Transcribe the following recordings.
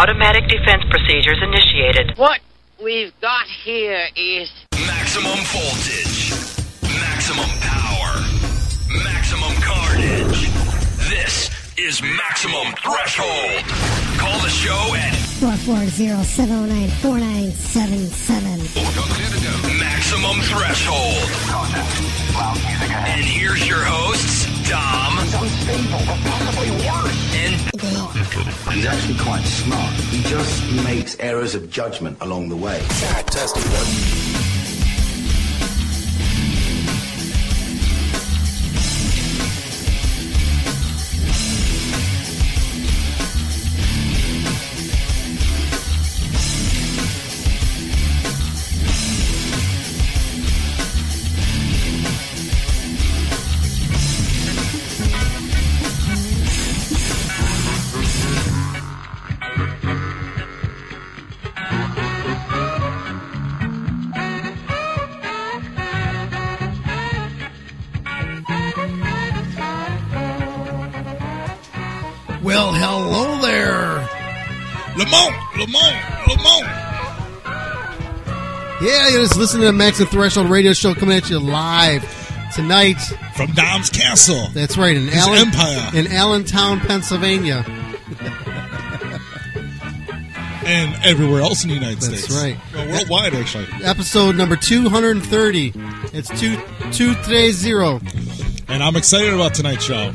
Automatic defense procedures initiated. What we've got here is Maximum voltage. Maximum power. Maximum carnage. This is Maximum Threshold. Call the show at 440-709-4977. Maximum Threshold. And here's your hosts, Dom and He's actually quite smart. He just makes errors of judgment along the way. Well, Lamont, Lamont. Yeah, you're just listening to the Maximum Threshold radio show coming at you live tonight. From Dom's Castle. That's right, in His Allen, empire. in Allentown, Pennsylvania. And everywhere else in the United States. That's States. right. Well, worldwide, actually. Episode number 230. It's two two three zero. And I'm excited about tonight's show.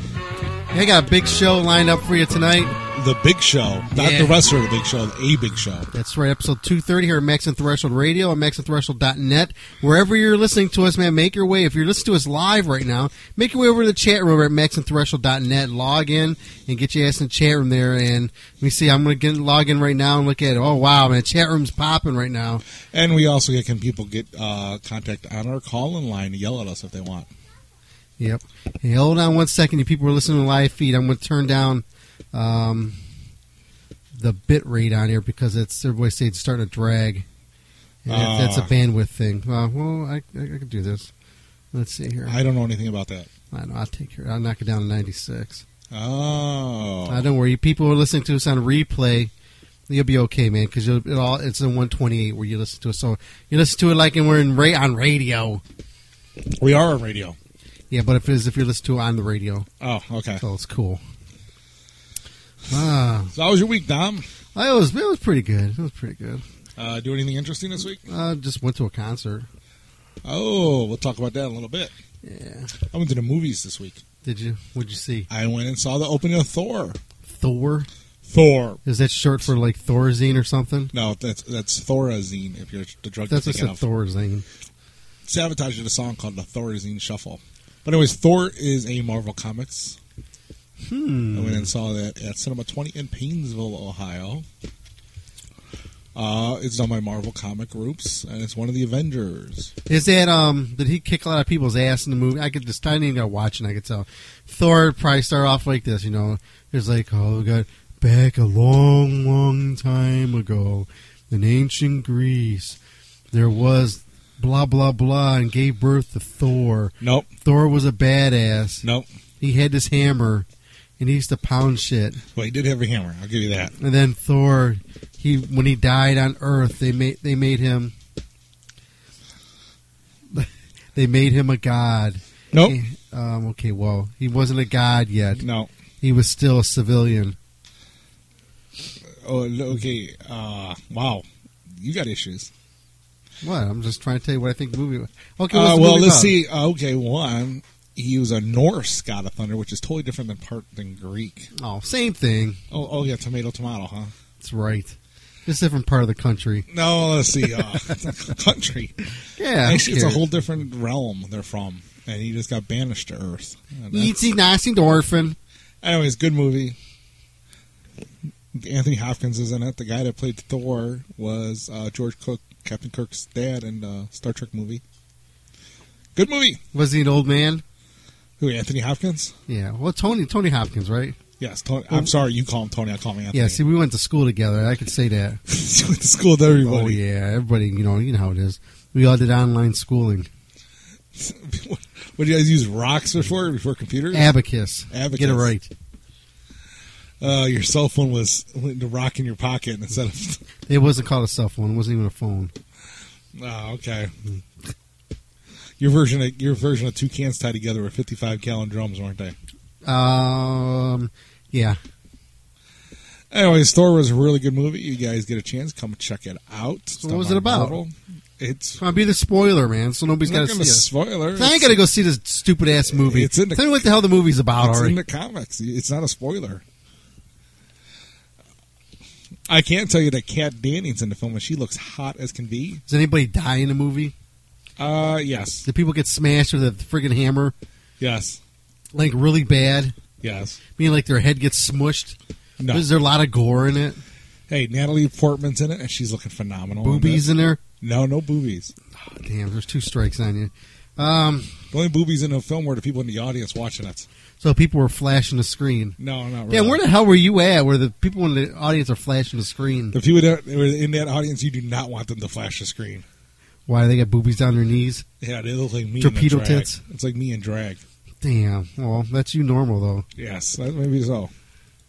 I got a big show lined up for you tonight. The big show. Not Yeah. the rest of the big show, a big show. That's right, episode 230 here at Maximum Threshold Radio at Max and maximumthreshold.net. Wherever you're listening to us, man, make your way. If you're listening to us live right now, make your way over to the chat room at maximumthreshold.net. Log in and get your ass in the chat room there. And let me see, I'm going to get log in right now and look at it. Oh, wow, man, chat room's popping right now. And we also get, can people get uh, contact on our call-in line to yell at us if they want. Yep. Hey, hold on one second. You people are listening to live feed. I'm going to turn down um, the bit rate on here because it's everybody say it's starting to drag. And Ah. that's a bandwidth thing. Uh, well, I, I, I can do this. Let's see here. I don't know anything about that. I know. I'll take care. I'll knock it down to 96. Oh. Uh, don't worry. People who are listening to us on replay, you'll be okay, man, because it all it's in 128 where you listen to us. So you listen to it like and we're in ra- on radio. We are on radio. Yeah, but if it's if you listen to it on the radio, Oh, okay. so it's cool. Ah, So how was your week, Dom? I was it was pretty good. It was pretty good. Uh, do anything interesting this week? Uh, just went to a concert. Oh, we'll talk about that in a little bit. Yeah. I went to the movies this week. Did you? What'd you see? I went and saw the opening of Thor. Thor. Thor. Is that short for like Thorazine or something? No, that's that's Thorazine. If you're the drug That's just a. Thorazine. Savatage did a song called the Thorazine Shuffle. But anyways, Thor is a Marvel Comics. Hmm. I went and saw that at Cinema 20 in Painesville, Ohio. Uh, it's done by Marvel Comic Groups, and it's one of the Avengers. Is that um? Did he kick a lot of people's ass in the movie? I could just I didn't even watch and I could tell. Thor probably start off like this, you know. There's like, oh, we got back a long, long time ago in ancient Greece, there was blah blah blah and gave birth to Thor. Nope, Thor was a badass. nope. He had this hammer, and he used to pound shit. Well, he did have a hammer. I'll give you that. And then Thor, he when he died on Earth, they made they made him they made him a god. Nope. He- um, okay, well, he wasn't a god yet. No. He was still a civilian. Oh, okay. Uh, wow. You got issues. What? I'm just trying to tell you what I think the movie. was. Okay, Uh, well, movie let's about? see. Uh, okay, one. He was a Norse god of thunder, which is totally different than part than Greek. Oh, same thing. Oh, oh yeah, tomato, tomato, huh? That's right. Just a different part of the country. No, let's see. Uh, country. Yeah, Actually, it's a whole different realm they're from, and he just got banished to Earth. That's- Eatsy Nasty Orphan. Anyways, good movie. Anthony Hopkins is in it. The guy that played Thor was uh, George Cook, Captain Kirk's dad in the Star Trek movie. Good movie. Was he an old man? Who, Anthony Hopkins? Yeah. Well, Tony Tony Hopkins, right? Yes. Tony, I'm sorry, you call him Tony. I call him Anthony. Yeah. See, we went to school together. I could say that. He went to school with everybody. Oh yeah, everybody. You know, you know how it is. We all did online schooling. what do you guys use rocks before before computers? Abacus. Abacus. Get it right. Uh, your cell phone was the rock in your pocket instead of. It wasn't called a cell phone. It wasn't even a phone. Oh, okay. Your version of your version of two cans tied together with fifty-five gallon drums, weren't they? Um, yeah. Anyways, Thor was a really good movie. You guys get a chance, come check it out. what was it about? Marvel. It's I'll be the spoiler, man. So nobody's got to see it. spoiler. I ain't got to go see this stupid ass movie. It's in the- Tell me what the hell the movie's about It's already. in the comics. It's not a spoiler. I can't tell you that Kat Dennings in the film, and she looks hot as can be. Does anybody die in the movie? Uh, yes, Do people get smashed with a friggin' hammer, yes, like really bad? yes. Meaning like their head gets smushed. No. Is there a lot of gore in it? Hey, Natalie Portman's in it, and she's looking phenomenal. Boobies it. in there? No, no boobies. Damn, there's two strikes on you. Um, The only boobies in the film were the people in the audience watching it. so people were flashing the screen. No, I'm not really. Damn, where the hell were you at? Where the people in the audience are flashing the screen? the people that were in that audience, you do not want them to flash the screen. Why do they got boobies down their knees? Yeah, they look like me. Torpedo tits? It's like me in drag. Damn. Well, that's you normal though. Yes, that maybe so.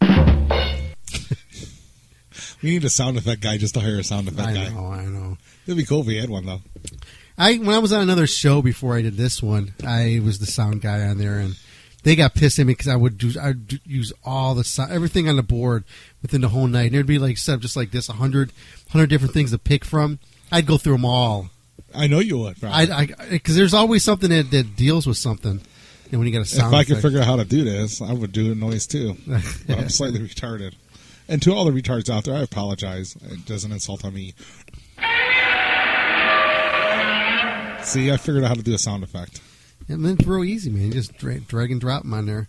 we need a sound effect guy just to hire a sound effect I guy. know. I know. It'd be cool if we had one though. I when I was on another show before I did this one, I was the sound guy on there, and they got pissed at me because I would do I would use all the sound, everything on the board within the whole night. And there'd be like set up just like this, a hundred hundred different things to pick from. I'd go through them all. I know you would. Probably. I because there's always something that, that deals with something. And when you got a sound. if I could effect. figure out how to do this, I would do a noise too. But I'm slightly retarded. And to all the retards out there, I apologize. It doesn't insult on me. See, I figured out how to do a sound effect. and then it's real easy, man. You just drag, drag and drop them on there.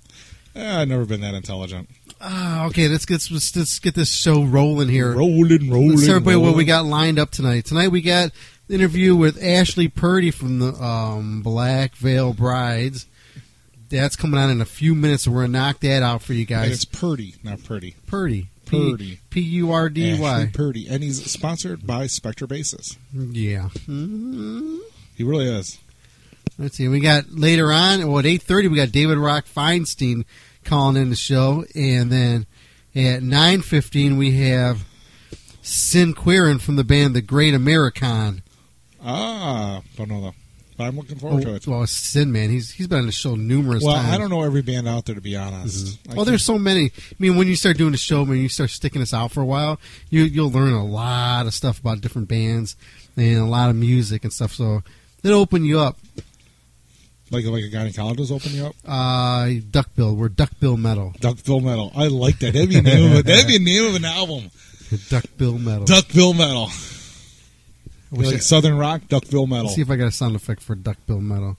Eh, I've never been that intelligent. Ah, okay, let's get let's, let's get this show rolling here. Rolling, rolling. Let's tell everybody what we got lined up tonight. Tonight we got interview with Ashley Purdy from the um, Black Veil Brides. That's coming on in a few minutes, so we're gonna knock that out for you And guys. it's Purdy, not Purdy. Purdy, Purdy. P U R D Y. Purdy, and he's sponsored by Spectre Basis. Yeah. Mhm. He really is. Let's see. We got later on. Well, at eight thirty, we got David Rock Feinstein calling in the show, and then at nine fifteen, we have Sin Quirin from the band The Great American. Ah, don't know though. But I'm looking forward to Oh, it. well, Sin man, he's he's been on the show numerous Well, times. Well, I don't know every band out there to be honest. I Well, there's so many. I mean, when you start doing the show, when you start sticking this out for a while, you you'll learn a lot of stuff about different bands and a lot of music and stuff. So it'll open you up. like like a gynecologist open you up. Uh, Duckbill, we're Duckbill Metal. Duckbill Metal. I like that. That'd be name of. That'd be a name of an album. Duckbill Metal. Duckbill Metal. I wish like Southern Rock, Duckbill Metal. Let's see if I got a sound effect for Duckbill Metal.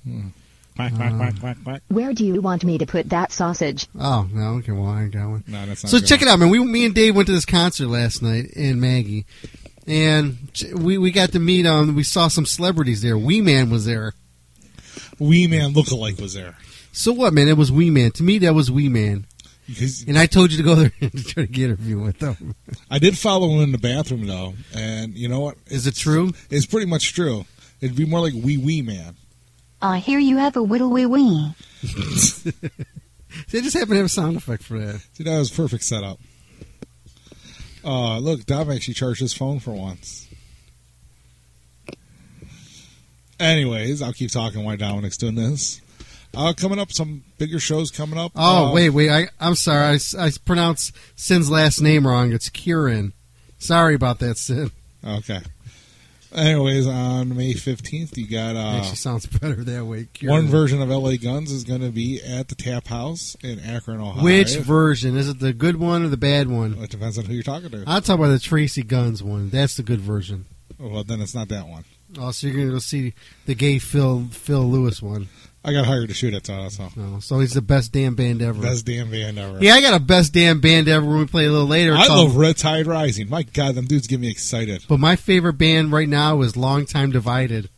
Quack, quack, quack, quack, quack. Where do you want me to put that sausage? Oh no, okay, well I ain't got one. No, that's not So good. check it out, man. We, me and Dave went to this concert last night in Maggie, and we we got to meet. Um, we saw some celebrities there. Wee Man was there. Wee Man lookalike was there. So what, man? It was Wee Man. To me, that was Wee Man. Because And I told you to go there and try to get an interview with them. I did follow him in the bathroom though, and you know what? Is it true? It's pretty much true. It'd be more like Wee Wee Man. I hear you have a whittle wee wee. They just happen to have a sound effect for that. See, that was perfect setup. Uh, look, Dom actually charged his phone for once. Anyways, I'll keep talking while Dominic's doing this. Uh, coming up, some bigger shows coming up. Oh Uh, wait, wait. I, I'm sorry. I, I pronounced Sin's last name wrong. It's Kieran. Sorry about that, Sin. Okay. Anyways, on May 15th, you got uh, Actually, sounds better that way. Kieran. one version of LA Guns is going to be at the Tap House in Akron, Ohio. Which version is it? The good one or the bad one? It depends on who you're talking to. I'll talk about the Tracii Guns one. That's the good version. Well, then it's not that one. Oh, so you're gonna go see the gay Phil Phil Lewis one. I got hired to shoot it, so so. No, so he's the best damn band ever. Best damn band ever. Yeah, I got a best damn band ever. When we play a little later, I called- love Red Tide Rising. My God, them dudes get me excited. But my favorite band right now is Long Time Divided.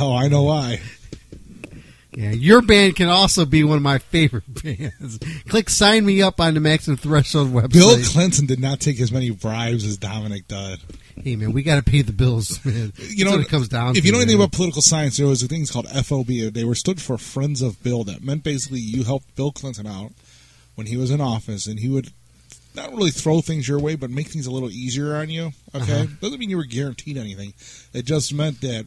Oh, I know why. Yeah, your band can also be one of my favorite bands. Click sign me up on the Maximum Threshold website. Bill Clinton did not take as many bribes as Dominic did. hey man, we got to pay the bills, man. You That's know what it comes down. If you know anything about political science, there was a thing called FOB. They were stood for Friends of Bill. That meant basically you helped Bill Clinton out when he was in office, and he would not really throw things your way, but make things a little easier on you. Okay, Uh-huh. doesn't mean you were guaranteed anything. It just meant that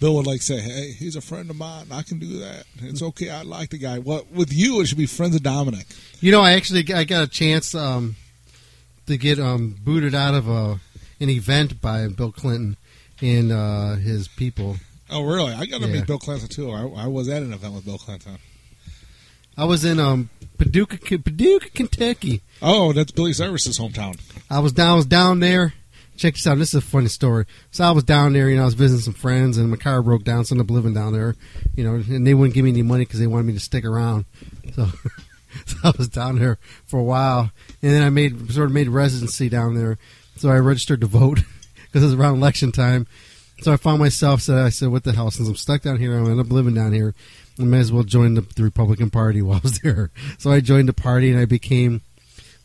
Bill would like say, "Hey, he's a friend of mine. I can do that. It's okay. I like the guy." What with you, it should be friends of Dominic. You know, I actually I got a chance um, to get um, booted out of a, an event by Bill Clinton and uh, his people. Oh, really? I got to Yeah. meet Bill Clinton too. I, I was at an event with Bill Clinton. I was in um, Paducah, Paducah, Kentucky. Oh, that's Billy Cyrus's hometown. I was down, I was down there. Check this out. This is a funny story. So I was down there, you know, I was visiting some friends, and my car broke down. So I ended up living down there, you know, and they wouldn't give me any money because they wanted me to stick around. So, so I was down there for a while, and then I made sort of made residency down there. So I registered to vote because it was around election time. So I found myself. said I said, "What the hell? Since I'm stuck down here, gonna end up living down here. I may as well join the, the Republican Party while I was there." So I joined the party, and I became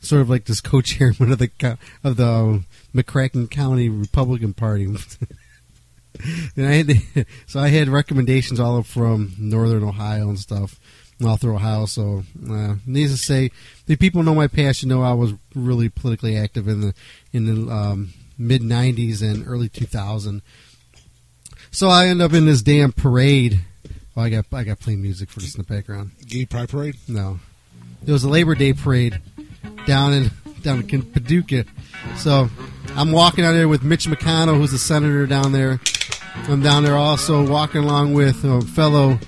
sort of like this co-chairman of the of the um, McCracken County Republican Party. and I had so I had recommendations all up from Northern Ohio and stuff, and all through Ohio. So, uh, needless to say, the people know my past. You know, I was really politically active in the in the um, mid '90s and early 2000. So I end up in this damn parade. Oh, I got I got playing music for this in the background. Gay Pride Parade. No, it was a Labor Day parade down in down in Paducah. So I'm walking out there with Mitch McConnell, who's a senator down there. I'm down there also walking along with uh, fellow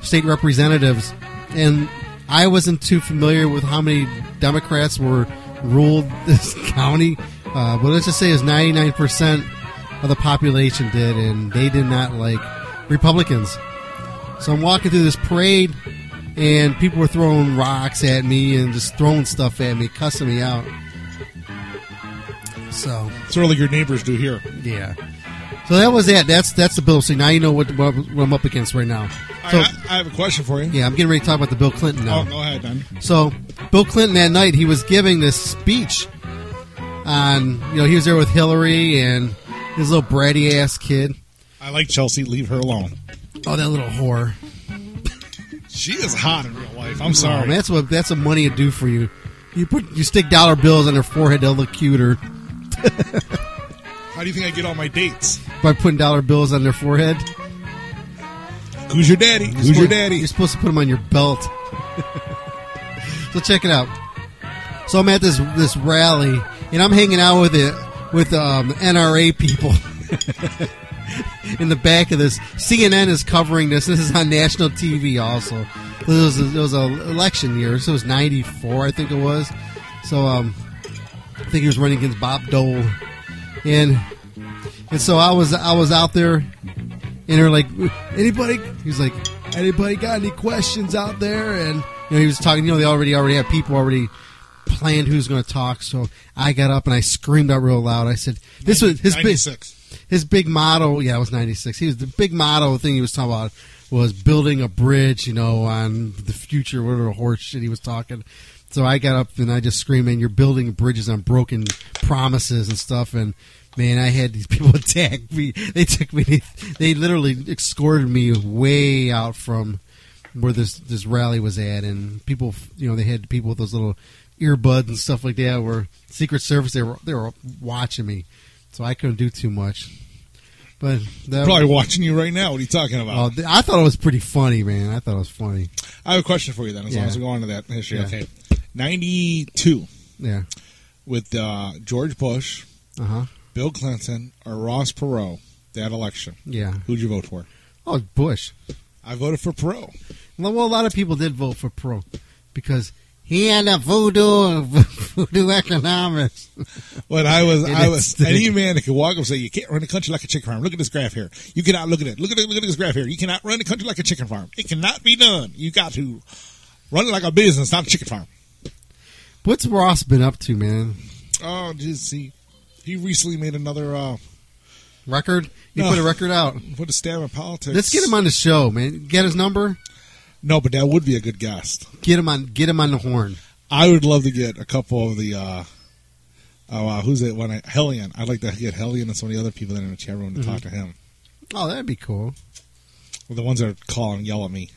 state representatives, and I wasn't too familiar with how many Democrats were ruled this county. Uh, but let's just say it's 99 percent of the population did, and they did not like Republicans. So I'm walking through this parade, and people were throwing rocks at me and just throwing stuff at me, cussing me out. So Sort of like your neighbors do here. yeah. So that was that. That's that's the bill. So now you know what, what, what I'm up against right now. So I, I have a question for you. yeah, I'm getting ready to talk about the Bill Clinton now. Oh, go ahead, then. So Bill Clinton that night he was giving this speech on you know he was there with Hillary and his little bratty ass kid. I like Chelsea. Leave her alone. Oh, that little whore. She is hot in real life. I'm Oh, sorry. man, that's what that's what money would do for you. You put you stick dollar bills on her forehead, they'll look cuter How do you think I get all my dates? by putting dollar bills on their forehead. Who's your daddy? Who's your daddy? You're supposed to put them on your belt. so check it out. So I'm at this this rally, and I'm hanging out with it with um, NRA people. In the back of this, CNN is covering this. This is on national TV also. It was it was an election year. So it was '94, I think it was. So um, I think he was running against Bob Dole, and and so I was I was out there and they're like, anybody? He's like, anybody got any questions out there? And you know, he was talking. You know, they already already have people already planned who's going to talk. So I got up and I screamed out real loud. I said, "This was his big 96. His big motto." Yeah, it was ninety six. He was the big motto thing he was talking about was building a bridge. You know, on the future, whatever horse shit he was talking. So I got up and I just screamed, "Man, you're building bridges on broken promises and stuff." And man, I had these people attack me. They took me. They literally escorted me way out from where this this rally was at, and people, you know, they had people with those little earbuds and stuff like that. Were Secret Service? They were they were watching me, so I couldn't do too much. But that, Probably watching you right now. What are you talking oh, about? th- I thought it was pretty funny, man. I thought it was funny. I have a question for you then, as long as we go on to that history. Yeah. Okay. 92 Yeah. with uh, George Bush, Uh huh. Bill Clinton, or Ross Perot, that election. Yeah. Who'd you vote for? Oh, Bush. I voted for Perot. Well, a lot of people did vote for Perot because he had a voodoo voodoo economics. When I was, I was, any man that could walk up and say, you can't run the country like a chicken farm. Look at this graph here. You cannot look at it. Look at it. Look at this graph here. You cannot run the country like a chicken farm. It cannot be done. You got to run it like a business, not a chicken farm. What's Ross been up to, man? Oh, just see. He recently made another, uh, Record? He No. put a record out. put a stab in politics. Let's get him on the show, man. Get his number. No, but that would be a good guest. Get him on. Get him on the horn. I would love to get a couple of the, uh, oh, uh, who's it? When I, Hellion. I'd like to get Hellion and some of the other people that are in the chat room to talk to him. Oh, that'd be cool. Well, the ones that call and yell at me.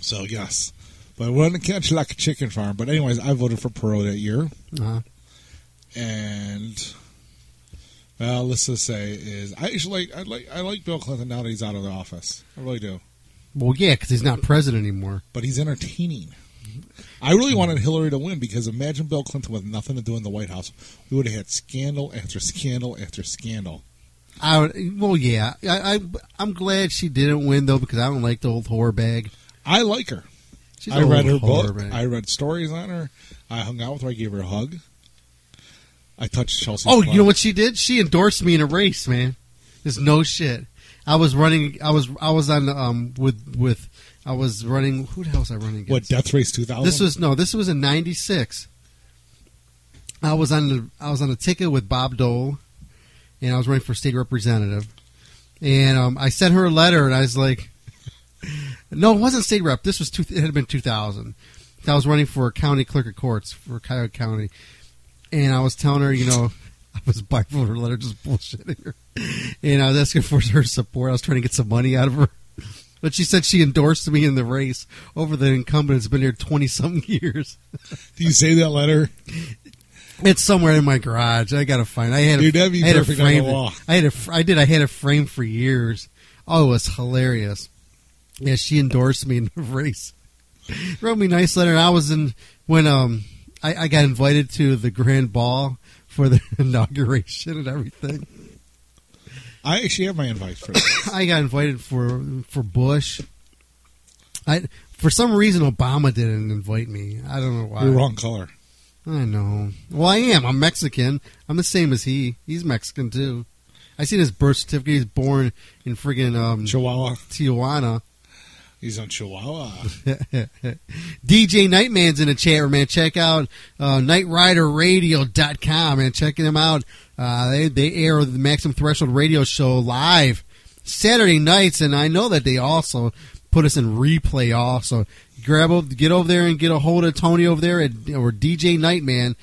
So yes. But run the country like a chicken farm. But anyways, I voted for Perot that year, Uh, and well, let's just say is I actually like I like I like Bill Clinton now that he's out of the office. I really do. Well, yeah, because he's not president anymore. But he's entertaining. I really wanted Hillary to win because imagine Bill Clinton with nothing to do in the White House. We would have had scandal after scandal after scandal. I would, well, yeah, I, I, I'm glad she didn't win though because I don't like the old whore bag. I like her. She's I read her book. bag. I read stories on her. I hung out with her. I gave her a hug. I touched Chelsea. Oh, you know what she did? She endorsed me in a race, man. There's no shit. I was running. I was. I was on um with with. I was running. Who the hell was I running against? What Death Race 2000? This was no. This was in '96. I was on the. I was on a ticket with Bob Dole, and I was running for state representative. And um, I sent her a letter, and I was like, "No, it wasn't state rep. This was two, it had been 2000. I was running for county clerk of courts for Cuyahoga County, and I was telling her, you know, I was bipolar her letter, just bullshitting her, and I was asking for her support. I was trying to get some money out of her." But she said she endorsed me in the race over the incumbent that's been here 20 something years. Do you say that letter? It's somewhere in my garage. I gotta find. I had. A, Dude, that'd be I had a perfect on frame. the wall. I had a. I did. I had a frame for years. Oh, it was hilarious. Yeah, she endorsed me in the race. Wrote me a nice letter. I was in when um I, I got invited to the grand ball for the inauguration and everything. I actually have my invite for this. I got invited for for Bush. I for some reason Obama didn't invite me. I don't know why. You're wrong color. I know. Well, I am. I'm Mexican. I'm the same as he. He's Mexican too. I seen his birth certificate. He's born in friggin' um, Chihuahua. Tijuana. He's on Chihuahua. DJ Nightman's in the chat room, man. Check out uh, NightRiderRadio.com and checking them out. Uh, they they air the Maximum Threshold Radio Show live Saturday nights, and I know that they also put us in replay. Also, grab get over there and get a hold of Tony over there at or DJ Nightman.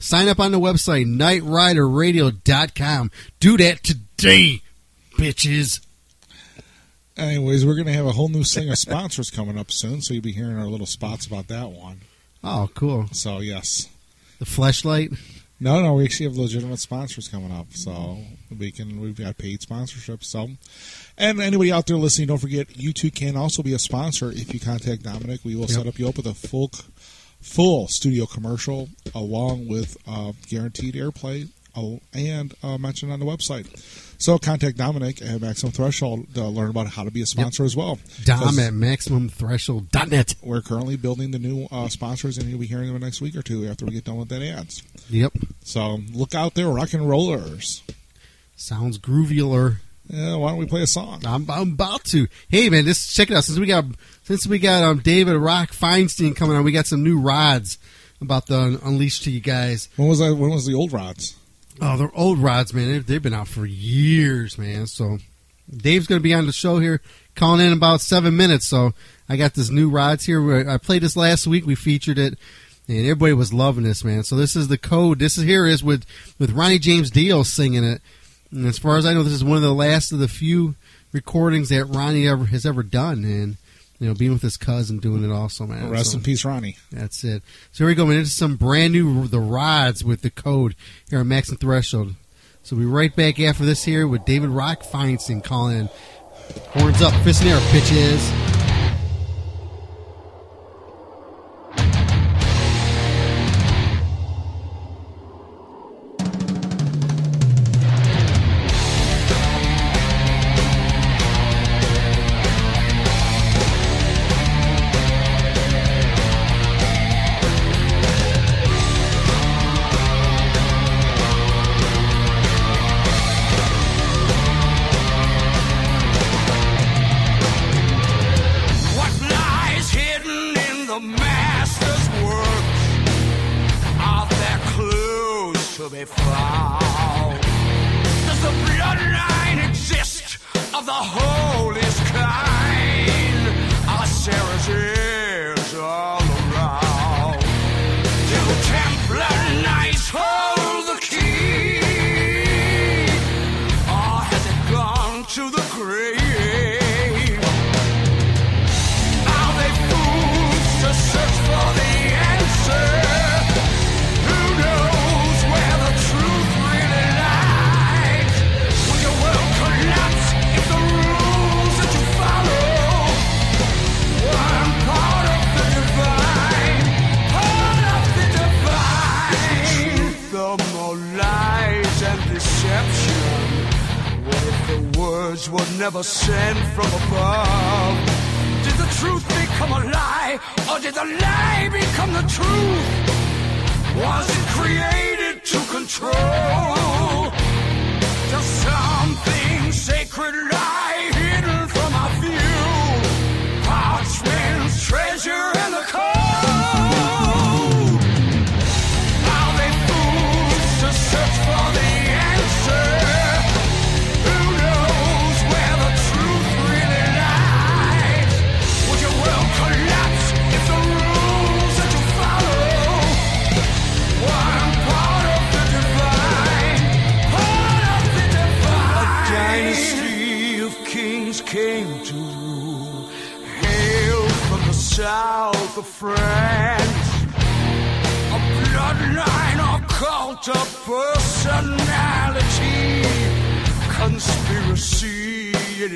Sign up on the website NightRiderRadio.com. Do that today, bitches. Anyways, we're going to have a whole new thing of sponsors coming up soon, so you'll be hearing our little spots about that one. Oh, cool. So, yes. The flashlight. No, no, we actually have legitimate sponsors coming up, so we can. We've got paid sponsorships. So, and anybody out there listening, don't forget you too can also be a sponsor if you contact Dominic. We will set up you up with a full, full studio commercial along with uh, guaranteed airplay uh, and uh, mentioned on the website. So contact Dominic at Maximum Threshold to learn about how to be a sponsor as well. Dom at MaximumThreshold.net. We're currently building the new uh, sponsors, and you'll be hearing them in the next week or two after we get done with that ads. Yep. So look out there, rock and rollers. Sounds groovier. Yeah, why don't we play a song? I'm, I'm about to. Hey man, just check it out. Since we got since we got um, David Rock Feinstein coming on, we got some new rods about the unleashed to you guys. When was that? When was the old rods? Oh, they're old rods, man. They've, been out for years, man. So Dave's going to be on the show here, calling in about seven minutes. So I got this new rods here. I played this last week. We featured it, and everybody was loving this, man. So this is the code. This is here is with with Ronnie James Dio singing it. And as far as I know, this is one of the last of the few recordings that Ronnie ever has ever done, and you know, being with his cousin doing it also, man. Rest So- in peace, Ronnie. that's it. So here we go, man. Into some brand new the rides with the code here on Maximum Threshold. So we'll be right back after this here with David Rock Feinstein calling in. Horns up, fist in the air, bitches.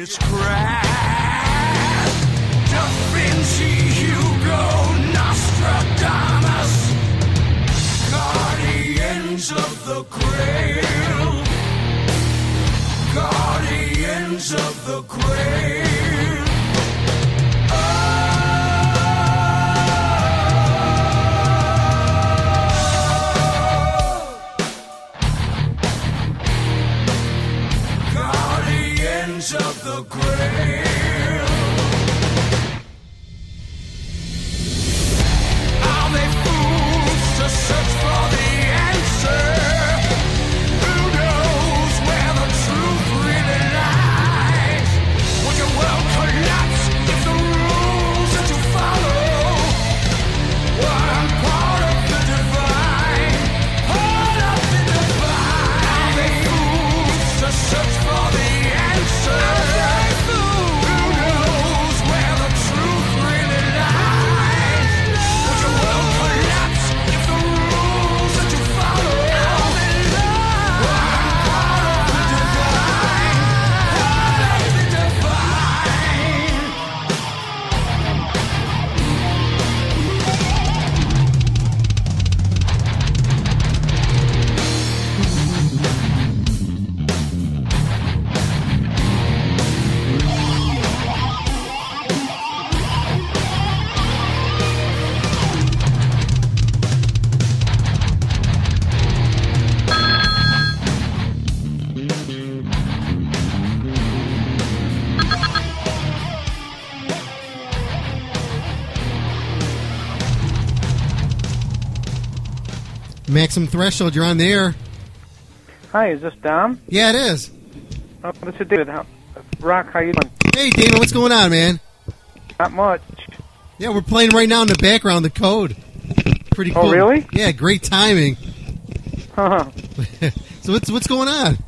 Its grasp. Da Vinci, Hugo, Nostradamus, guardians of the Grail, guardians of the Grail. Of Maximum Threshold, you're on the air. Hi, is this Dom? Yeah, it is. Oh, this is David. How, Rock, how you doing? Hey, Damon, what's going on, man? Not much. Yeah, we're playing right now in the background the code. Pretty cool. Oh, really? Yeah, great timing. Huh. so what's what's going on?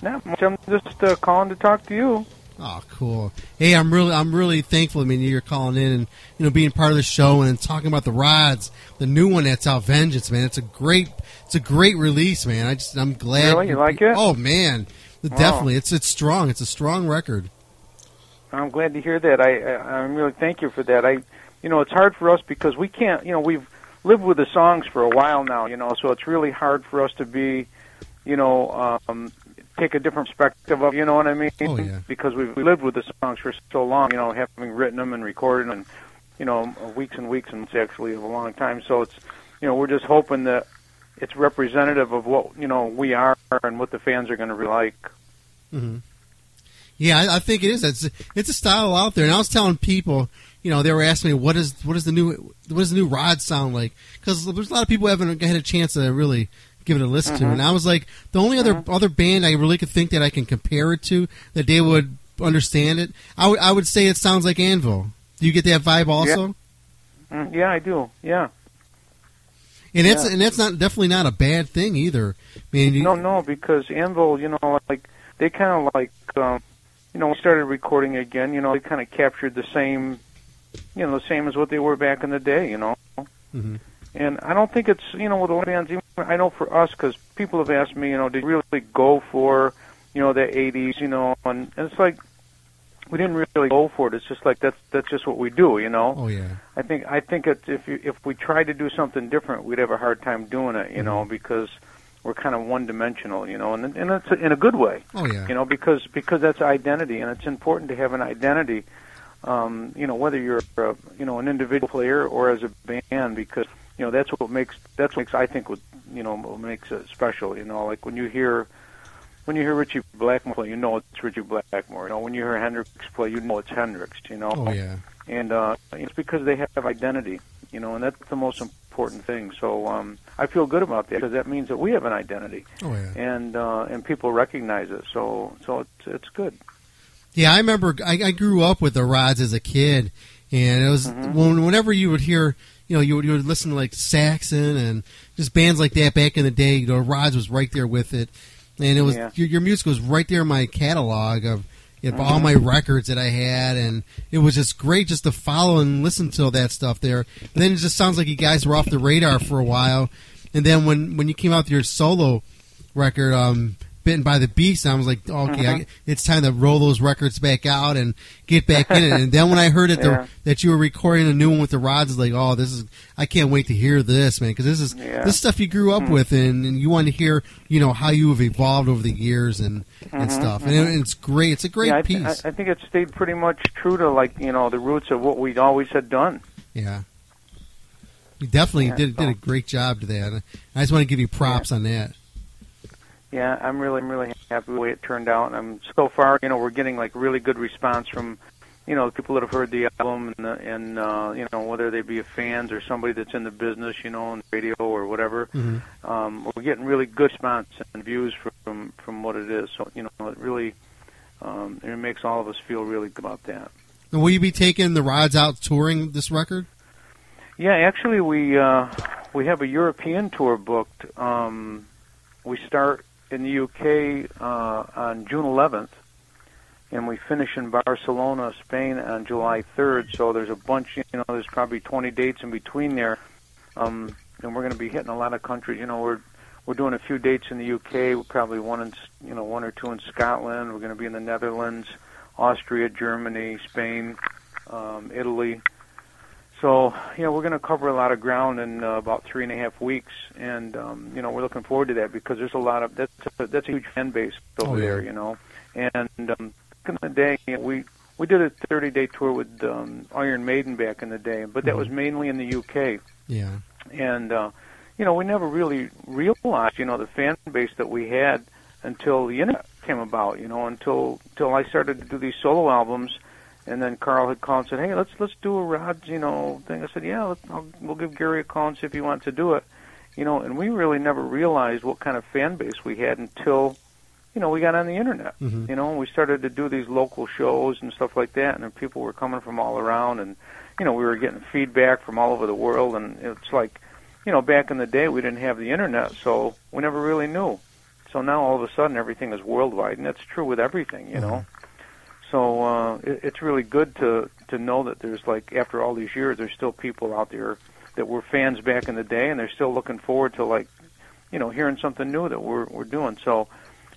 Not much. I'm just uh, calling to talk to you. Oh, cool. Hey, I'm really I'm really thankful. I mean, you're calling in and you know being part of the show and talking about the rods, the new one that's out, Vengeance, man. It's a great it's a great release, man. I just I'm glad. Really? You like it? Oh man, Wow. definitely. It's it's strong. It's a strong record. I'm glad to hear that. I, I I'm really thank you for that. I, you know, it's hard for us because we can't. You know, we've lived with the songs for a while now. You know, so it's really hard for us to be, you know, um, take a different perspective of. You know what I mean? Oh, yeah. Because we've we lived with the songs for so long. You know, having written them and recorded them, and you know, weeks and weeks and months actually of a long time. So it's, you know, we're just hoping that it's representative of what you know we are and what the fans are going to really like. hmm Yeah, I, I think it is. It's it's a style out there, and I was telling people, you know, they were asking me what is what is the new what does the new rod sound like? Because there's a lot of people who haven't had a chance to really give it a listen to, Mhm. and I was like, the only other other band I really could think that I can compare it to that they would understand it, I would I would say it sounds like Anvil. Do you get that vibe also? Mm, yeah, I do. Yeah. And that's Yeah. and that's not definitely not a bad thing either. I mean, you, No, no, because Anvil, you know, like they kind of like, um, you know, we started recording again. You know, they kind of captured the same, you know, the same as what they were back in the day. You know, Mhm. And I don't think it's, you know, with the bands. Even I know for us, because people have asked me, you know, did you really go for, you know, the '80s, you know, and, and it's like we didn't really go for it. It's just like that's that's just what we do, you know. oh yeah, I think I think it's if you, if we tried to do something different, we'd have a hard time doing it, you know, because we're kind of one dimensional, you know, and and it's in a good way, Oh yeah. you know, because because that's identity, and it's important to have an identity, um, you know, whether you're a, you know an individual player or as a band, because you know that's what makes that's what makes I think what you know what makes it special, you know, like when you hear. When you hear Ritchie Blackmore play, you know it's Ritchie Blackmore. You know when you hear Hendrix play, you know it's Hendrix. You know, Oh yeah. and uh, it's because they have identity, you know, and that's the most important thing. So um, I feel good about that because that means that we have an identity, Oh yeah. and uh, and people recognize it. So so it's it's good. Yeah, I remember I, I grew up with the Rods as a kid, and it was Mm-hmm. when, whenever you would hear, you know, you would, you would listen to like Saxon and just bands like that back in the day. You know, Rods was right there with it, and it was Yeah. your, your music was right there in my catalog of you know, all Mm-hmm. my records that I had, and it was just great just to follow and listen to all that stuff there. And then it just sounds like you guys were off the radar for a while, and then when when you came out with your solo record, um, "Bitten by the Beast," I was like, okay, Mm-hmm. I, it's time to roll those records back out and get back in it. And then when I heard it, Yeah. the, that you were recording a new one with the rods, it's like, oh, this is I can't wait to hear this, man, because this is Yeah. this stuff you grew up with, and, and you want to hear, you know, how you have evolved over the years and and stuff. And it, it's great. It's a great Mm-hmm, yeah, I, piece. I, I think it stayed pretty much true to like you know the roots of what we always had done. yeah. You definitely did did a great job to that. I just want to give you props on that. Yeah, I'm really, I'm really happy with the way it turned out. I'm so far, you know, we're getting like really good response from, you know, people that have heard the album and, the, and uh, you know, whether they be fans or somebody that's in the business, you know, on radio or whatever. Mhm. Um, we're getting really good response and views from from what it is. So, you know, it really, um, it makes all of us feel really good about that. And will you be taking the rods out touring this record? Yeah, actually, we uh, we have a European tour booked. Um, we start in the UK uh, on June 11th, and we finish in Barcelona, Spain, on July 3rd. So there's a bunch. You know, there's probably 20 dates in between there, um, and we're going to be hitting a lot of countries. You know, we're we're doing a few dates in the UK. We're probably one in you know one or two in Scotland. We're going to be in the Netherlands, Austria, Germany, Spain, um, Italy. So, you know, we're going to cover a lot of ground in uh, about three and a half weeks, and um, you know, we're looking forward to that because there's a lot of that's a, that's a huge fan base over Oh, yeah. there, you know. And um, back in the day, you know, we we did a 30 day tour with um, Iron Maiden back in the day, but that was mainly in the UK Yeah. and uh, you know we never really realized you know the fan base that we had until the internet came about you know until until I started to do these solo albums and then Carl had called and said hey let's let's do a Rod you know thing I said yeah let's, I'll, we'll give Gary a call and see if he wants to do it you know and we really never realized what kind of fan base we had until you know we got on the internet Mhm. you know and we started to do these local shows and stuff like that and then people were coming from all around and you know we were getting feedback from all over the world and it's like you know, back in the day we didn't have the internet, so we never really knew. So now all of a sudden everything is worldwide, and that's true with everything, you know. So uh, it, it's really good to to know that there's like after all these years, there's still people out there that were fans back in the day, and they're still looking forward to like, you know, hearing something new that we're we're doing. So,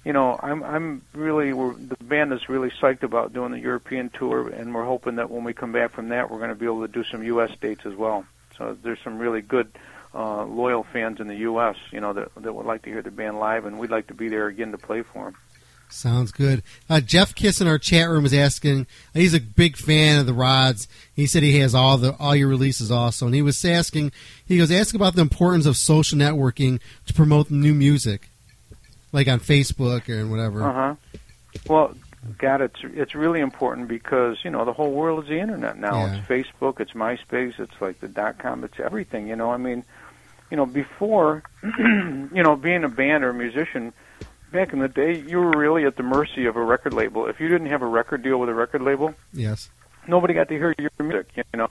you know, I'm I'm really we're, the band is really psyched about doing the European tour, and we're hoping that when we come back from that, we're going to be able to do some U.S. dates as well. So there's some really good uh, loyal fans in the U.S. You know that that would like to hear the band live, and we'd like to be there again to play for them. Sounds good. Uh, Jeff Kiss in our chat room is asking. He's a big fan of the rods. He said he has all the all your releases also, and he was asking. He goes ask about the importance of social networking to promote new music, like on Facebook or whatever. Uh huh. Well, God, it's it's really important because you know the whole world is the internet now. Yeah. It's Facebook, it's MySpace, it's like the dot com, it's everything. You know, I mean, you know, before, you know, being a band or a musician, back in the day, you were really at the mercy of a record label. If you didn't have a record deal with a record label, Yes. nobody got to hear your music, you know.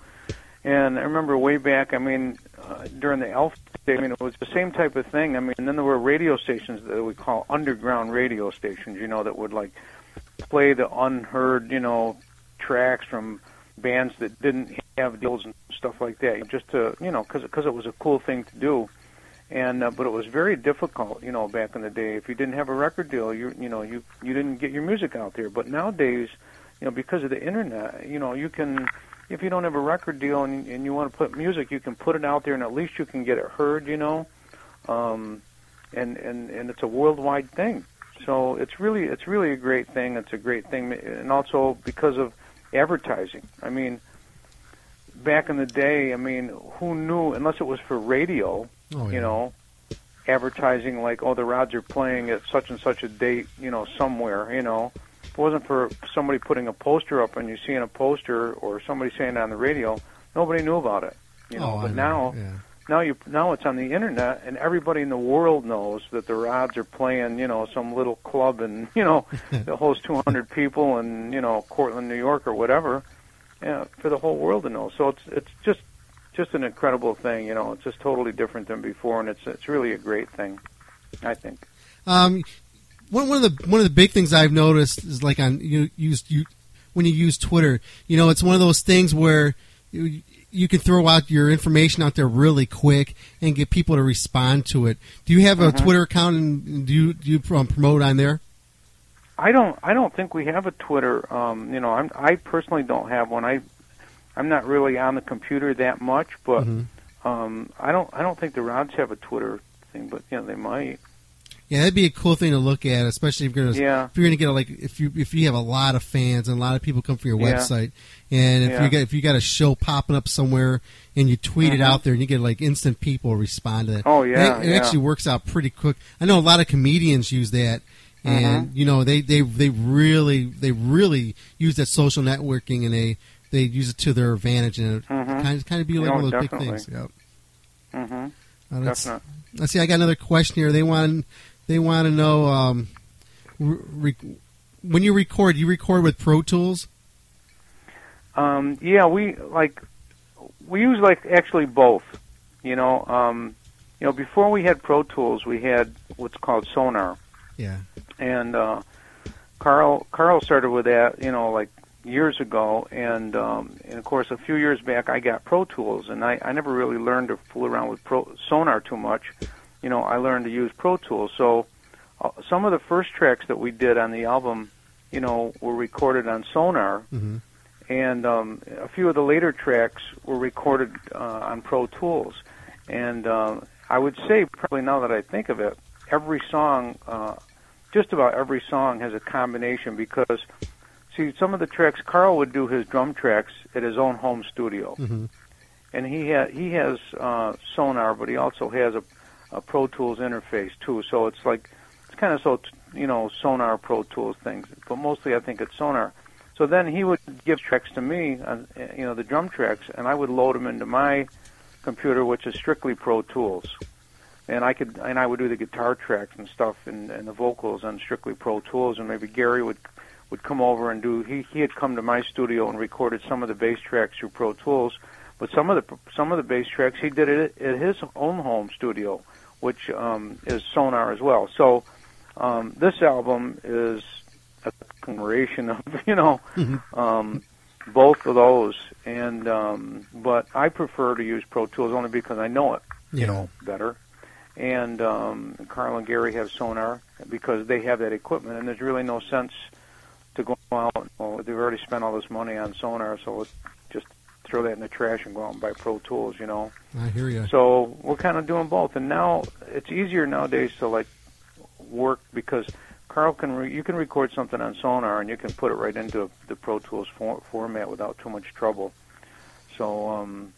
And I remember way back, I mean, uh, during the Elf day, I mean, it was the same type of thing. I mean, and then there were radio stations that we call underground radio stations, you know, that would like play the unheard, you know, tracks from bands that didn't have deals and stuff like that, just to, you know, because because it was a cool thing to do. And uh, but it was very difficult, you know, back in the day. If you didn't have a record deal, you you know, you you didn't get your music out there. But nowadays, you know, because of the internet, you know, you can if you don't have a record deal and, and you want to put music, you can put it out there, and at least you can get it heard, you know. Um, and and and it's a worldwide thing. So it's really it's really a great thing. It's a great thing, and also because of advertising. I mean, back in the day, I mean, who knew unless it was for radio, Oh, yeah. you know, advertising like, oh, the Rods are playing at such and such a date, you know, somewhere, you know. If it wasn't for somebody putting a poster up and you seeing a poster or somebody saying it on the radio, nobody knew about it. You know, Oh, I but know, now yeah. now you now it's on the internet and everybody in the world knows that the Rods are playing, you know, some little club and you know that holds 200 people in you know Cortland, New York or whatever, yeah, for the whole world to know. So it's it's just just an incredible thing, you know. It's just totally different than before, and it's it's really a great thing, I think. Um, one one of the one of the big things I've noticed is like on you use you when you use Twitter. You know, it's one of those things where you, you can throw out your information out there really quick and get people to respond to it. Do you have a Mhm. Twitter account and do you do you um, promote on there? I don't I don't think we have a Twitter. Um, you know, I'm I personally don't have one. I I'm not really on the computer that much, but Mhm. um, I don't I don't think the Rods have a Twitter thing, but you know they might. Yeah, that'd be a cool thing to look at, especially if you're gonna Yeah. if you're gonna get a, like if you if you have a lot of fans and a lot of people come from your Yeah. website, and if Yeah. you got if you got a show popping up somewhere and you tweet it Mhm. out there and you get like instant people respond to that. Oh, yeah, it, it actually works out pretty quick. I know a lot of comedians use that, and Mm-hmm. you know they they they really they really use that social networking and they they use it to their advantage and it Mhm. kind of kind of be like No, one of those definitely. big things. Yep. Mm-hmm. Uh, let's, let's see. I got another question here. They want they want to know um, re- when you record, you record with Pro Tools. Um, yeah, we like we use like actually both. You know, um, you know, before we had Pro Tools, we had what's called Sonar, Yeah. and uh, Carl Carl started with that. You know, like years ago, and um, and of course, a few years back, I got Pro Tools, and I I never really learned to fool around with Pro Sonar too much. You know, I learned to use Pro Tools. So uh, some of the first tracks that we did on the album, you know, were recorded on Sonar hmm and um, a few of the later tracks were recorded uh, on Pro Tools. And uh, I would say, probably now that I think of it, every song, uh, just about every song, has a combination because, see, some of the tracks, Carl would do his drum tracks at his own home studio, hmm and he ha- he has uh, Sonar, but he also has a, a Pro Tools interface too. So it's like it's kind of so you know Sonar Pro Tools things, but mostly I think it's Sonar. So then he would give tracks to me, uh, you know, the drum tracks, and I would load them into my computer, which is strictly Pro Tools. And I could, and I would do the guitar tracks and stuff, and, and the vocals on strictly Pro Tools, and maybe Gary would would come over and do. He he had come to my studio and recorded some of the bass tracks through Pro Tools, but some of the some of the bass tracks he did it at his own home studio, which um, is Sonar as well. So um, this album is a conglomeration of you know um, both of those, and um, but I prefer to use Pro Tools only because I know it Yeah. you know better. And um, Carl and Gary have Sonar because they have that equipment, and there's really no sense to go out. Well, they've already spent all this money on Sonar, so let's just throw that in the trash and go out and buy Pro Tools, you know. I hear you. So we're kind of doing both, and now it's easier nowadays to like work because Carl can re- you can record something on Sonar and you can put it right into the Pro Tools for- format without too much trouble. So, um,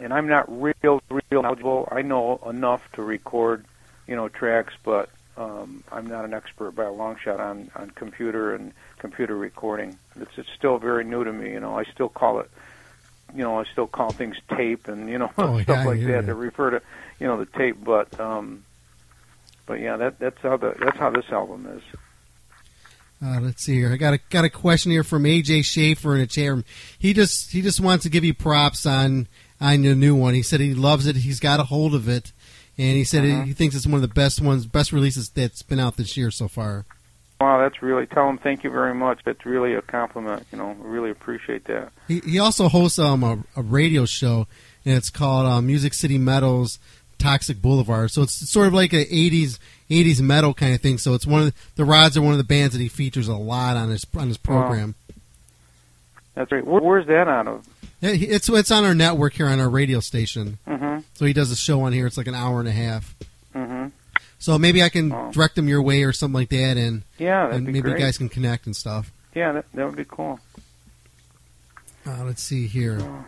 and I'm not real real knowledgeable. I know enough to record, you know, tracks, but um, I'm not an expert by a long shot on on computer and computer recording. It's it's still very new to me. You know, I still call it you know, I still call things tape and you know Oh, stuff I like hear that to refer to you know the tape. But um, but yeah, that that's how the that's how this album is. Uh, let's see here. I got a got a question here from AJ Schaefer in a chair. He just he just wants to give you props on on your new one. He said he loves it. He's got a hold of it, and he said Uh-huh. he thinks it's one of the best ones, best releases that's been out this year so far. Wow, that's really tell him thank you very much. That's really a compliment. You know, I really appreciate that. He he also hosts um a, a radio show, and it's called uh, Music City Metals Toxic Boulevard. So it's sort of like a '80s '80s metal kind of thing. So it's one of the, the Rods are one of the bands that he features a lot on his on his program. That's right. Where, where's that out of? Yeah, It's it's on our network here on our radio station. Mm-hmm. So he does a show on here. It's like an hour and a half. Mm-hmm. So maybe I can Oh. direct them your way or something like that, and, Yeah, and be maybe great. you guys can connect and stuff. Yeah, that, that would be cool. Uh, let's see here. Oh,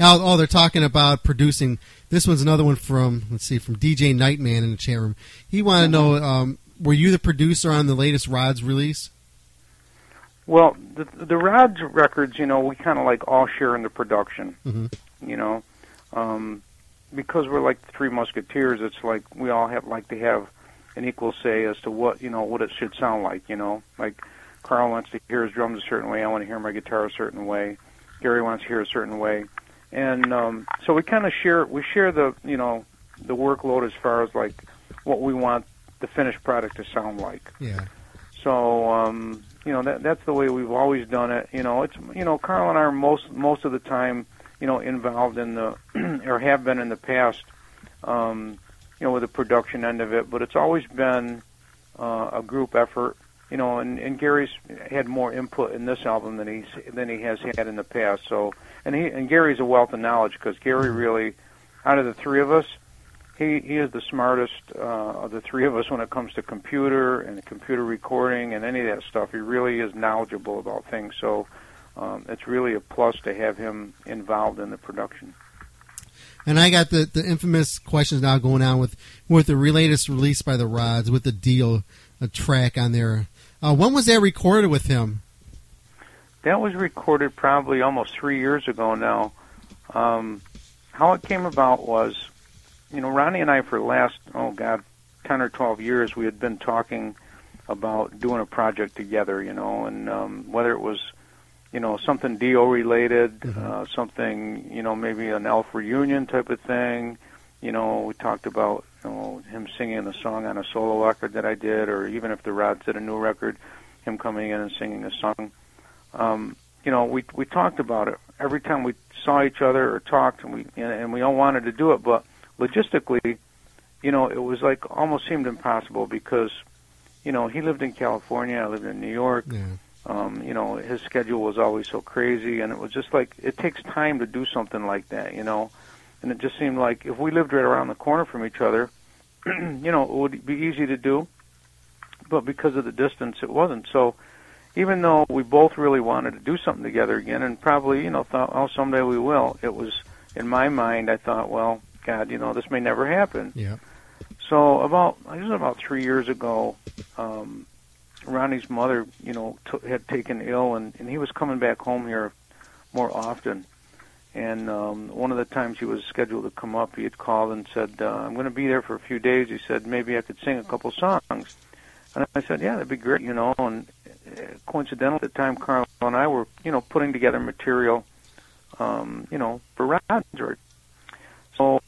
oh, they're talking about producing. This one's another one from let's see from DJ Nightman in the chat room. He wanted to know, um, were you the producer on the latest Rods release? Well, the the Rods records, you know, we kind of like all share in the production. Mhm. You know, um, because we're like the Three Musketeers. It's like we all have like to have an equal say as to what you know what it should sound like. You know, like Carl wants to hear his drums a certain way. I want to hear my guitar a certain way. Gary wants to hear a certain way, and um, so we kind of share we share the you know the workload as far as like what we want the finished product to sound like. Yeah. So um, you know that that's the way we've always done it. You know, it's you know Carl and I are most most of the time you know involved in the or have been in the past. Um, you know, with the production end of it, but it's always been uh, a group effort. You know, and, and Gary's had more input in this album than he's than he has had in the past. So, and he and Gary's a wealth of knowledge because Gary really, out of the three of us, he he is the smartest uh, of the three of us when it comes to computer and computer recording and any of that stuff. He really is knowledgeable about things. So um, it's really a plus to have him involved in the production. And I got the, the infamous questions now going on with with the latest release by the Rods with the deal a track on there. Uh, when was that recorded with him? That was recorded probably almost three years ago now. Um, how it came about was, you know, Ronnie and I for the last oh god, ten or twelve years we had been talking about doing a project together, you know, and um, whether it was, you know, something Dio related, uh, something, you know, maybe an Elf reunion type of thing. You know, we talked about you know him singing a song on a solo record that I did, or even if the Rods did a new record, him coming in and singing a song. Um, you know, we we talked about it every time we saw each other or talked, and we and, and we all wanted to do it, but logistically, you know, it was like almost seemed impossible because, you know, he lived in California, I lived in New York. Yeah. Um, you know, his schedule was always so crazy, and it was just like it takes time to do something like that, you know. And it just seemed like if we lived right around the corner from each other, you know, it would be easy to do. But because of the distance, it wasn't. So, even though we both really wanted to do something together again, and probably, you know, thought, oh, someday we will, it was in my mind. I thought, well, God, you know, this may never happen. Yeah. So about I guess about three years ago, um, Ronnie's mother, you know, t- had taken ill, and, and he was coming back home here more often. And um, one of the times he was scheduled to come up, he had called and said, uh, "I'm going to be there for a few days." He said, "Maybe I could sing a couple songs." And I said, "Yeah, that'd be great," you know. And uh, coincidentally, at the time, Carl and I were, you know, putting together material, um, you know, for Roger. So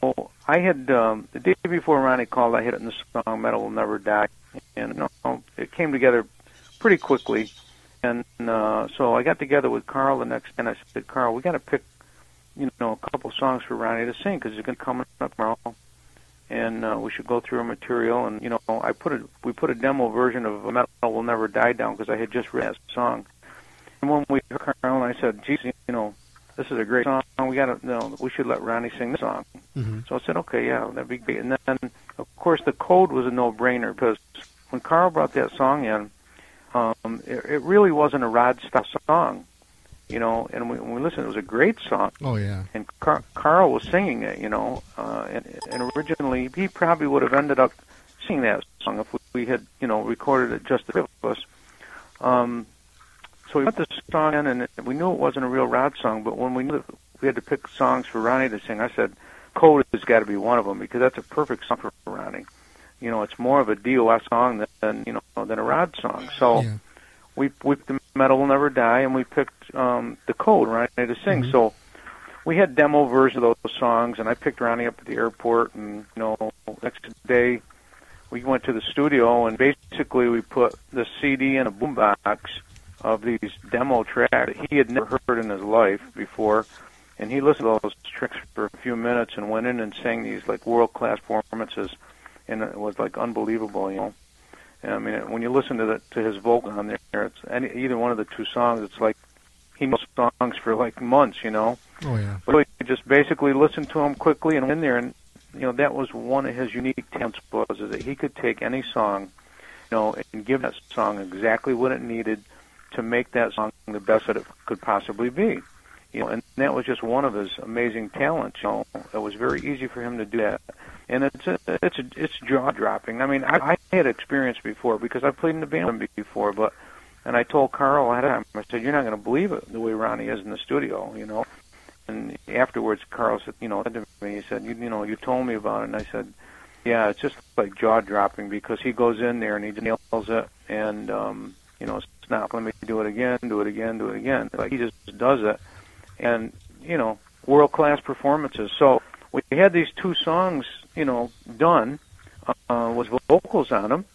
I had um, the day before Ronnie called, I hit it in the song "Metal Will Never Die," and you know, it came together pretty quickly. And uh, so I got together with Carl the next, and I said, "Carl, we got to pick, you know, a couple songs for Ronnie to sing because he's going to come up tomorrow, and uh, we should go through our material." And you know, I put a we put a demo version of "Metal Will Never Die" down because I had just written that song. And when we heard Carl, and I said, "Geez, you know, this is a great song. We got to, you know, we should let Ronnie sing this song." hmm So I said, okay, yeah, that'd be great. And then, of course, the code was a no-brainer because when Carl brought that song in, um, it, it really wasn't a Rod style song, you know. And we, when we listened, it was a great song, Oh yeah. and Car- Carl was singing it, you know. Uh, and, and originally, he probably would have ended up singing that song if we, we had, you know, recorded it just the three of us. Um, so we put this song in, and we knew it wasn't a real Rod song. But when we knew that we had to pick songs for Ronnie to sing, I said, "Code has got to be one of them because that's a perfect song for Ronnie." You know, it's more of a Dio song than, you know than a Rod song. So Yeah. we we picked the metal will never die, and we picked um, the code Ronnie to sing. Mhm. So we had demo versions of those songs, and I picked Ronnie up at the airport, and you know next day we went to the studio, and basically we put the CD in a boombox of these demo tracks that he had never heard in his life before. And he listened to those tracks for a few minutes and went in and sang these like world class performances, and it was like unbelievable, you know. And, I mean, when you listen to the, to his vocal on there, it's any, either one of the two songs. It's like he knows songs for like months, you know. Oh yeah. But we just basically listened to him quickly and went in there, and you know that was one of his unique talents was is that he could take any song, you know, and give that song exactly what it needed to make that song the best that it could possibly be. You know, and that was just one of his amazing talents. You know, it was very easy for him to do that, and it's a, it's a, it's jaw dropping. I mean, I, I had experience before because I played in the band before, but and I told Carl ahead of time. I said, "You're not going to believe it the way Ronnie is in the studio," you know. And afterwards, Carl said, you know, said to me, he said, you, you know, you told me about it, and I said, yeah, it's just like jaw dropping because he goes in there and he nails it, and um, you know, not let me do it again, do it again, do it again. Like he just does it, and you know, world class performances. So we had these two songs, you know, done uh, with vocals on them,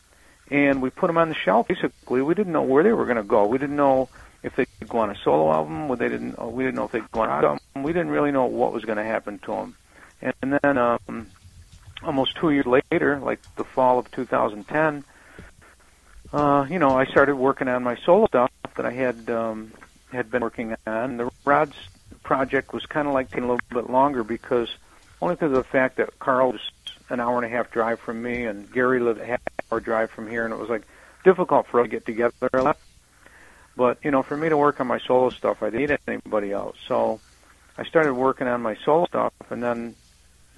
and we put them on the shelf. Basically, we didn't know where they were going to go. We didn't know if they could go on a solo album. Or they didn't. Or we didn't know if they could go on an album. We didn't really know what was going to happen to them. And, and then, um, almost two years later, like the fall of 2010, uh, you know, I started working on my solo stuff that I had um, had been working on. The Rods project was kind of like taking a little bit longer because only because of the fact that Carl was an hour and a half drive from me, and Gary lived a half hour drive from here, and it was like difficult for us to get together. a lot. But you know, for me to work on my solo stuff, I didn't need anybody else. So I started working on my solo stuff, and then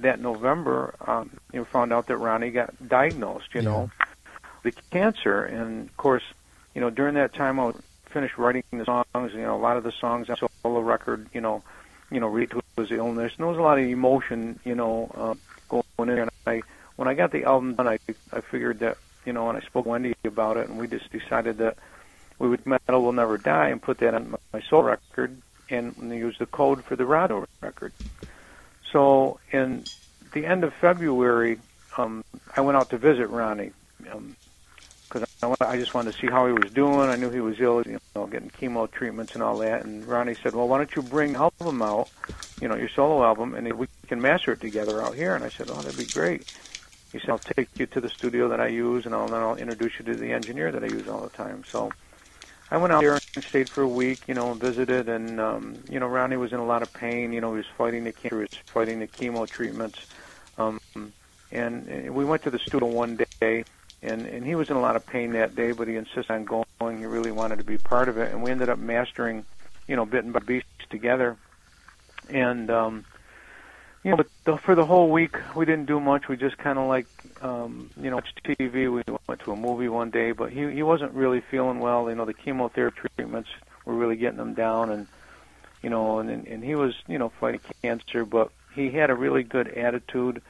that November, um, you know, found out that Ronnie got diagnosed. You know, with cancer, and of course, you know, during that time, I finished writing the songs. You know, a lot of the songs on the solo record, you know, you know, Reed was the illness. And there was a lot of emotion, you know, uh, going in. And I, when I got the album done, I, I figured that, you know, and I spoke to Wendy about it, and we just decided that we would metal will never die and put that on my, my soul record and use the code for the Rods record. So in the end of February, um, I went out to visit Ronnie because I, just wanted to see how he was doing. I knew he was ill, you know, getting chemo treatments and all that. And Ronnie said, "Well, why don't you bring album out, you know, your solo album, and we can master it together out here?" And I said, "Oh, that'd be great." He said, "I'll take you to the studio that I use, and I'll, then I'll introduce you to the engineer that I use all the time." So I went out there and stayed for a week, you know, and visited. And um, you know, Ronnie was in a lot of pain. You know, he was fighting the cancer, he was fighting the chemo treatments. Um, and, and we went to the studio one day, and and he was in a lot of pain that day, but he insisted on going. He really wanted to be part of it, and we ended up mastering, you know, Bitten by Beast together. And um, you know, but the, for the whole week we didn't do much. We just kind of like, um, you know, watched TV. We went to a movie one day, but he he wasn't really feeling well. You know, the chemotherapy treatments were really getting him down, and you know, and and he was you know fighting cancer, but he had a really good attitude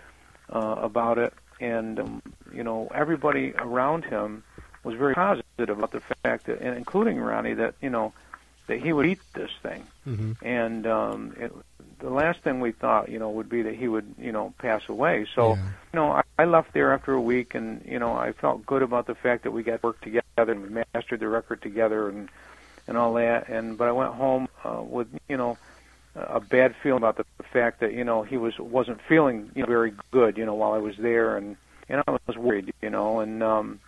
uh, about it, and um, you know everybody around him was very positive about the fact that, and including Ronnie, that you know that he would eat this thing, hmm and um, it, the last thing we thought, you know, would be that he would you know pass away. So Yeah. you know I, I left there after a week, and you know I felt good about the fact that we got to work together and we mastered the record together and and all that. And but I went home uh, with you know a bad feeling about the fact that you know he was wasn't feeling you know very good you know while I was there and and I was worried you know and um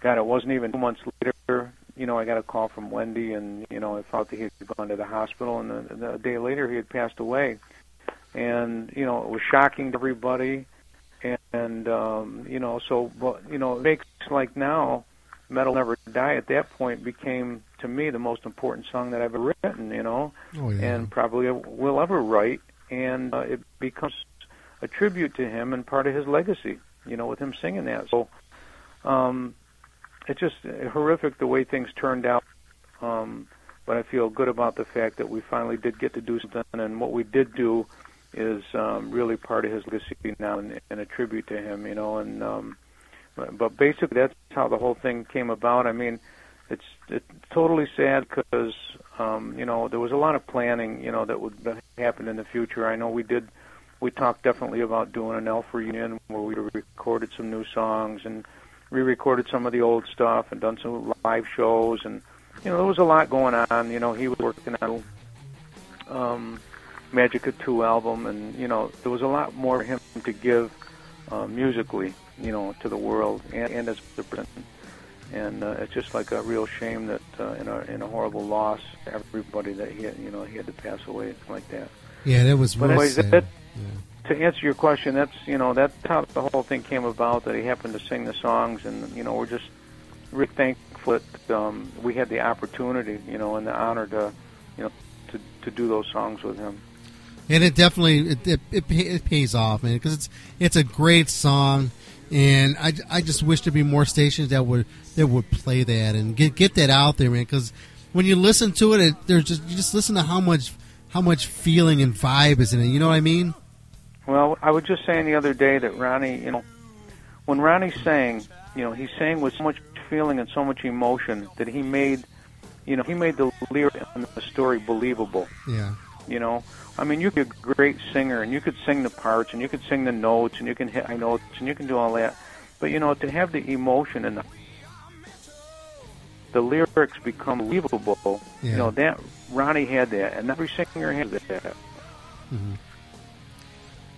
God it wasn't even two months later you know I got a call from Wendy and you know I thought that he had gone to the hospital and a, a day later he had passed away and you know it was shocking to everybody and, and um you know so but you know it makes like now metal never die at that point became to me the most important song that I've ever written you know Oh yeah. and probably will ever write, and uh, it becomes a tribute to him and part of his legacy. You know, with him singing that. So, um, it's just horrific the way things turned out. Um, but I feel good about the fact that we finally did get to do something, and what we did do is um, really part of his legacy now and, and a tribute to him. You know, and um, but, basically that's how the whole thing came about. I mean, it's it's totally sad because um, you know there was a lot of planning you know that would happen in the future. I know we did we talked definitely about doing an Elf reunion where we recorded some new songs and re-recorded some of the old stuff and done some live shows and you know there was a lot going on. You know he was working on um, Magica Two album and you know there was a lot more for him to give uh, musically you know to the world and, and as the person and uh, it's just like a real shame that uh, in a in a horrible loss, everybody that he had, you know he had to pass away like that. yeah, that was But anyways, sad. that- To answer your question, that's you know that's how the whole thing came about. That he happened to sing the songs, and you know we're just really thankful that um, we had the opportunity, you know, and the honor to, you know, to to do those songs with him. and it definitely it it, it, it pays off, man, because it's it's a great song, and I, I just wish there'd be more stations that would that would play that and get get that out there, man. Because when you listen to it, it there's just you just listen to how much how much feeling and vibe is in it. You know what I mean? Well, I was just saying the other day that Ronnie, you know, when Ronnie sang, you know, he sang with so much feeling and so much emotion that he made, you know, he made the lyric and the story believable. Yeah. You know, I mean, you could be a great singer and you could sing the parts and you could sing the notes and you can hit high notes and you can do all that, but you know, to have the emotion and the the lyrics become believable. Yeah. You know that Ronnie had that, and every singer has that. Mm-hmm.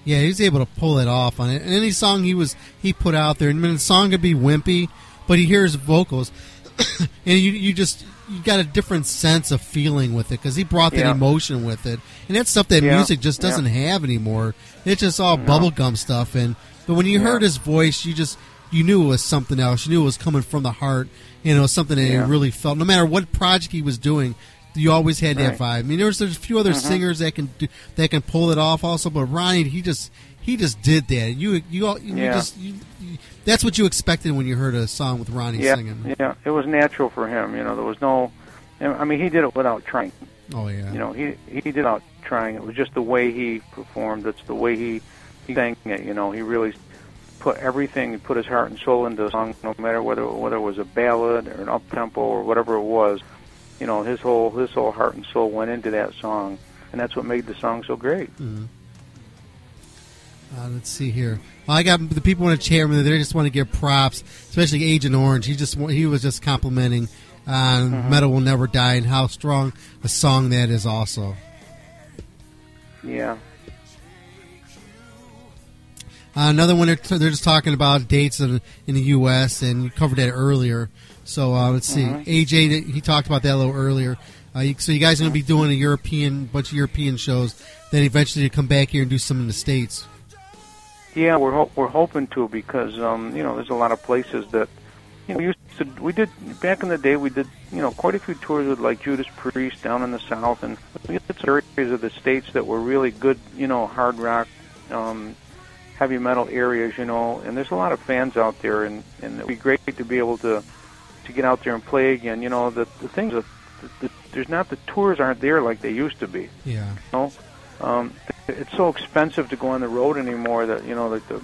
Yeah, he was able to pull it off on it. And any song he was he put out there, I mean, the song could be wimpy, but he hears vocals, and you you just you got a different sense of feeling with it because he brought that Yeah. emotion with it, and that's stuff that Yeah, music just doesn't have anymore. It's just all mm-hmm. bubblegum stuff, and but when you Yeah. heard his voice, you just you knew it was something else. You knew it was coming from the heart. You know, something that Yeah. he really felt. No matter what project he was doing, you always had that Right. vibe. I mean, there's there's a few other Mhm. singers that can do that can pull it off also, but Ronnie he just he just did that. You you all you Yeah. just you, you, that's what you expected when you heard a song with Ronnie yeah, singing. yeah, it was natural for him. You know, there was no. I mean, he did it without trying. Oh yeah, You know, he he did it without trying. It was just the way he performed. It's the way he he sang it. You know, he really put everything. Put his heart and soul into the song, no matter whether whether it was a ballad or an up tempo or whatever it was. You know, his whole his whole heart and soul went into that song, and that's what made the song so great. Mhm. Uh, let's see here. Well, I got the people in the chat room. They just want to give props, especially Agent Orange. He just he was just complimenting on Mm-hmm. "Metal Will Never Die" and how strong a song that is. Also, Yeah. Uh, another one, they're, they're just talking about dates in, in the U.S., and you covered that earlier. So uh, let's see. Mhm. AJ, he talked about that a little earlier. Uh, so you guys are going to be doing a European, bunch of European shows, then eventually you come back here and do some in the States. Yeah, we're ho- we're hoping to because um, you know there's a lot of places that you know we used to we did back in the day we did you know quite a few tours with like Judas Priest down in the south and we had some areas of the states that were really good you know hard rock um, heavy metal areas you know and there's a lot of fans out there and and it'd be great to be able to to get out there and play again you know the the things that the, the, there's not the tours aren't there like they used to be Yeah. you know, um, it's so expensive to go on the road anymore that you know, like the,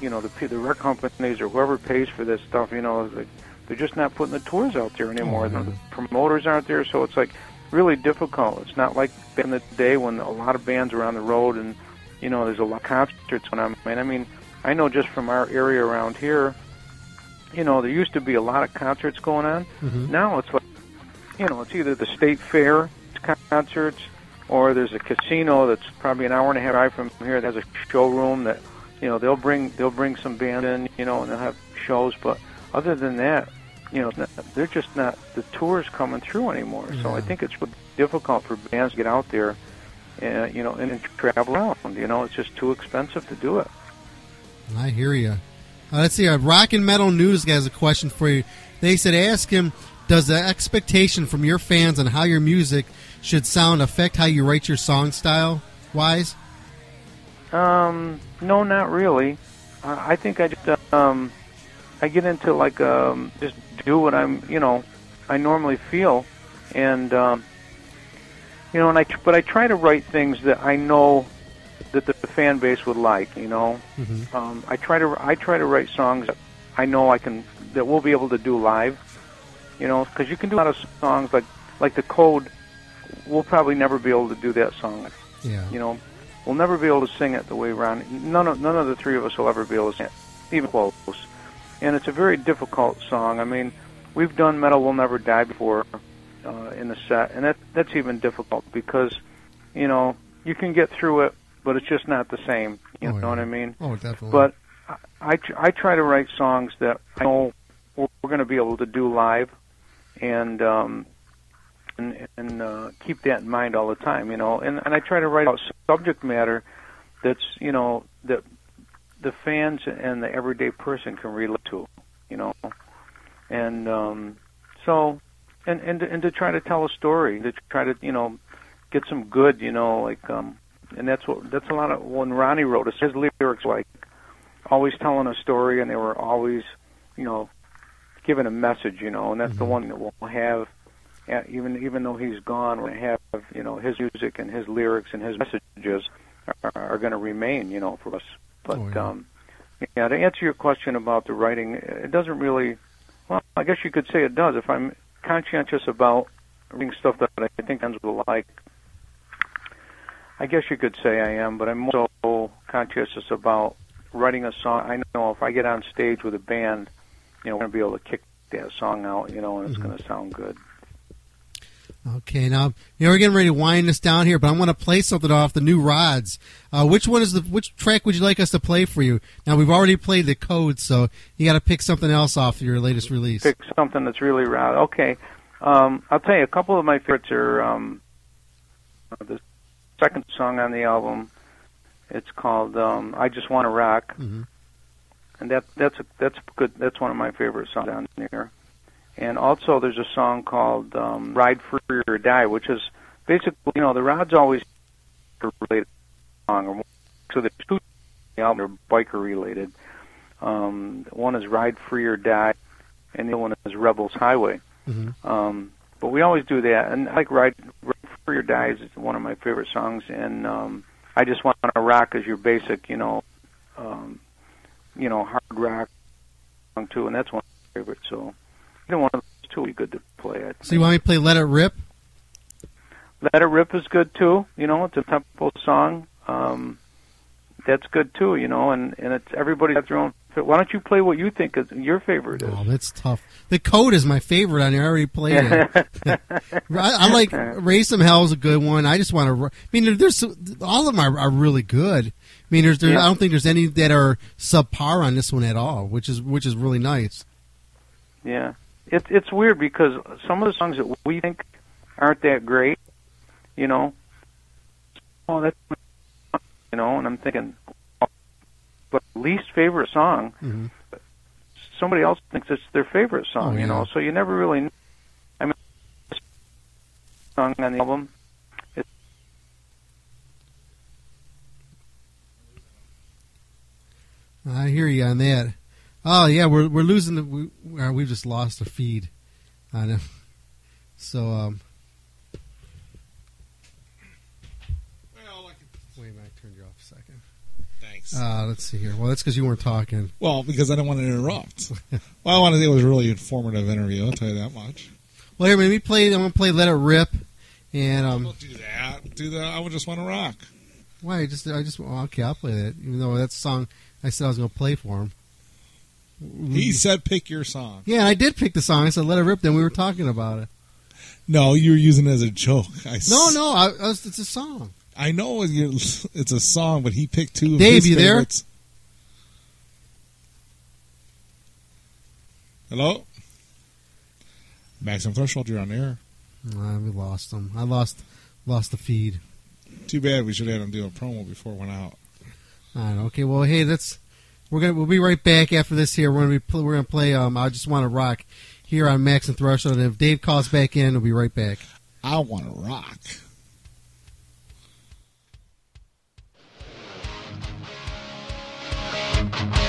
you know, the the rec companies or whoever pays for this stuff, you know, like, they're just not putting the tours out there anymore. Oh, The promoters aren't there, so it's like really difficult. It's not like back in the day when a lot of bands were on the road and you know, there's a lot of concerts going on. And I mean, I know just from our area around here, you know, there used to be a lot of concerts going on. Mhm. Now it's like, you know, it's either the state fair concerts or there's a casino that's probably an hour and a half drive from here that has a showroom that, you know, they'll bring they'll bring some band in, you know, and they'll have shows. But other than that, you know, they're just not the tours coming through anymore. So I think it's difficult for bands to get out there, and you know, and, and travel around. You know, it's just too expensive to do it. I hear you. Uh, let's see. Uh, Rock and Metal News has a question for you. They said, ask him, does the expectation from your fans on how your music should sound affect how you write your song style wise? Um, no, not really. I I think I just um, I get into like um, just do what I'm, you know, I normally feel, and um, you know, and I but I try to write things that I know that the fan base would like. You know, Mhm. um, I try to I try to write songs that I know I can that we'll be able to do live. You know, because you can do a lot of songs like like the Code. We'll probably never be able to do that song Yeah. you know, we'll never be able to sing it the way Ron. None of none of the three of us will ever be able to sing it, even close. And it's a very difficult song. I mean, we've done "Metal Will Never Die" before uh, in the set, and that that's even difficult because, you know, you can get through it, but it's just not the same. You Oh, know yeah. what I mean? Oh, definitely. But I, I, I try to write songs that I know we're, we're going to be able to do live, and um, and, and uh, keep that in mind all the time, you know. And, and I try to write about subject matter that's you know that the fans and the everyday person can relate to, you know, and um, so and and and to try to tell a story, to try to you know get some good, you know, like um, and that's what that's a lot of when Ronnie wrote us his lyrics like always telling a story, and they were always you know giving a message, you know, and that's the one that we'll have. Even even though he's gone, we have you know his music and his lyrics and his messages are, are going to remain, you know, for us. But Oh, yeah. um, yeah, to answer your question about the writing, it doesn't really. Well, I guess you could say it does. If I'm conscientious about reading stuff that I think fans will like, I guess you could say I am. But I'm more so conscientious about writing a song. I know if I get on stage with a band, you know, we're going to be able to kick that song out, you know, and it's going to sound good. Okay, now you know we're getting ready to wind this down here, but I want to play something off the new rods. Uh, which one is the which track would you like us to play for you? Now we've already played the code, so you got to pick something else off your latest release. Pick something that's really rad. Okay, um, I'll tell you a couple of my favorites are um, the second song on the album. It's called um, "I Just Want to Rock," Mhm. and that that's a, that's good. That's one of my favorite songs on there. And also, there's a song called um, "Ride Free or Die," which is basically, you know, the Rod's always related song, or so the two on the album are biker related. Um, one is "Ride Free or Die," and the other one is "Rebels Highway." Mhm. Um, but we always do that, and I like "Ride, Ride Free or Die" is one of my favorite songs, and um, I just want to rock as your basic, you know, um, you know, hard rock song too, and that's one of my favorites. So, either one of those two would be good to play. I So you want me to play "Let It Rip"? Let It Rip is good too. You know, it's a tempo song. Um, that's good too. You know, and and it's everybody's got their own. Why don't you play what you think is your favorite is? Oh, that's tough. The code is my favorite on here. I already played it. I, I like "Raise Some Hell" is a good one. I just want to. I mean, there's all of them are, are really good. I mean, there's, there, Yeah. I don't think there's any that are subpar on this one at all, which is which is really nice. Yeah, it's it's weird because some of the songs that we think aren't that great, you know. Oh, that's you know, and I'm thinking, but least favorite song. Mhm. Somebody else thinks it's their favorite song, Oh, you know. So you never really. kn- I mean, song on the album. It, I hear you on that. Oh yeah, we're we're losing the we uh, we've just lost the feed on it. So um. Wait, I turned you off a second. Uh, let's see here. Well, that's because you weren't talking. well, because I didn't want to interrupt. well, I want to think it was a really informative interview. I'll tell you that much. Well, here, me play. I'm gonna play "Let It Rip," and um, Don't do that. Do that. I would just want to rock. why? I just I just well, okay. I'll play that, even though that's a song I said I was gonna play for him. He said, "Pick your song." Yeah, and I did pick the song. I said "Let It Rip." Then we were talking about it. No, you were using it as a joke. I No, no, I, I was, it's a song. I know it's a song, but he picked two. Of Dave, his you there? favorites. Hello, Maximum Threshold. You're on air. Uh, we lost him. I lost lost the feed. Too bad. We should have had him do a promo before it went out. All right, okay. Well, hey, that's we're gonna we'll be right back after this. Here, we're gonna be we're gonna play. Um, I just want to rock here on Maximum Threshold. And if Dave calls back in, we'll be right back. I want to rock. Let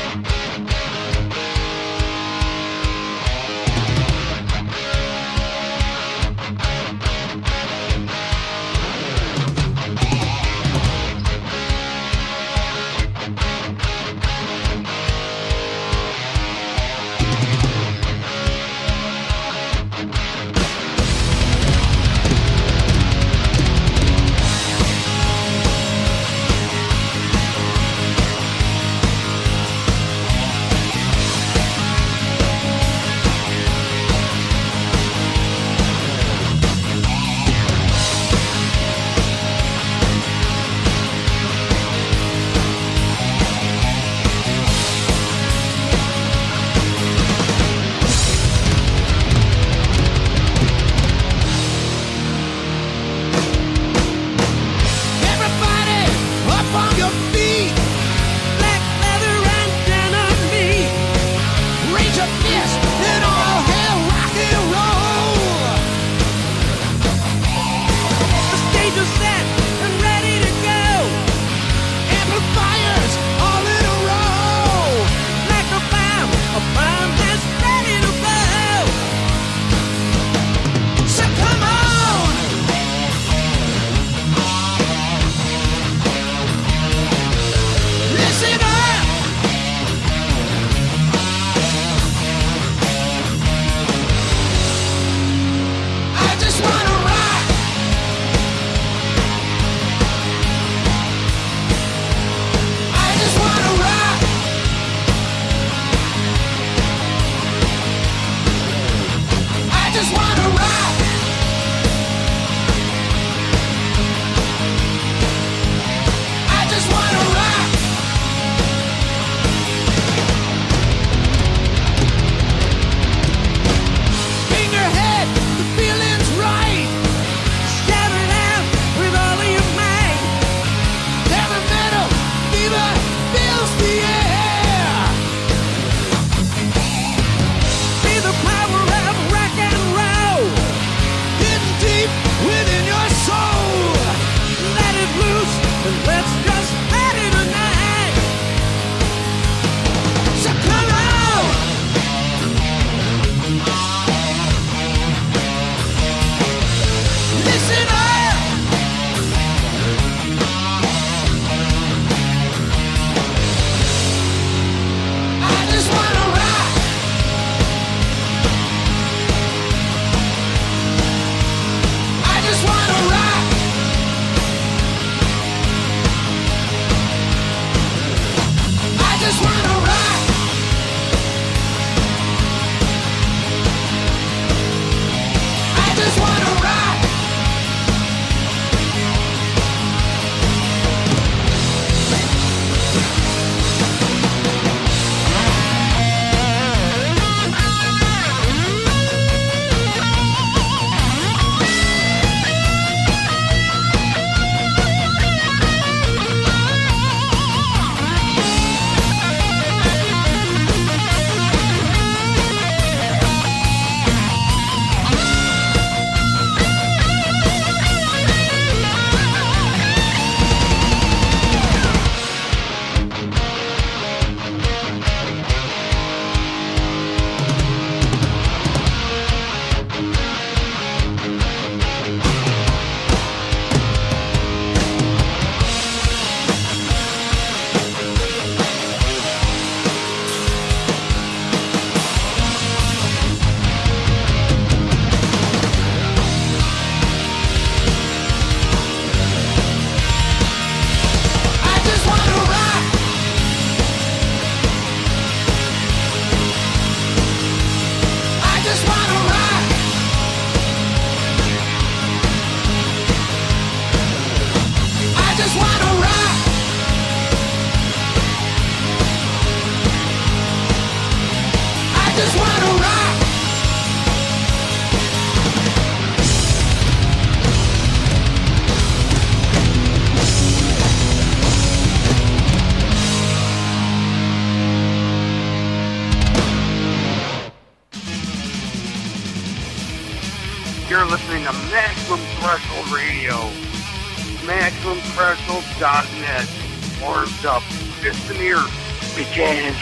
Fist in the ear. Begins.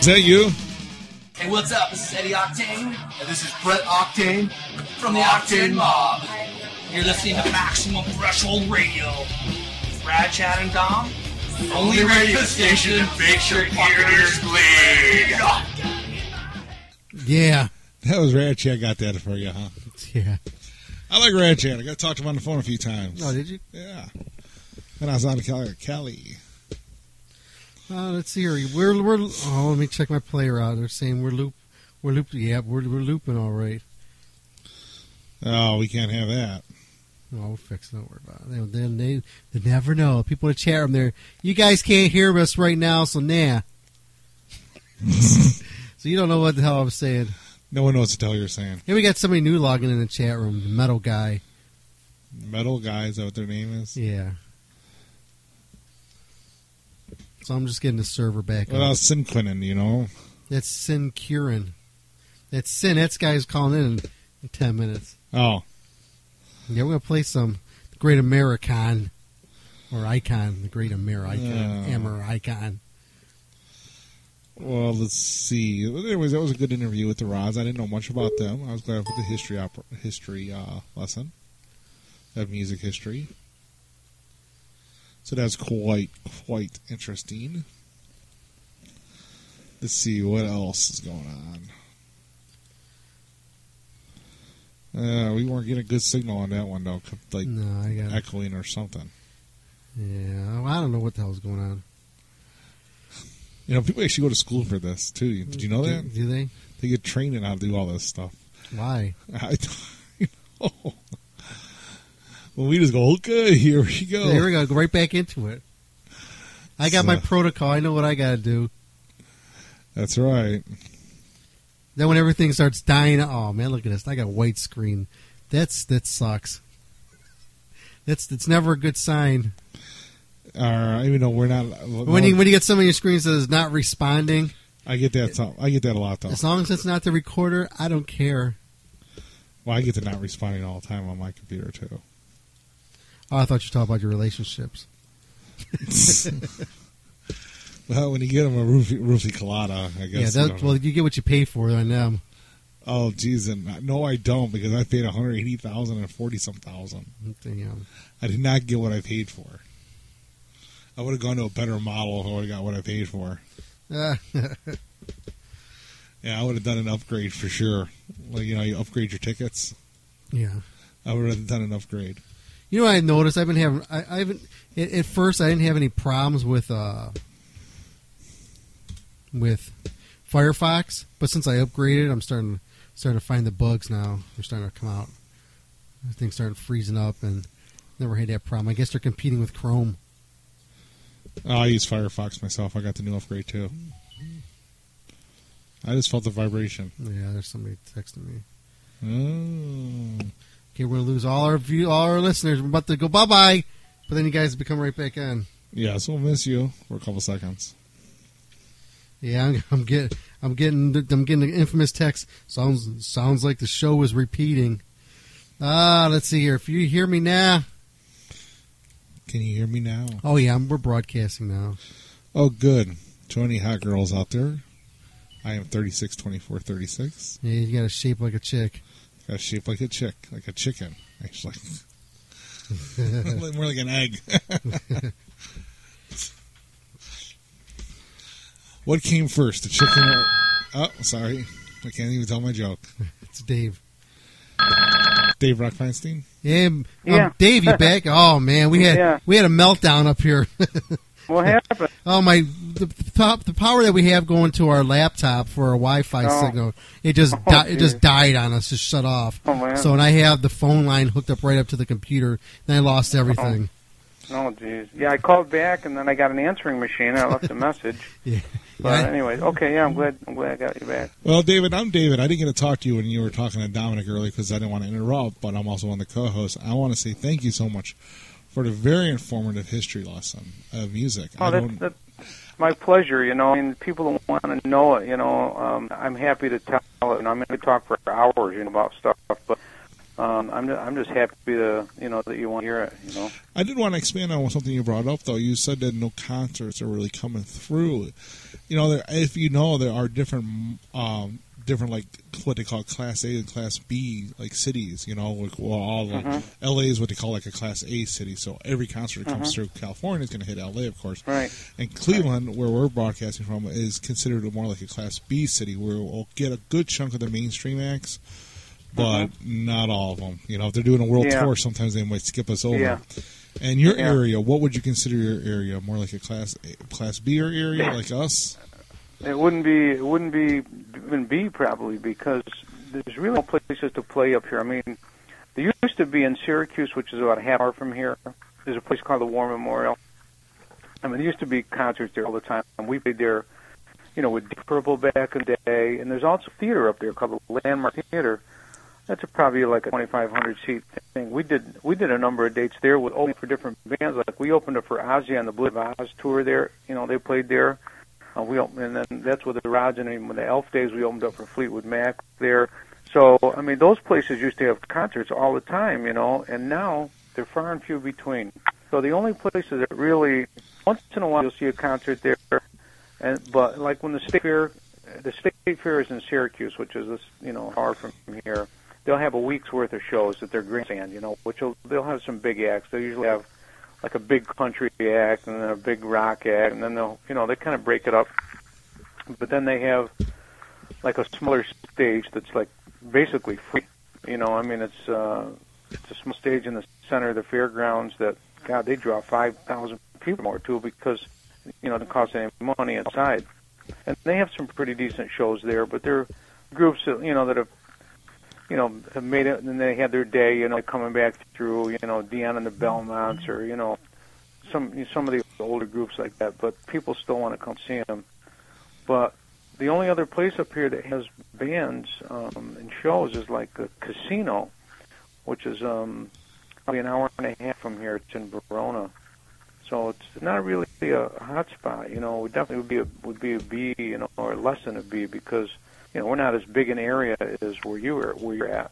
Is that you? Hey, what's up? This is Eddie Octane, and this is Brett Octane from the Octane Mob. You're listening to Maximum Threshold Radio. Brad, Chad, and Dom. Only radio station. Make sure your ears bleed. Yeah. That was Rad Chat got that for you, huh? Yeah. I like Rad Chat. I got to talk to him on the phone a few times. Oh, did you? Yeah. And I was on the Cali. Cali. Uh, let's see here. We're we're. Oh, let me check my player out. They're saying we're loop. We're loop. Yeah, we're we're looping all right. Oh, we can't have that. Oh, we'll fix it. Don't worry about it. They, they, they never know. People in the chat room there. You guys can't hear us right now, so nah. so you don't know what the hell I'm saying. No one knows what the hell you're saying. Here we got somebody new logging in the chat room. The metal guy. Metal guy, is that what their name is? Yeah. So I'm just getting the server back. Well, up. that's Sin Quirin, you know? That's Sin. That's Sin. That guy's calling in in, in ten minutes. Oh. Yeah, we're gonna play some Great American or Icon, the Great American, Icon. Well, let's see. Anyways, that was a good interview with the Rods. I didn't know much about them. I was glad for the history opera, history uh, lesson of music history. So that's quite quite interesting. Let's see what else is going on. Uh, we weren't getting a good signal on that one though, like No, I got. echoing or something. Yeah, I don't know what the hell's going on. You know, people actually go to school for this too. Did you know do, that? Do they? They get trained in how to do all this stuff. Why? I don't know. We just go, okay, here we go. Here we go. Go right back into it. I got my protocol. I know what I got to do. That's right. Then when everything starts dying, oh man, look at this! I got white screen. That's that sucks. That's that's never a good sign. Uh, even though we're not. When you when you get some of your screens that is not responding, I get that. I get that a lot though. as long as it's not the recorder, I don't care. Well, I get to not responding all the time on my computer too. Oh, I thought you were talking about your relationships. Well, when you get them a roofie, roofie colada, I guess. yeah, that, don't- well, you get what you pay for on them. oh, geez, and no, I don't because I paid one hundred eighty thousand and forty some thousand. Damn. I did not get what I paid for. I would have gone to a better model if I would have got what I paid for. Ah, Yeah, I would have done an upgrade for sure. Like you know, you upgrade your tickets. yeah. I would have done an upgrade. You know what I noticed? I've been having. I, I haven't. At, at first, I didn't have any problems with uh with Firefox, but since I upgraded, I'm starting starting to find the bugs now. They're starting to come out. Things starting freezing up, and never had that problem. I guess they're competing with Chrome. Oh, I use Firefox myself. I got the new upgrade too. I just felt the vibration. Yeah, there's somebody texting me. Oh. Okay, we're gonna lose all our view, all our listeners. We're about to go bye bye, but then you guys become right back in. Yeah, so we'll miss you for a couple seconds. Yeah, I'm, I'm getting, I'm getting, I'm getting the infamous text. Sounds, sounds like the show is repeating. Ah, let's see here. If you hear me now, Can you hear me now? oh yeah, I'm, we're broadcasting now. Oh, good. To any hot girls out there, I am 36, 24, 36. Yeah, you got a shape like a chick. Got a shape like a chick, like a chicken, actually. More like an egg. what came first, the chicken or... Oh, sorry. I can't even tell my joke. It's Dave. Dave Rock Feinstein? Yeah, um, Yeah. Dave, you back? Oh man, we had Yeah. we had a meltdown up here. What happened? Oh my! The, the, top, the power that we have going to our laptop for our Wi-Fi Oh. signal, it just Oh, di- it just died on us, just shut off. Oh, man. So and I have the phone line hooked up right up to the computer, then I lost oh. everything. Oh, jeez. Yeah, I called back and then I got an answering machine. and I left a message. Yeah, But Yeah. anyway, okay, yeah, I'm glad. I'm glad I got you back. Well, David, I'm David. I didn't get to talk to you when you were talking to Dominic earlier because I didn't want to interrupt, but I'm also one of the co-hosts. I want to say thank you so much for the very informative history lesson of music. Oh, that's, that's my pleasure. You know, I mean, people don't want to know it. You know, um, I'm happy to tell it, and I'm going to talk for hours, you know, about stuff. But um, I'm just, I'm just happy to, you know, that you want to hear it. You know. I did want to expand on something you brought up, though. You said that no concerts are really coming through. You know, there, if you know, there are different, um, different like what they call Class A and Class B like cities. You know, like, well, all like, Mhm. LA is what they call like a Class A city. So every concert that comes Mhm. through California is going to hit LA, of course. Right. And Cleveland, where we're broadcasting from, is considered more like a Class B city, where we'll get a good chunk of the mainstream acts, but not all of them. You know, if they're doing a world Yeah. tour, sometimes they might skip us over. Yeah. And your Yeah. area, what would you consider your area? More like a class a, class B or area, like us? It wouldn't be. It wouldn't be even B probably because there's really no places to play up here. I mean, there used to be in Syracuse, which is about a half hour from here. There's a place called the War Memorial. I mean, there used to be concerts there all the time, we played there. You know, with Deep Purple back in the day, and there's also theater up there called the Landmark Theater. That's a, probably like a 2,500 seat thing. We did we did a number of dates there with only for different bands. Like we opened up for Ozzy on the Blizzard of Ozz tour there. You know, they played there. Uh, we opened, and then that's with the Rods, and when the Elf Days, we opened up for Fleetwood Mac there. So I mean, those places used to have concerts all the time, you know, and now they're far and few between. So the only places that really, once in a while, you'll see a concert there, and but like when the state fair, the state fair is in Syracuse, which is you know, far from here. They'll have a week's worth of shows at their grandstand, you know, which will, they'll have some big acts. They usually have like a big country act and then a big rock act, and then they'll, you know, they kind of break it up. But then they have like a smaller stage that's like basically free. You know, I mean, it's uh, it's a small stage in the center of the fairgrounds that God they draw five thousand people more too because you know it doesn't cost any money inside, and they have some pretty decent shows there. But they're groups that you know that have you know made it and they had their day. You know, coming back through you know Dion and the Belmonts or you know some some of the older groups like that. But people still want to come see them. But the only other place up here that has bands um, and shows is like a casino, which is um, probably an hour and a half from here. It's in Verona, so it's not really a hot spot. You know, it definitely would be a would be a B, you know, or less than a B because you know we're not as big an area as where you are where you're at.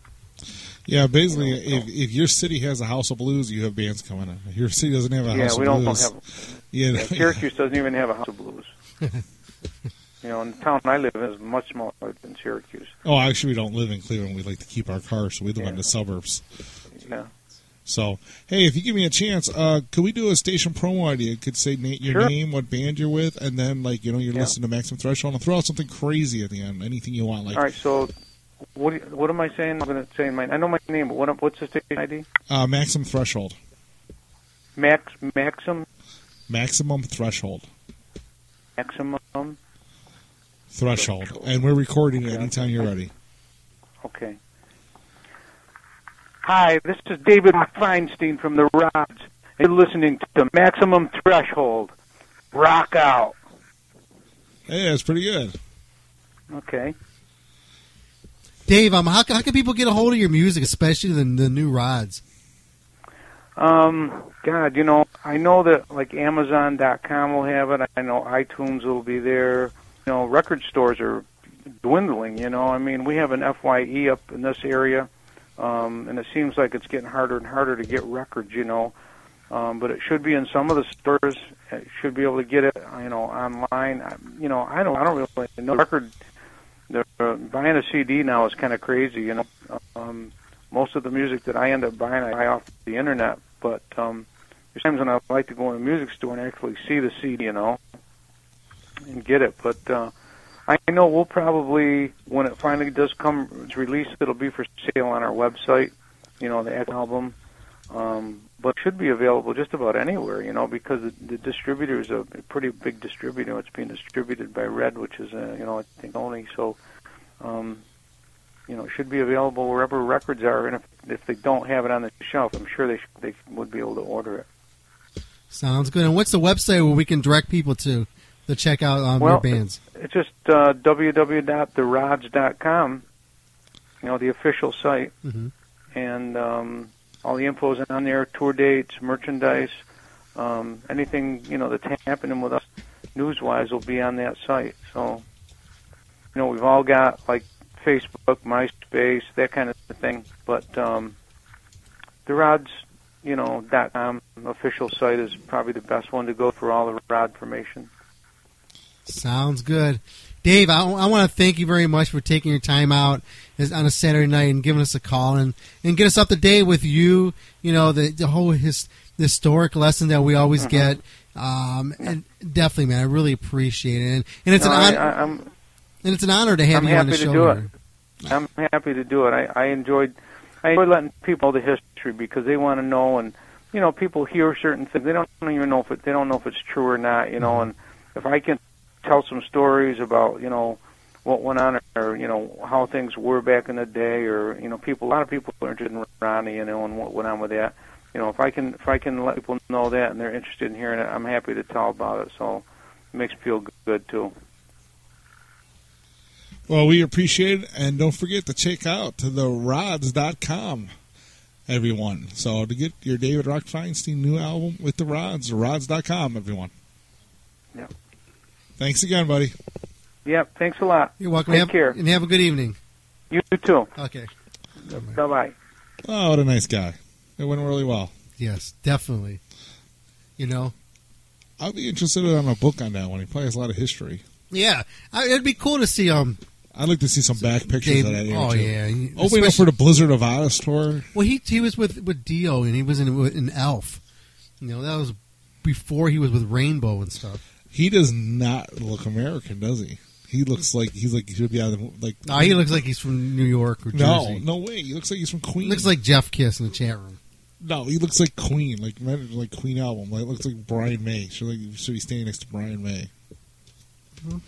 Yeah, basically, if, if your city has a House of Blues, you have bands coming in. If your city doesn't have a yeah, House we of don't Blues, have. yeah, Yeah, Syracuse doesn't even have a house of blues. you know, and the town I live in is much smaller than Syracuse. Oh, actually, we don't live in Cleveland. We like to keep our cars, so we live in the suburbs. Yeah. So, hey, if you give me a chance, uh, could we do a station promo idea? It could say na- your Sure. name, what band you're with, and then like you know you're Yeah. listening to Maximum Threshold, and throw out something crazy at the end. Anything you want, like All right, so what what am I saying? I'm going to say my I know my name, but what what's the station ID? uh, Maximum Threshold, Max Maximum. Maximum Threshold, Maximum. Threshold, and we're recording it Okay. anytime you're ready. Okay. Hi, this is David Feinstein from the Rods. You're listening to the Maximum Threshold. Rock out. Hey, that's pretty good. Okay. Dave, um, how, how can people get a hold of your music, especially the, the new rods? Um, God, you know, I know that like Amazon.com will have it. I know iTunes will be there. You know, record stores are dwindling. You know, I mean, we have an Fye up in this area, um, and it seems like it's getting harder and harder to get records. You know, um, but it should be in some of the stores. It should be able to get it. You know, online. I, you know, I don't. I don't really know record. The, uh, buying a CD now is kind of crazy. You know, um, most of the music that I end up buying, I buy off the internet. But um, there's times when I like to go in a music store and actually see the CD, you know, and get it. But uh, I know we'll probably, when it finally does come, it's released, it'll be for sale on our website. You know, the album. Um, but should be available just about anywhere, you know, because the, the distributor is a pretty big distributor. It's being distributed by Red, which is, uh, you know, I think only so. Um, you know, it should be available wherever records are, and if if they don't have it on the shelf, I'm sure they sh- they would be able to order it. Sounds good. And what's the website where we can direct people to to check out um, Well, your bands? It's just uh, www.therods.com, you know, the official site, Mhm. and um, all the info is on there, tour dates, merchandise, um, anything you know that's happening with us news-wise will be on that site. So, you know, we've all got like Facebook, MySpace, that kind of thing, but um, the Rods, you know, dot com official site is probably the best one to go for all the rod information. Sounds good. Dave, I, I want to thank you very much for taking your time out on a Saturday night and giving us a call and, and get us up to date with you. You know, the, the whole his, historic lesson that we always Mhm. get. Um, and definitely, man, I really appreciate it. And, and it's No, an honor. I- and it's an honor to have I'm you on happy the to show. do here. it. I'm happy to do it. I, I enjoyed I enjoy letting people know the history because they want to know, and you know, people hear certain things. They don't even know if it, they don't know if it's true or not. You know, and if I can tell some stories about you know what went on or you know how things were back in the day, or you know, people a lot of people are interested in Ronnie, you know, and what went on with that. You know, if I can if I can let people know that and they're interested in hearing it, I'm happy to tell about it. So it makes me feel good too. Well, we appreciate it, and don't forget to check out the rods.com, everyone. So to get your David Rock Feinstein new album with the rods, rods.com, everyone. Yeah. Thanks again, buddy. Yep. Thanks a lot. You're welcome. Take have, care. And have a good evening. You too. Okay. Bye bye. Oh, what a nice guy. It went really well. Yes, definitely. You know, I'll be interested in a book on that one. He probably has a lot of history. yeah, I, it'd be cool to see um. I'd like to see some back pictures Dave- of that oh, too. yeah. Oh, wait, no, for the Blizzard of Ozz tour. Well, he he was with with Dio, and he was in in Elf. You know, that was before he was with Rainbow and stuff. He does not look American, does he? He looks like he's like he should be out of the, like. No, he looks like he's from New York or no, Jersey. no way. He looks like he's from Queen. looks like Jeff Kiss in the chat room. no, he looks like Queen, like like Queen album. Like looks like Brian May. Should like should be standing next to Brian May.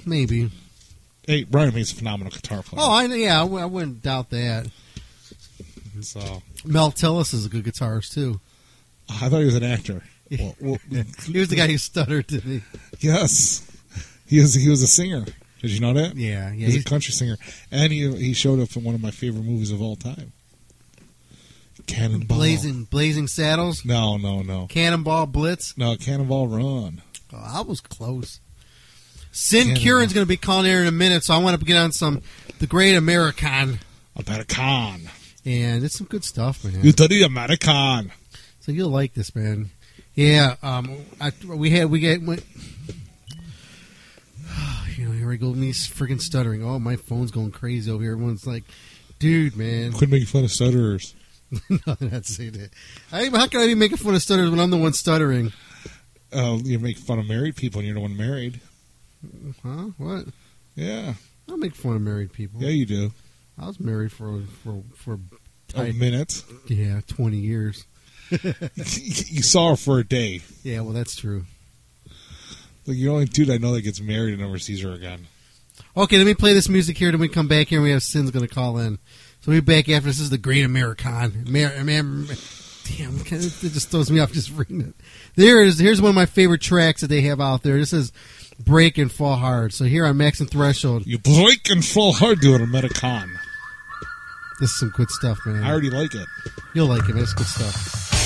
Maybe. Hey, Brian May's a phenomenal guitar player. Oh, I yeah, I, w- I wouldn't doubt that. So Mel Tillis is a good guitarist too. I thought he was an actor. Well, well, he was the guy who stuttered, didn't he? yes, he was. He was a singer. Did you know that? Yeah, yeah. He's a country singer, and he he showed up in one of my favorite movies of all time, Cannonball. Blazing Blazing Saddles, No, no, no, Cannonball Blitz. no. Cannonball Run. Oh, I was close. Sin Cannonball. Quirin's going to be calling here in a minute, so I want to get on some The Great American, American. and it's some good stuff, man. You did the American. So you'll like this, man. Yeah, um, I, we had we get. We, you know, here we go. Me freaking stuttering. Oh, my phone's going crazy over here. Everyone's like, "Dude, man." Quit making fun of stutterers. no, not saying that. I, how can I be making fun of stutterers when I'm the one stuttering? Uh, you make fun of married people, and you're the one married. Huh? What? Yeah, I make fun of married people. yeah, you do. I was married for for for A minute. yeah twenty years. you saw her for a day. Yeah, well, that's true. Like you're the only dude I know that gets married and never sees her again. Okay, let me play this music here. Then we come back here and we have Sin's going to call in. So we'll be back after this. is the Great American. Amer- Amer- Damn, it just throws me off just reading it. There is. Here's one of my favorite tracks that they have out there. This is Break and Fall Hard. So here on Max and Threshold, You break and fall hard doing American. this is some good stuff, man. I already like it. You'll like it, man. It's good stuff.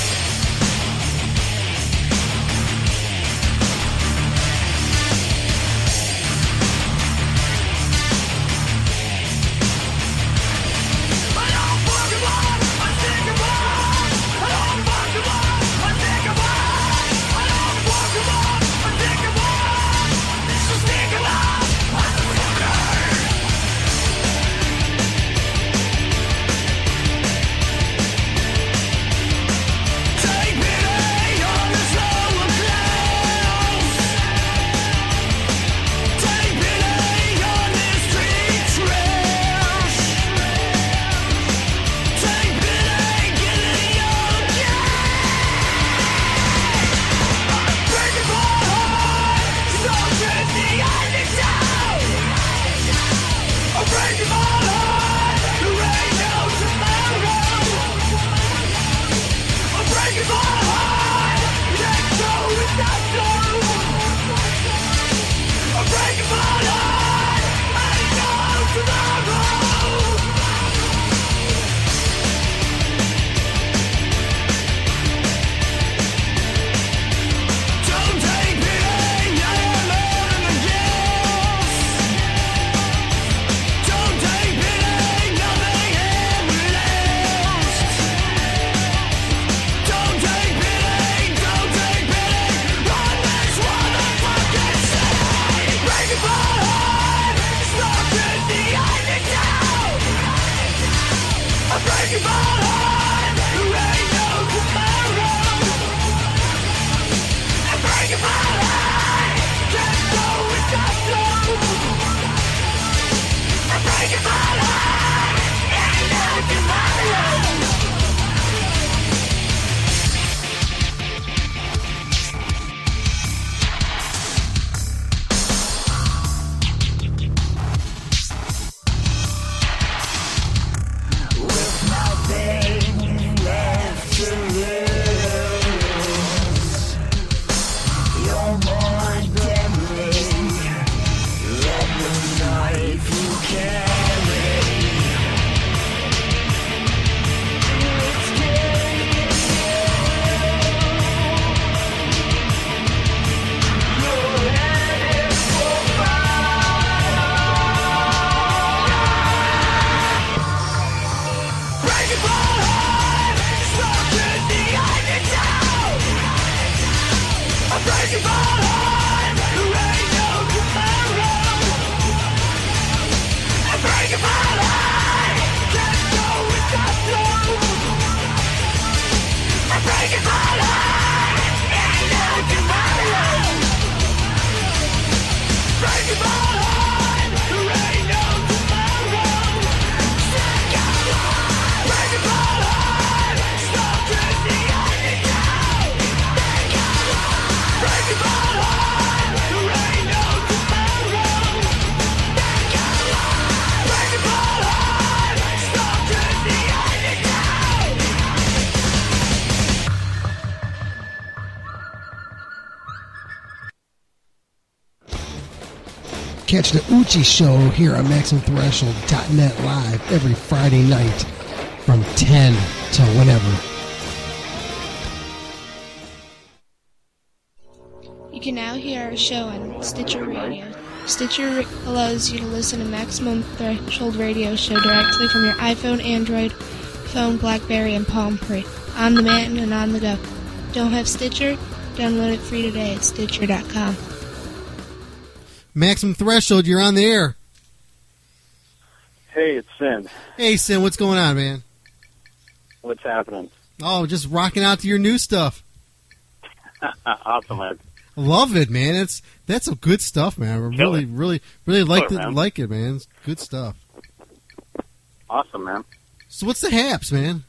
Catch the Uchi Show here on MaximumThreshold.net live every Friday night from 10 till whenever. You can now hear our show on Stitcher Radio. Stitcher allows you to listen to Maximum Threshold Radio Show directly from your iPhone, Android phone, Blackberry, and Palm Pre, on demand and on the go. Don't have Stitcher? Download it free today at Stitcher.com. Maximum Threshold, you're on the air. Hey, it's Sin. Hey, Sin, what's going on, man? What's happening? Oh, just rocking out to your new stuff. awesome, man. Love it, man. It's that's some good stuff, man. I really, really, really like it, man. Like it, man. It's good stuff. Awesome, man. So, what's the haps, man?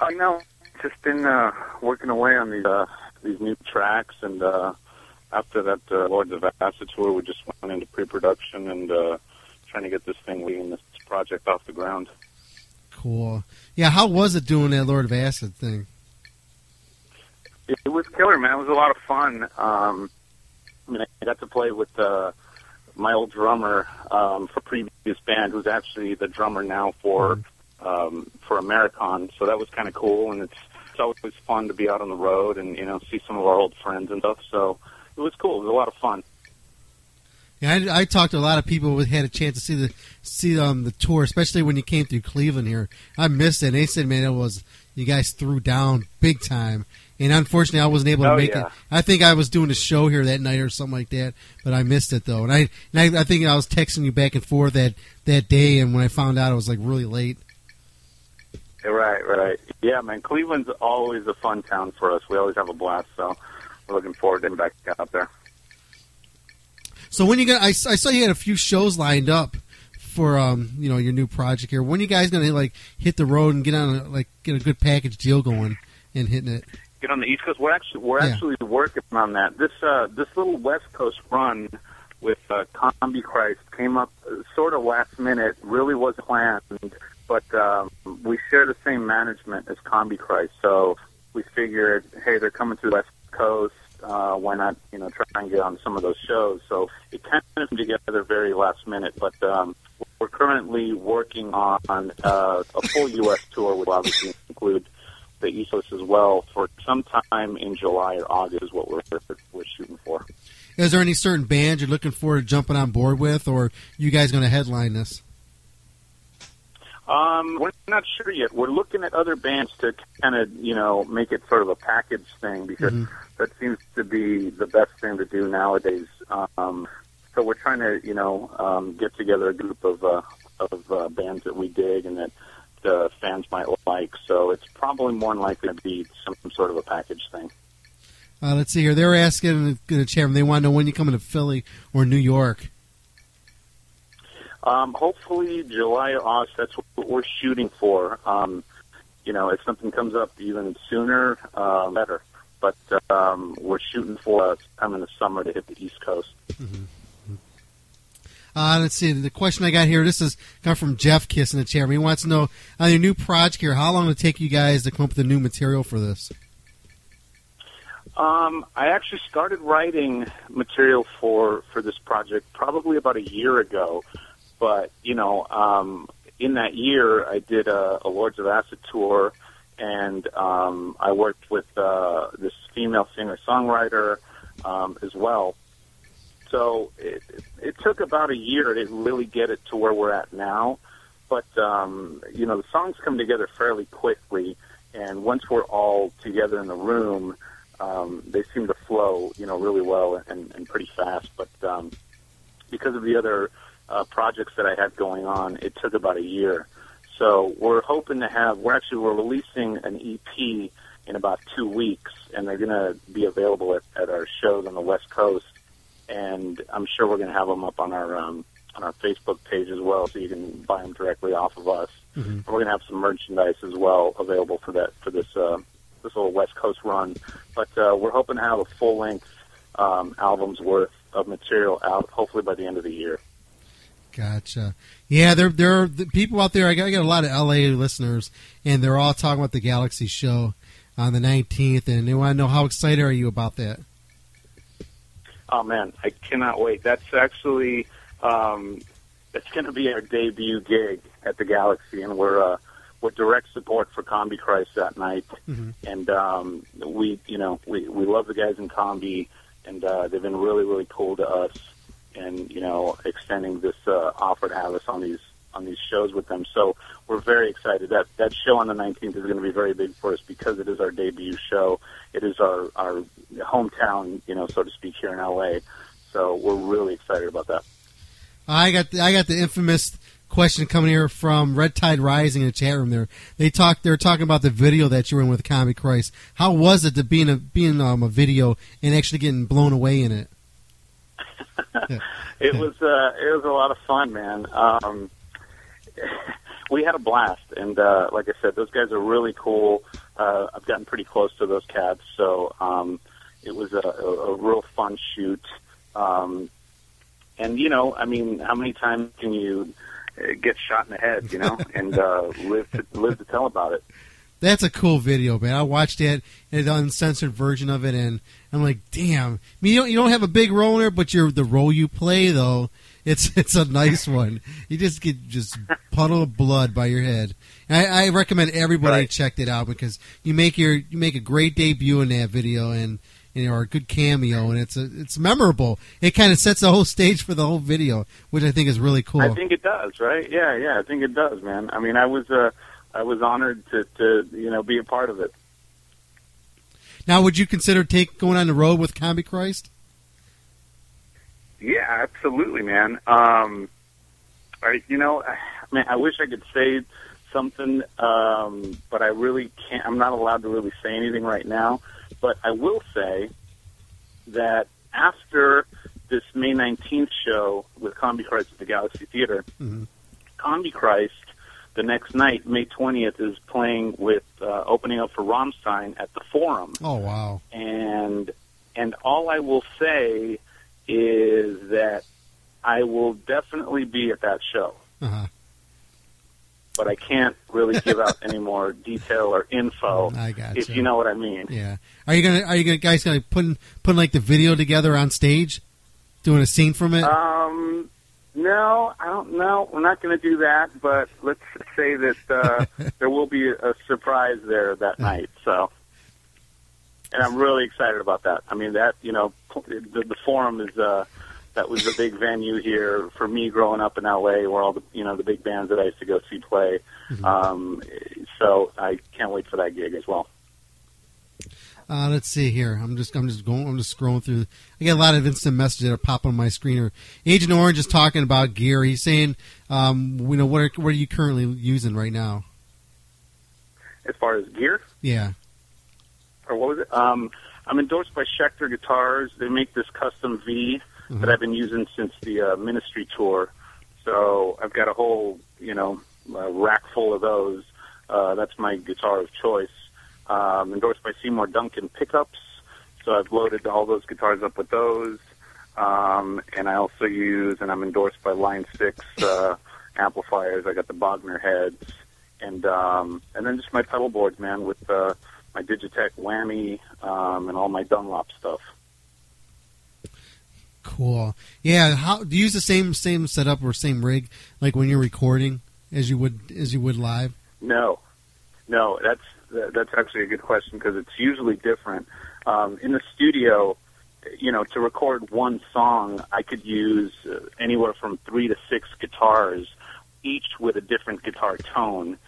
I know. Just been uh, working away on these uh, these new tracks, and uh, after that uh, Lords of Acid tour, we just went into pre-production and uh, trying to get this thing, leading this project off the ground. Cool. Yeah, how was it doing that Lord of Acid thing? It, it was killer, man. It was a lot of fun. Um, I mean, I got to play with uh, my old drummer um, for previous band, who's actually the drummer now for um, for Americon. So that was kind of cool, and it's it's always fun to be out on the road and you know see some of our old friends and stuff. So it was cool. It was a lot of fun. Yeah, I, I talked to a lot of people who had a chance to see the see um the tour, especially when you came through Cleveland here. I missed it. And they said, man, it was you guys threw down big time. And unfortunately, I wasn't able to Oh, make yeah. it. I think I was doing a show here that night or something like that, but I missed it though. And I, and I, I think I was texting you back and forth that that day, and when I found out, it was like really late. Right, right. Yeah, man. Cleveland's always a fun town for us. We always have a blast. So looking forward to getting back out there. So when you got, I, I saw you had a few shows lined up for um you know your new project here. When you guys gonna like hit the road and get on a, like get a good package deal going and hitting it? get on the East Coast. We're actually we're Yeah. actually working on that. This uh, this little West Coast run with uh, Combichrist came up uh, sort of last minute. Really wasn't planned, but um, we share the same management as Combichrist, so we figured, hey, they're coming to the West Coast. Uh, why not, you know, try and get on some of those shows? So it kind of came together very last minute, but um, we're currently working on uh, a full U.S. tour, which will obviously include the East Coast as well for sometime in July or August is what we're we're shooting for. Is there any certain bands you're looking forward to jumping on board with, or you guys going to headline this? Um, we're not sure yet. We're looking at other bands to kind of you know make it sort of a package thing because Mhm. that seems to be the best thing to do nowadays. Um, so we're trying to you know um, get together a group of uh, of uh, bands that we dig and that the fans might like. So it's probably more than likely to be some sort of a package thing. Uh, let's see here. They're asking in the chat room. They want to know when you coming to Philly or New York. Um, hopefully July or August. That's what we're shooting for. Um, you know, if something comes up even sooner, uh, better. But um, we're shooting for uh, sometime in the summer to hit the East Coast. Uh, let's see. The question I got here. This is come from Jeff Kiss in the chair. He wants to know on your new project here. How long will it take you guys to come up with the new material for this? Um, I actually started writing material for for this project probably about a year ago, but you know, um, in that year, I did a, a Lords of Acid tour, and um, I worked with uh, this female singer songwriter um, as well. So it, it, took about a year to really get it to where we're at now. But um, you know, the songs come together fairly quickly, and once we're all together in the room, um, they seem to flow, you know, really well and, and pretty fast. But um, because of the other uh, projects that I had going on, it took about a year. So we're hoping to have. We're actually we're releasing an EP in about two weeks, and they're going to be available at, at our shows on the West Coast. And I'm sure we're going to have them up on our um, on our Facebook page as well, so you can buy them directly off of us. Mm-hmm. We're going to have some merchandise as well available for that for this uh, this little West Coast run. But uh, we're hoping to have a full length um, album's worth of material out, hopefully by the end of the year. Gotcha. Yeah, there there are the people out there. I got, I got a lot of LA listeners, and they're all talking about the Galaxy show on the 19th, and they want to know how excited are you about that? Oh man, I cannot wait. That's actually um, it's going to be our debut gig at the Galaxy, and we're uh, we're direct support for Combichrist that night. Mhm. And um, we, you know, we we love the guys in Combi, and uh, they've been really really cool to us, and you know, extending this uh, offer to have us on these on these shows with them. So we're very excited. That that show on the 19th is going to be very big for us because it is our debut show. It is our our hometown, you know, so to speak, here in LA. So we're really excited about that. I got the, I got the infamous question coming here from Red Tide Rising in the chat room. There, they talked. They were talking about the video that you were in with Combichrist. How was it to be in a being um, a video and actually getting blown away in it? It was uh, it was a lot of fun, man. Um, we had a blast, and uh, like I said, those guys are really cool. Uh, I've gotten pretty close to those cats, so um, it was a, a, a real fun shoot. Um, and you know, I mean, how many times can you uh, get shot in the head, you know, and uh, live to live to tell about it? That's a cool video, man. I watched it, an uncensored version of it, and I'm like, damn. I mean, you don't, you don't have a big role in it, but you're the role you play, though. It's it's a nice one. You just get just puddle of blood by your head. I, I recommend everybody check it out because you make your you make a great debut in that video and and or a good cameo, and it's a, it's memorable. It kind of sets the whole stage for the whole video, which I think is really cool. I think it does, right? Yeah, yeah, I think it does, man. I mean, I was uh, I was honored to to you know be a part of it. now, would you consider take going on the road with Combichrist? Yeah, absolutely, man. Um, I, you know, I, man, I wish I could say something, um, but I really can't. I'm not allowed to really say anything right now. But I will say that after this May 19th show with Combichrist at the Galaxy Theater, Mm-hmm. Combi Christ the next night, May 20th, is playing with uh, opening up for Rammstein at the Forum Oh wow! and and all I will say is that I will definitely be at that show, Uh-huh. but I can't really give out any more detail or info. I gotcha. If you know what I mean. Yeah. Are you gonna? Are you gonna, guys gonna putting putting like the video together on stage, doing a scene from it? Um, no, I don't know. We're not going to do that, but let's say that uh, there will be a surprise there that night. So, and I'm really excited about that. I mean, that you know, the, the forum is uh, that was the big venue here for me growing up in LA, where all the you know the big bands that I used to go see play. Um, so I can't wait for that gig as well. Uh, let's see here. I'm just I'm just going I'm just scrolling through. I get a lot of instant messages that are popping on my screen. Here. Agent Orange is talking about gear. He's saying, um, you know, what are what are you currently using right now? As far as gear, Yeah. or what was it? Um, I'm endorsed by Schecter Guitars. They make this custom V that I've been using since the uh, Ministry tour. So I've got a whole, you know, uh, rack full of those. Uh, that's my guitar of choice. Um, endorsed by Seymour Duncan pickups. So I've loaded all those guitars up with those. Um, and I also use, and I'm endorsed by Line 6 uh, amplifiers. I got the Bogner heads. And um, and then just my pedal boards, man, with uh, my Digitech whammy um, and all my Dunlop stuff. Cool. Yeah. How do you use the same same setup or same rig like when you're recording as you would as you would live? No, no, that's that- that's actually a good question because it's usually different. Um, in the studio, you know, to record one song, I could use uh, anywhere from three to six guitars, each with a different guitar tone.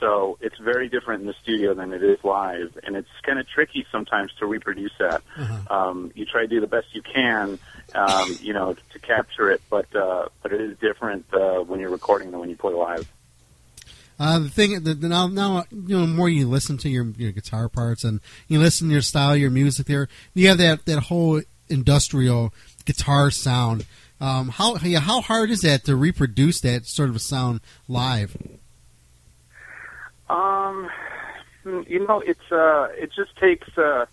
So it's very different in the studio than it is live, and it's kind of tricky sometimes to reproduce that. Um, you try to do the best you can, um, you know, to capture it, but uh, but it is different uh, when you're recording than when you play live. Uh, the thing the, now, now, you know, more you listen to your, your guitar parts and you listen to your style, your music, there, you have that, that whole industrial guitar sound. Um, how yeah, how hard is that to reproduce that sort of a sound live? Um, you know, it's uh, it just takes uh,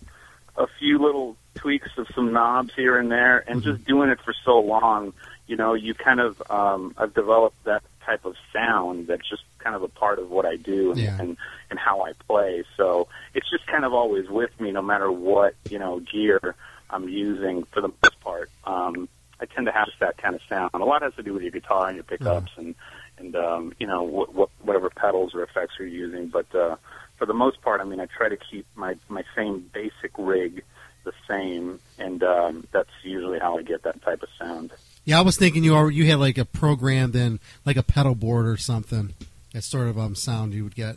a few little tweaks of some knobs here and there, and just doing it for so long, you know, you kind of um, I've developed that type of sound that's just kind of a part of what I do and, Yeah. and and how I play. So it's just kind of always with me, no matter what you know gear I'm using for the most part. um, I tend to have that kind of sound. A lot has to do with your guitar and your pickups and and um, you know what, what whatever pedals or effects you're using. But uh, for the most part, I mean, I try to keep my my same basic rig the same, and um, that's usually how I get that type of sound. Yeah, I was thinking you are, you had like a program then, like a pedal board or something. That sort of um, sound you would get.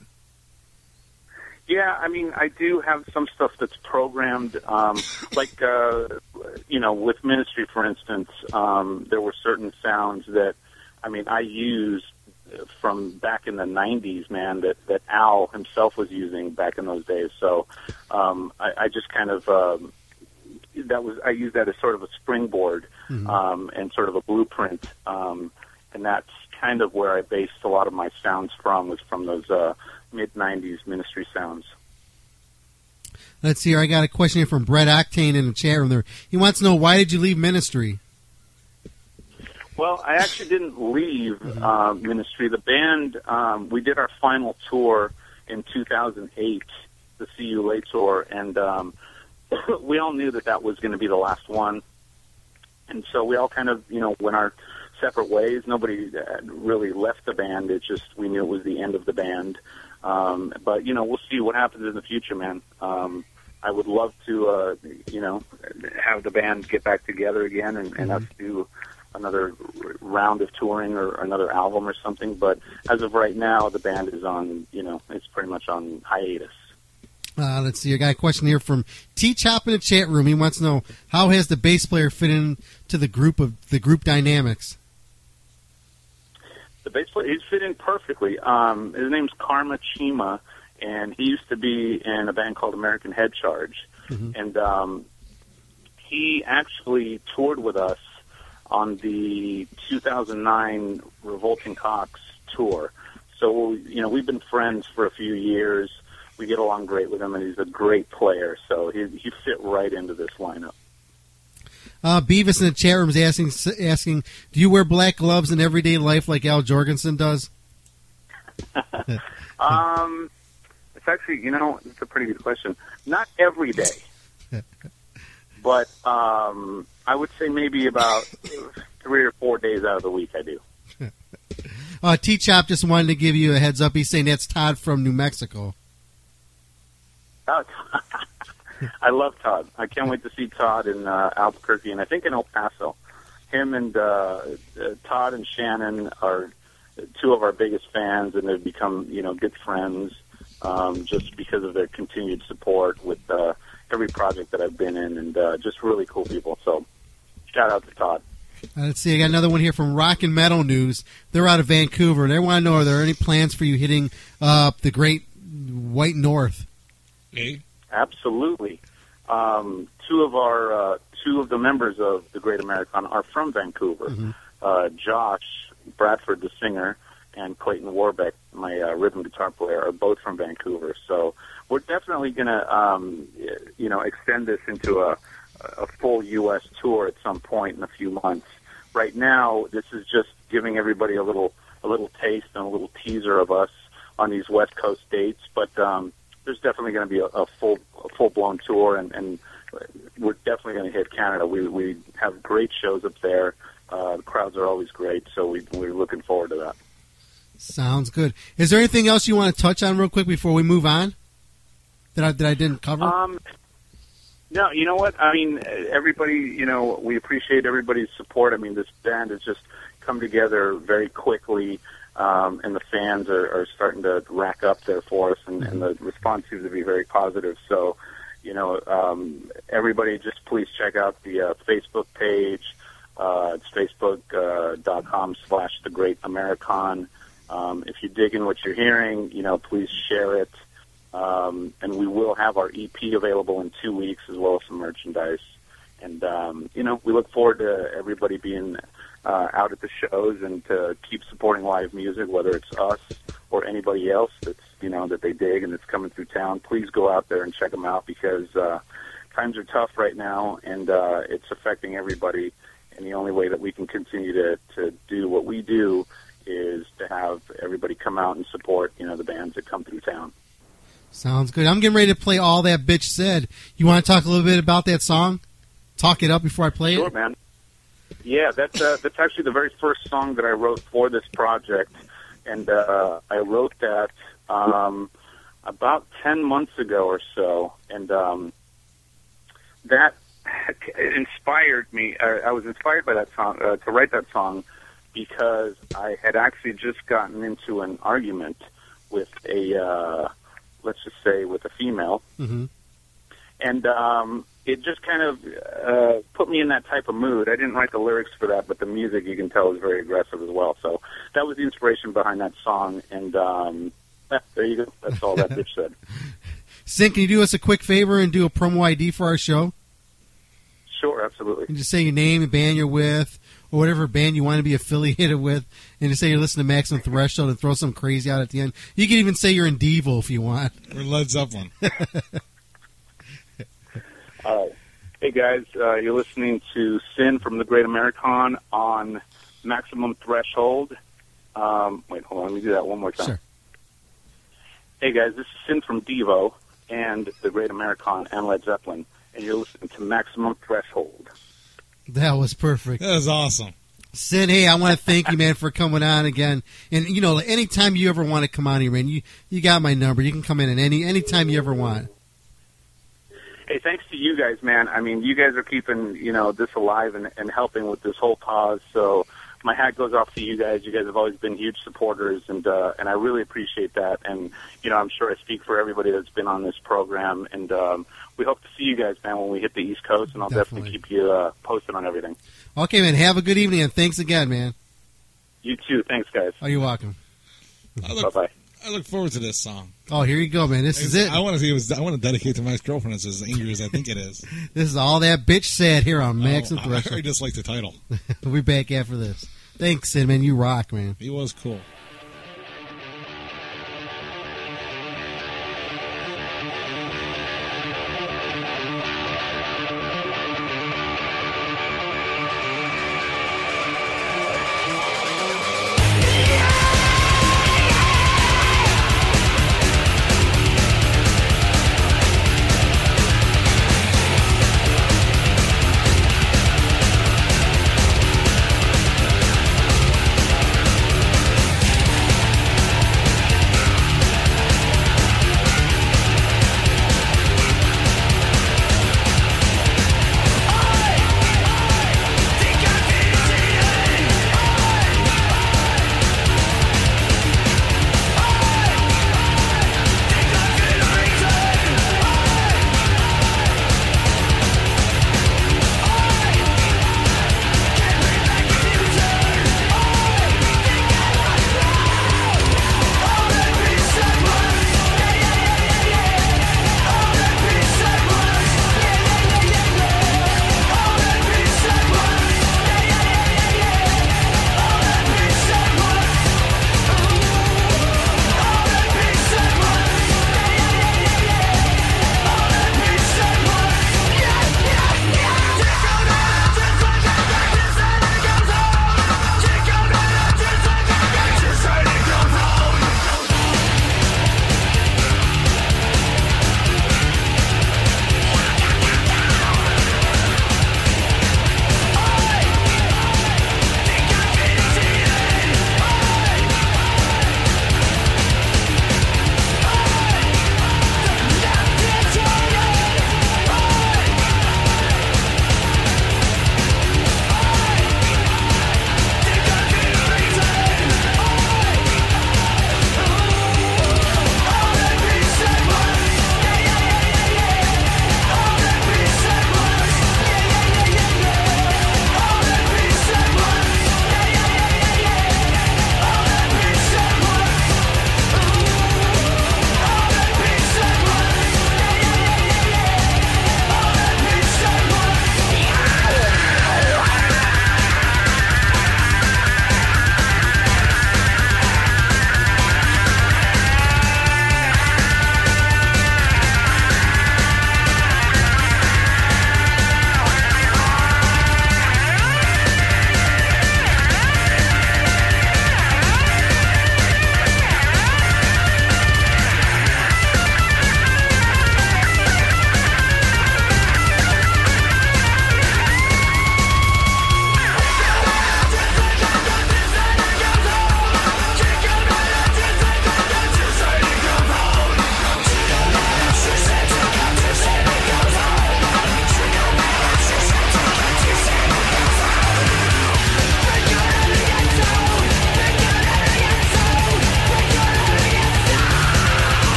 Yeah, I mean, I do have some stuff that's programmed, um, like uh, you know, with ministry, for instance. Um, there were certain sounds that, I mean, I used from back in the '90s, man. That that Al himself was using back in those days. So um, I, I just kind of um, that was I used that as sort of a springboard Mhm. um, and sort of a blueprint, um, and that's kind of where I based a lot of my sounds from was from those uh, mid '90s ministry sounds. Let's see here. I got a question here from Brett Octane in the chat room there. He wants to know why did you leave ministry? Well, I actually didn't leave uh, ministry. The band, um, we did our final tour in 2008, the See You Late tour, and um, we all knew that that was going to be the last one. And so we all kind of, you know, went our separate ways. Nobody uh, really left the band. It's just we knew it was the end of the band. Um, but you know, we'll see what happens in the future, man. Um, I would love to, uh, you know, have the band get back together again and, and us do another round of touring or another album or something. But as of right now, the band is on, you know, it's pretty much on hiatus. Uh, let's see. I got a question here from T Chop in the chat room. He wants to know how has the bass player fit into the group of the group dynamics. The bass player, he's fit in perfectly. Um, his name's Karma Cheema, and he used to be in a band called American Head Charge. And um, he actually toured with us on the 2009 Revolting Cocks tour. So, you know, we've been friends for a few years. We get along great with him, and he's a great player. So he, he fit right into this lineup. Uh, Beavis in the chat room is asking asking, do you wear black gloves in everyday life like Al Jourgensen does? Um, it's actually, you know, it's a pretty good question. Not every day, but um, I would say maybe about three or four days out of the week I do. Uh, T Chop just wanted to give you a heads up. He's saying that's Todd from New Mexico. I love Todd. I can't wait to see Todd in uh, Albuquerque and I think in El Paso. Him and uh, uh, Todd and Shannon are two of our biggest fans, and they've become you know good friends um, just because of their continued support with uh, every project that I've been in, and uh, just really cool people. So, shout out to Todd. Uh, let's see. I got another one here from Rock and Metal News. They're out of Vancouver. They want to know: Are there any plans for you hitting uh, the Great White North? Absolutely. Um, two of our uh, two of the members of the Great Americana are from Vancouver. Uh, Josh Bradford, the singer, and Clayton Warbeck, my uh, rhythm guitar player, are both from Vancouver. So we're definitely going to, um, you know, extend this into a, a full U.S. tour at some point in a few months. Right now, this is just giving everybody a little a little taste and a little teaser of us on these West Coast dates, but um, there's definitely going to be a, a full a full blown tour, and, and we're definitely going to hit Canada. We we have great shows up there. Uh, the crowds are always great, so we we're looking forward to that. Sounds good. Is there anything else you want to touch on real quick before we move on that I, that I didn't cover? Um, no, you know what? I mean, everybody, you know, we appreciate everybody's support. I mean, this band has just come together very quickly, um, and the fans are, are starting to rack up there for us, and, and the response seems to be very positive. So, you know, um, everybody just please check out the uh, Facebook page. Uh, it's facebook.com slash the great American. Um, if you dig in what you're hearing, you know, please share it. Um, and we will have our EP available in two weeks as well as some merchandise. And, um, you know, we look forward to everybody being uh, out at the shows and to keep supporting live music, whether it's us or anybody else that's, you know, that they dig and that's coming through town. Please go out there and check them out because uh, times are tough right now and uh, it's affecting everybody. And the only way that we can continue to, to do what we do is to have everybody come out and support, you know, the bands that come through town. Sounds good. I'm getting ready to play all that bitch said. You want to talk a little bit about that song? Talk it up before I play Sure, it. man. Yeah, that's uh, that's actually the very first song that I wrote for this project, and uh, I wrote that um, about ten months ago or so, and um, that inspired me. Uh, I was inspired by that song uh, to write that song because I had actually just gotten into an argument with a uh, let's just say with a female, Mm-hmm. and um, it just kind of uh, put me in that type of mood. I didn't write the lyrics for that, but the music you can tell is very aggressive as well. So that was the inspiration behind that song, and um, eh, there you go. That's all that bitch said. Sin, can you do us a quick favor and do a promo ID for our show? Sure, absolutely. And just say your name and band you're with, or whatever band you want to be affiliated with, and just say you're listening to Maximum Threshold and throw some crazy out at the end. You can even say you're in Devo if you want. Or Led Zeppelin. All right. Hey guys, uh, you're listening to Sin from the Great Americon on Maximum Threshold. Um, wait, hold on, let me do that one more time. Sure. Hey guys, this is Sin from Devo and the Great Americon and Led Zeppelin, and you're listening to Maximum Threshold. That was perfect. That was awesome. Sin, hey, I want to thank you, man, for coming on again. And you know, anytime you ever want to come on here, man, you you got my number. You can come in at any anytime you ever want. Hey, thanks to you guys, man. I mean, you guys are keeping you know this alive and, and helping with this whole cause. So my hat goes off to you guys. You guys have always been huge supporters, and uh, and I really appreciate that. And you know, I'm sure I speak for everybody that's been on this program. And um, we hope to see you guys, man, when we hit the East Coast. And I'll definitely, Definitely. keep you uh, posted on everything. Okay, man. Have a good evening, and thanks again, man. You too. Thanks, guys. Oh, you're welcome. Bye bye. I look forward to this song. Oh, here you go, man. This is it. I want to see. It was, I want to dedicate to my ex-girlfriend. It's as angry as I think it is. This is all that bitch said here on Maximum Oh, I Threshold. just like the title. we'll be back after this. Thanks, Sid, man. You rock, man. He was cool.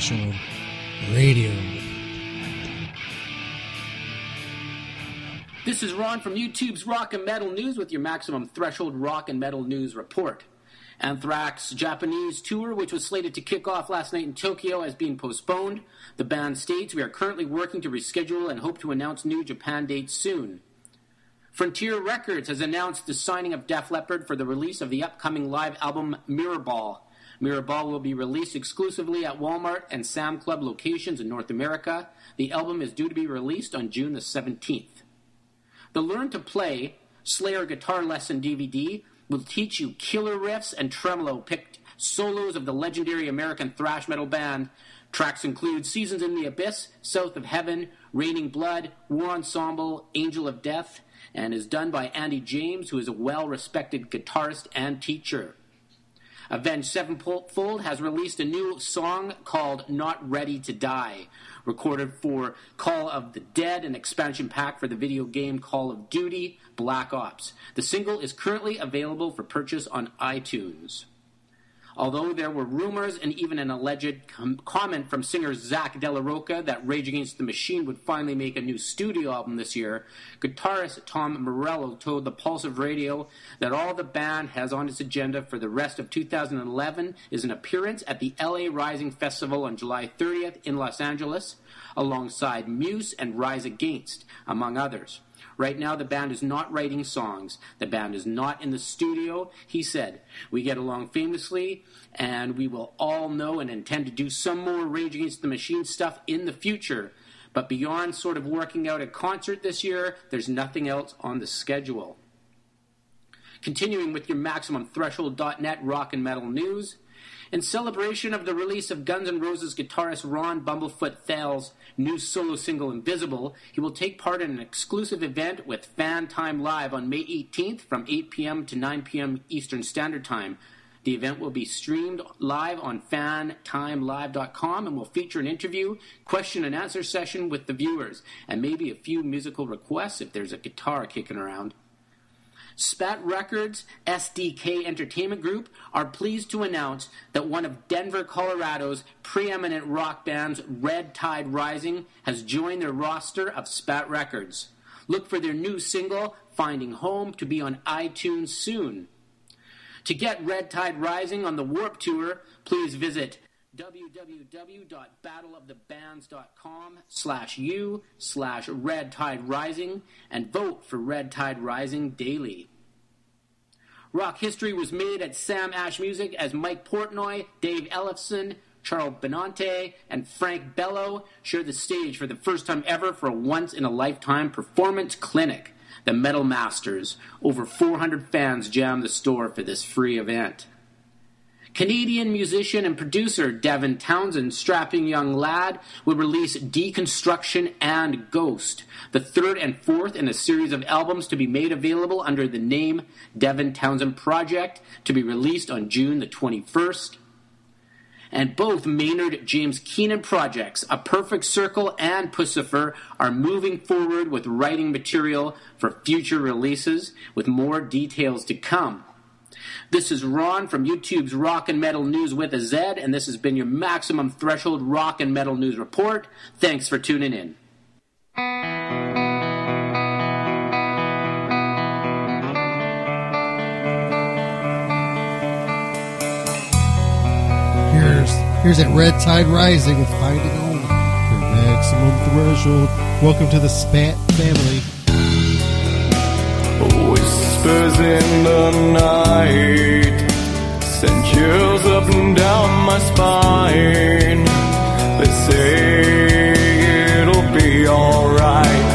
Threshold Radio. This is Ron from YouTube's Rock and Metal News with your Maximum Threshold Rock and Metal News report. Anthrax Japanese tour, which was slated to kick off last night in Tokyo, has been postponed. The band states we are currently working to reschedule and hope to announce new Japan dates soon. Frontier Records has announced the signing of Def Leppard for the release of the upcoming live album Mirrorball. Mirrorball will be released exclusively at Walmart and Sam Club locations in North America. The album is due to be released on June the 17th. The Learn to Play Slayer Guitar Lesson DVD will teach you killer riffs and tremolo picked solos of the legendary American thrash metal band. Tracks include Seasons in the Abyss, South of Heaven, Raining Blood, War Ensemble, Angel of Death, and is done by Andy James, who is a well respected guitarist and teacher. Avenged Sevenfold has released a new song called Not Ready to Die, recorded for Call of the Dead, an expansion pack for the video game Call of Duty Black Ops. The single is currently available for purchase on iTunes. Although there were rumors and even an alleged com- comment from singer Zack de la Rocha that Rage Against the Machine would finally make a new studio album this year, guitarist Tom Morello told the Pulse of Radio that all the band has on its agenda for the rest of 2011 is an appearance at the LA Rising Festival on July 30th in Los Angeles, alongside Muse and Rise Against, among others. Right now, the band is not writing songs. The band is not in the studio. He said, We get along famously, and we will all know and intend to do some more Rage Against the Machine stuff in the future. But beyond sort of working out a concert this year, there's nothing else on the schedule. Continuing with your MaximumThreshold.net rock and metal news. In celebration of the release of Guns N' Roses guitarist Ron Bumblefoot Thal's new solo single Invisible, he will take part in an exclusive event with Fan Time Live on May 18th from 8 p.m. to 9 p.m. Eastern Standard Time. The event will be streamed live on fantimelive.com and will feature an interview, question and answer session with the viewers, and maybe a few musical requests if there's a guitar kicking around. Spat Records SDK Entertainment Group are pleased to announce that one of Denver, Colorado's preeminent rock bands, Red Tide Rising, has joined their roster of Spat Records. Look for their new single, Finding Home, to be on iTunes soon. To get Red Tide Rising on the Warped Tour, please visit www.battleofthebands.com slash u slash red tide rising and vote for red tide rising daily rock history was made at sam ash music as mike portnoy dave ellefson charles benante and frank bello shared the stage for the first time ever for a once-in-a-lifetime performance clinic. The metal masters. Over 400 fans jammed the store for this free event Canadian musician and producer Devin Townsend, strapping young lad, will release Deconstruction and Ghost, the third and fourth in a series of albums to be made available under the name Devin Townsend Project, to be released on June the 21st. And both Maynard James Keenan projects, A Perfect Circle and Puscifer, are moving forward with writing material for future releases, with more details to come. This is Ron from YouTube's Rock and Metal News with a Z, and this has been your Maximum Threshold Rock and Metal News Report. Thanks for tuning in. Here's here's that Red Tide Rising with Finding Home. Your maximum threshold. Welcome to the Spat family. Whispers in the night send chills up and down my spine. They say it'll be alright,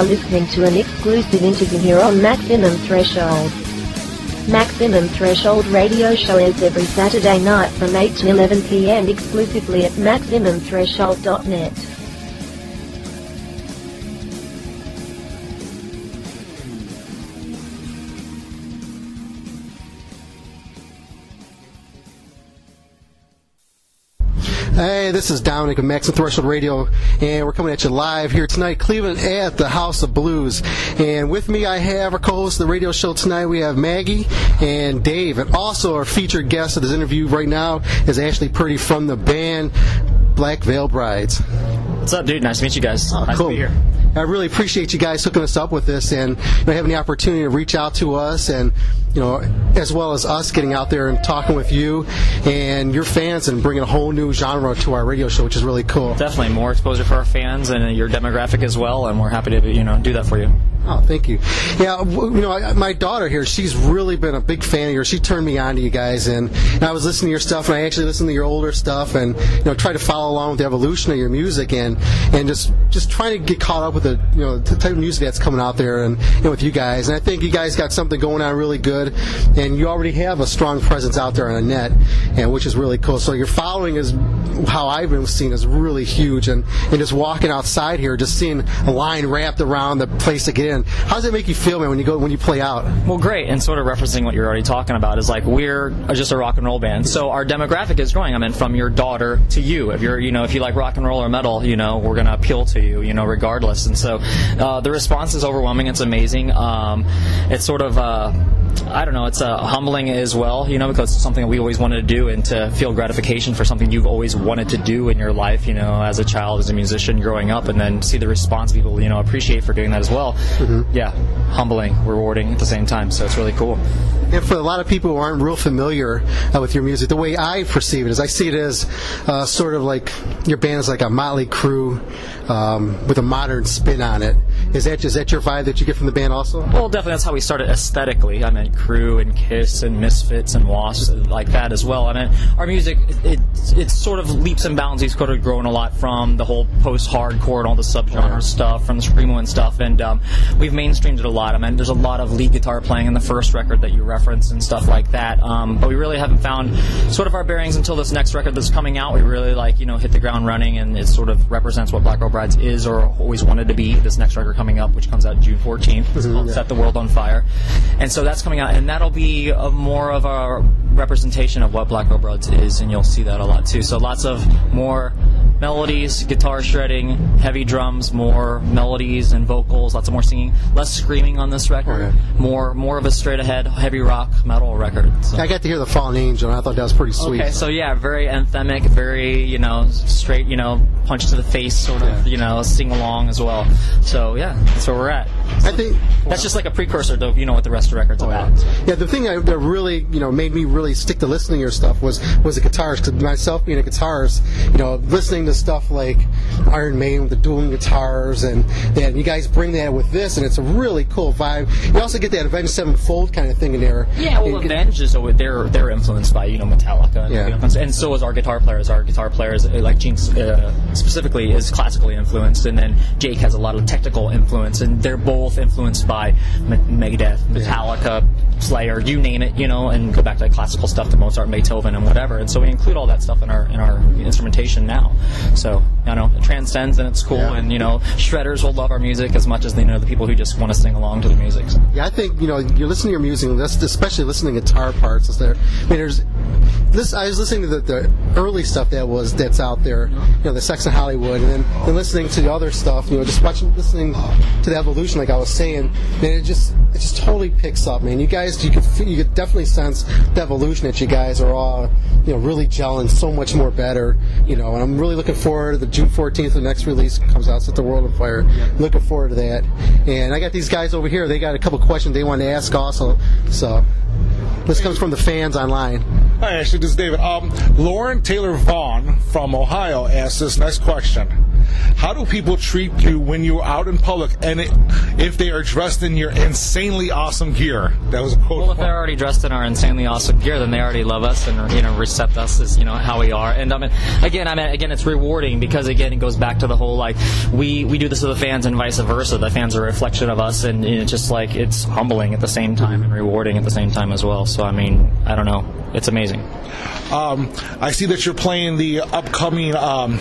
are listening to an exclusive interview here on Maximum Threshold. Maximum Threshold radio show airs every Saturday night from 8 to 11 p.m. exclusively at MaximumThreshold.net. this is Dominic of Maximum Threshold Radio, and we're coming at you live here tonight, Cleveland at the House of Blues. And with me, I have our co-host of the radio show tonight. We have Maggie and Dave, and also our featured guest of this interview right now is Ashley Purdy from the band Black Veil Brides. What's up, dude? Nice to meet you guys. Oh, nice cool. to be here. I really appreciate you guys hooking us up with this and you know, having the opportunity to reach out to us and you know as well as us getting out there and talking with you and your fans and bringing a whole new genre to our radio show, which is really cool. Definitely more exposure for our fans and your demographic as well, and we're happy to you know do that for you. Oh, thank you. Yeah, you know, I- my daughter here, she's really been a big fan of yours. She turned me on to you guys, and, and I was listening to your stuff, and I actually listened to your older stuff, and you know, try to follow along with the evolution of your music, and and just just trying to get caught up with the you know the type of music that's coming out there, and, and with you guys. And I think you guys got something going on really good, and you already have a strong presence out there on the net, and which is really cool. So your following is how I've been seeing is really huge, and and just walking outside here, just seeing a line wrapped around the place to get in. How does it make you feel, man, when you go when you play out? Well, great, and sort of referencing what you're already talking about is like we're just a rock and roll band, so our demographic is growing. I mean, from your daughter to you. If you're, you know, if you like rock and roll or metal, you know, we're gonna appeal to you, you know, regardless. And so uh, the response is overwhelming. It's amazing. Um, it's sort of. Uh, I don't know. It's uh, humbling as well, you know, because it's something we always wanted to do, and to feel gratification for something you've always wanted to do in your life, you know, as a child, as a musician, growing up, and then see the response people, you know, appreciate for doing that as well. Yeah, humbling, rewarding at the same time. So it's really cool. And for a lot of people who aren't real familiar uh, with your music, the way I perceive it is I see it as uh, sort of like your band is like a Mötley Crüe um, with a modern spin on it. Is that is that your vibe that you get from the band also? Well, definitely that's how we started aesthetically. I mean, Crüe and Kiss and Misfits and Wasps like that as well. I mean, our music it it's sort of leaps and bounds. We've sort of grown a lot from the whole post-hardcore and all the subgenre stuff, from the screamo and stuff, and um, we've mainstreamed it a lot. I mean, there's a lot of lead guitar playing in the first record that you referenced and stuff like that. Um, but we really haven't found sort of our bearings until this next record that's coming out. We really like you know hit the ground running, and it sort of represents what Black Veil Brides is or always wanted to be. This next record coming up, which comes out June 14th, it's mm-hmm, called Set the World on Fire, and so that's coming out, and that'll be a, more of a representation of what Black Veil Brides is, and you'll see that a lot too. So lots of more melodies, guitar shredding, heavy drums, more melodies and vocals, lots of more singing, less screaming on this record, more more of a straight ahead heavy rock metal record. So. I got to hear the Fallen Angel, and I thought that was pretty sweet. Okay, so yeah, very anthemic, very you know straight, you know punch to the face sort of, you know sing along as well. So yeah, that's where we're at. I think that's just like a precursor to you know what the rest of the record's about. Yeah, the thing that that really, you know, made me really stick to listening to your stuff was was the guitars. Because myself being a guitarist, you know, listening to stuff like Iron Maiden with the dueling guitars, and that you guys bring that with this, and it's a really cool vibe. You also get that Avenged Sevenfold kind of thing in there. Yeah, well, And you get- Avenged is always- they're they're influenced by you know Metallica, and, Yeah. you know, and so is our guitar players. Our guitar players, uh, like Gene uh, specifically, is classically influenced, and then Jake has a lot of technical influence, and they're both influenced by Me- Megadeth, Metallica, Slayer, you name it, you know, and go back to the classical stuff to Mozart, Beethoven, and whatever. And so we include all that stuff in our in our instrumentation now. So you know, it transcends and it's cool, and you know, shredders will love our music as much as they know the people who just want to sing along to the music. So. Yeah, I think you know you're listening to your music, especially listening to guitar parts. Is there? I mean, there's this. I was listening to the, the early stuff that was that's out there. You know, the Sex in Hollywood, and then, listening to the other stuff. You know, just watching, listening to the evolution, like I was saying. Man, it just it just totally picks up, man. You guys, you could you could definitely sense the evolution that you guys are all you know really gelling so much more better. You know, and I'm really looking forward to the June 14th. The next release comes out, Set the World on Fire. Looking forward to that. And I got these guys over here. They got a couple questions they want to ask also. So this comes from the fans online. Hi, Ashley. This is David. Um, Lauren Taylor Vaughn from Ohio asked this next question: How do people treat you when you're out in public, and it, if they are dressed in your insanely awesome gear? That was a quote. Well, if they're already dressed in our insanely awesome gear, then they already love us and you know accept us as you know how we are. And I mean, again, I mean, again, it's rewarding because again, it goes back to the whole like we we do this to the fans and vice versa. The fans are a reflection of us, and it's just like it's humbling at the same time and rewarding at the same time as well. So I mean, I don't know, it's amazing. Um, I see that you're playing the upcoming. Um,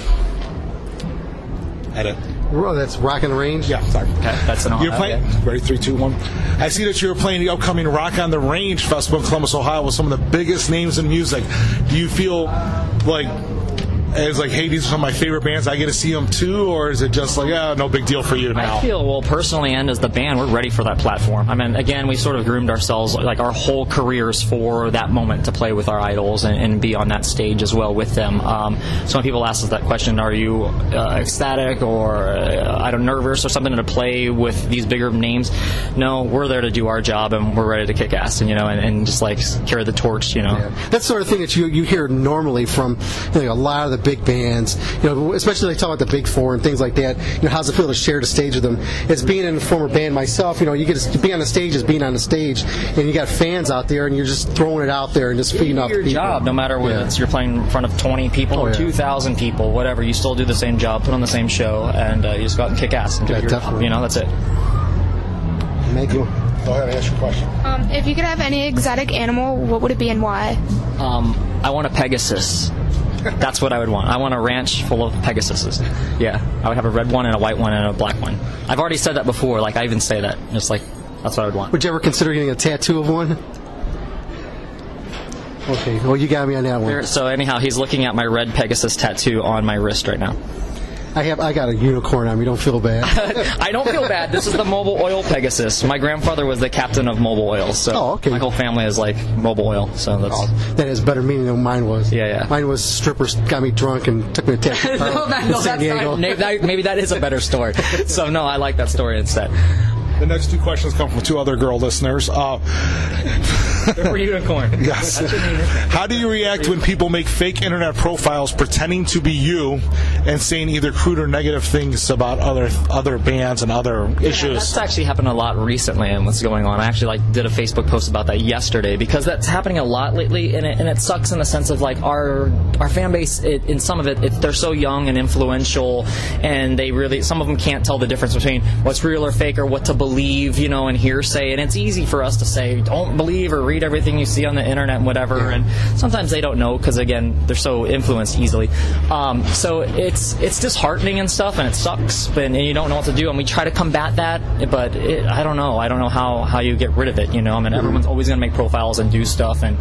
edit. Oh, that's Rock and Range. Yeah, sorry. Okay, that's an You're playing. Ready? Three, two, one. I see that you're playing the upcoming Rock on the Range Festival in Columbus, Ohio, with some of the biggest names in music. Do you feel like it's like, hey, these are some of my favorite bands. I get to see them too, or is it just like, yeah, no big deal for you now? I feel well personally, and as the band, we're ready for that platform. I mean, again, we sort of groomed ourselves like our whole careers for that moment to play with our idols and, and be on that stage as well with them. Um, so when people ask us that question, are you uh, ecstatic or uh, I don't nervous or something to play with these bigger names? No, we're there to do our job and we're ready to kick ass and you know and, and just like carry the torch. You know. That's sort of thing that you you hear normally from you know, a lot of the big bands. You know, especially they talk about the big four and things like that. You know, how's it feel to share the stage with them? As being in a former band myself, you know, you get to be on the stage as being on the stage, and you got fans out there, and you're just throwing it out there and just feeding off your people. job, no matter whether Yeah. it's you're playing in front of 20 people Oh, or yeah. 2,000 people, whatever. You still do the same job, put on the same show, and uh, you just go out and kick ass and do Yeah, your, definitely. you know, that's it. Thank you. Go ahead and ask your question. Um, if you could have any exotic animal, what would it be and why? Um, I want a Pegasus. That's what I would want. I want a ranch full of Pegasuses. Yeah, I would have a red one and a white one and a black one. I've already said that before. Like I even say that. Just like that's what I would want. Would you ever consider getting a tattoo of one? Okay, well, you got me on that one. So anyhow, he's looking at my red Pegasus tattoo on my wrist right now. I have, I got a unicorn on me. Don't feel bad. I don't feel bad. This is the Mobil Oil Pegasus. My grandfather was the captain of Mobil Oil, so my whole family is like Mobil Oil. So that's that has better meaning than mine was. Yeah, yeah. Mine was strippers got me drunk and took me to tattoo parlor no, that, no, San Diego. not, maybe, that, maybe that is a better story. So no, I like that story instead. The next two questions come from two other girl listeners. Uh, For unicorn. Yes. That's your new nickname. How do you react when people make fake internet profiles pretending to be you and saying either crude or negative things about other other bands and other issues? That's actually happened a lot recently, and what's going on. I actually like did a Facebook post about that yesterday because that's happening a lot lately, and it, and it sucks in the sense of like our our fan base. It, in some of it, it, they're so young and influential, and they really some of them can't tell the difference between what's real or fake or what to believe, you know, and hearsay. And it's easy for us to say don't believe or read everything you see on the internet and whatever. And sometimes they don't know because again, they're so influenced easily. Um, so it's it's disheartening and stuff, and it sucks. But and you don't know what to do. And we try to combat that, but it, I don't know. I don't know how how you get rid of it. You know, I mean, everyone's always going to make profiles and do stuff, and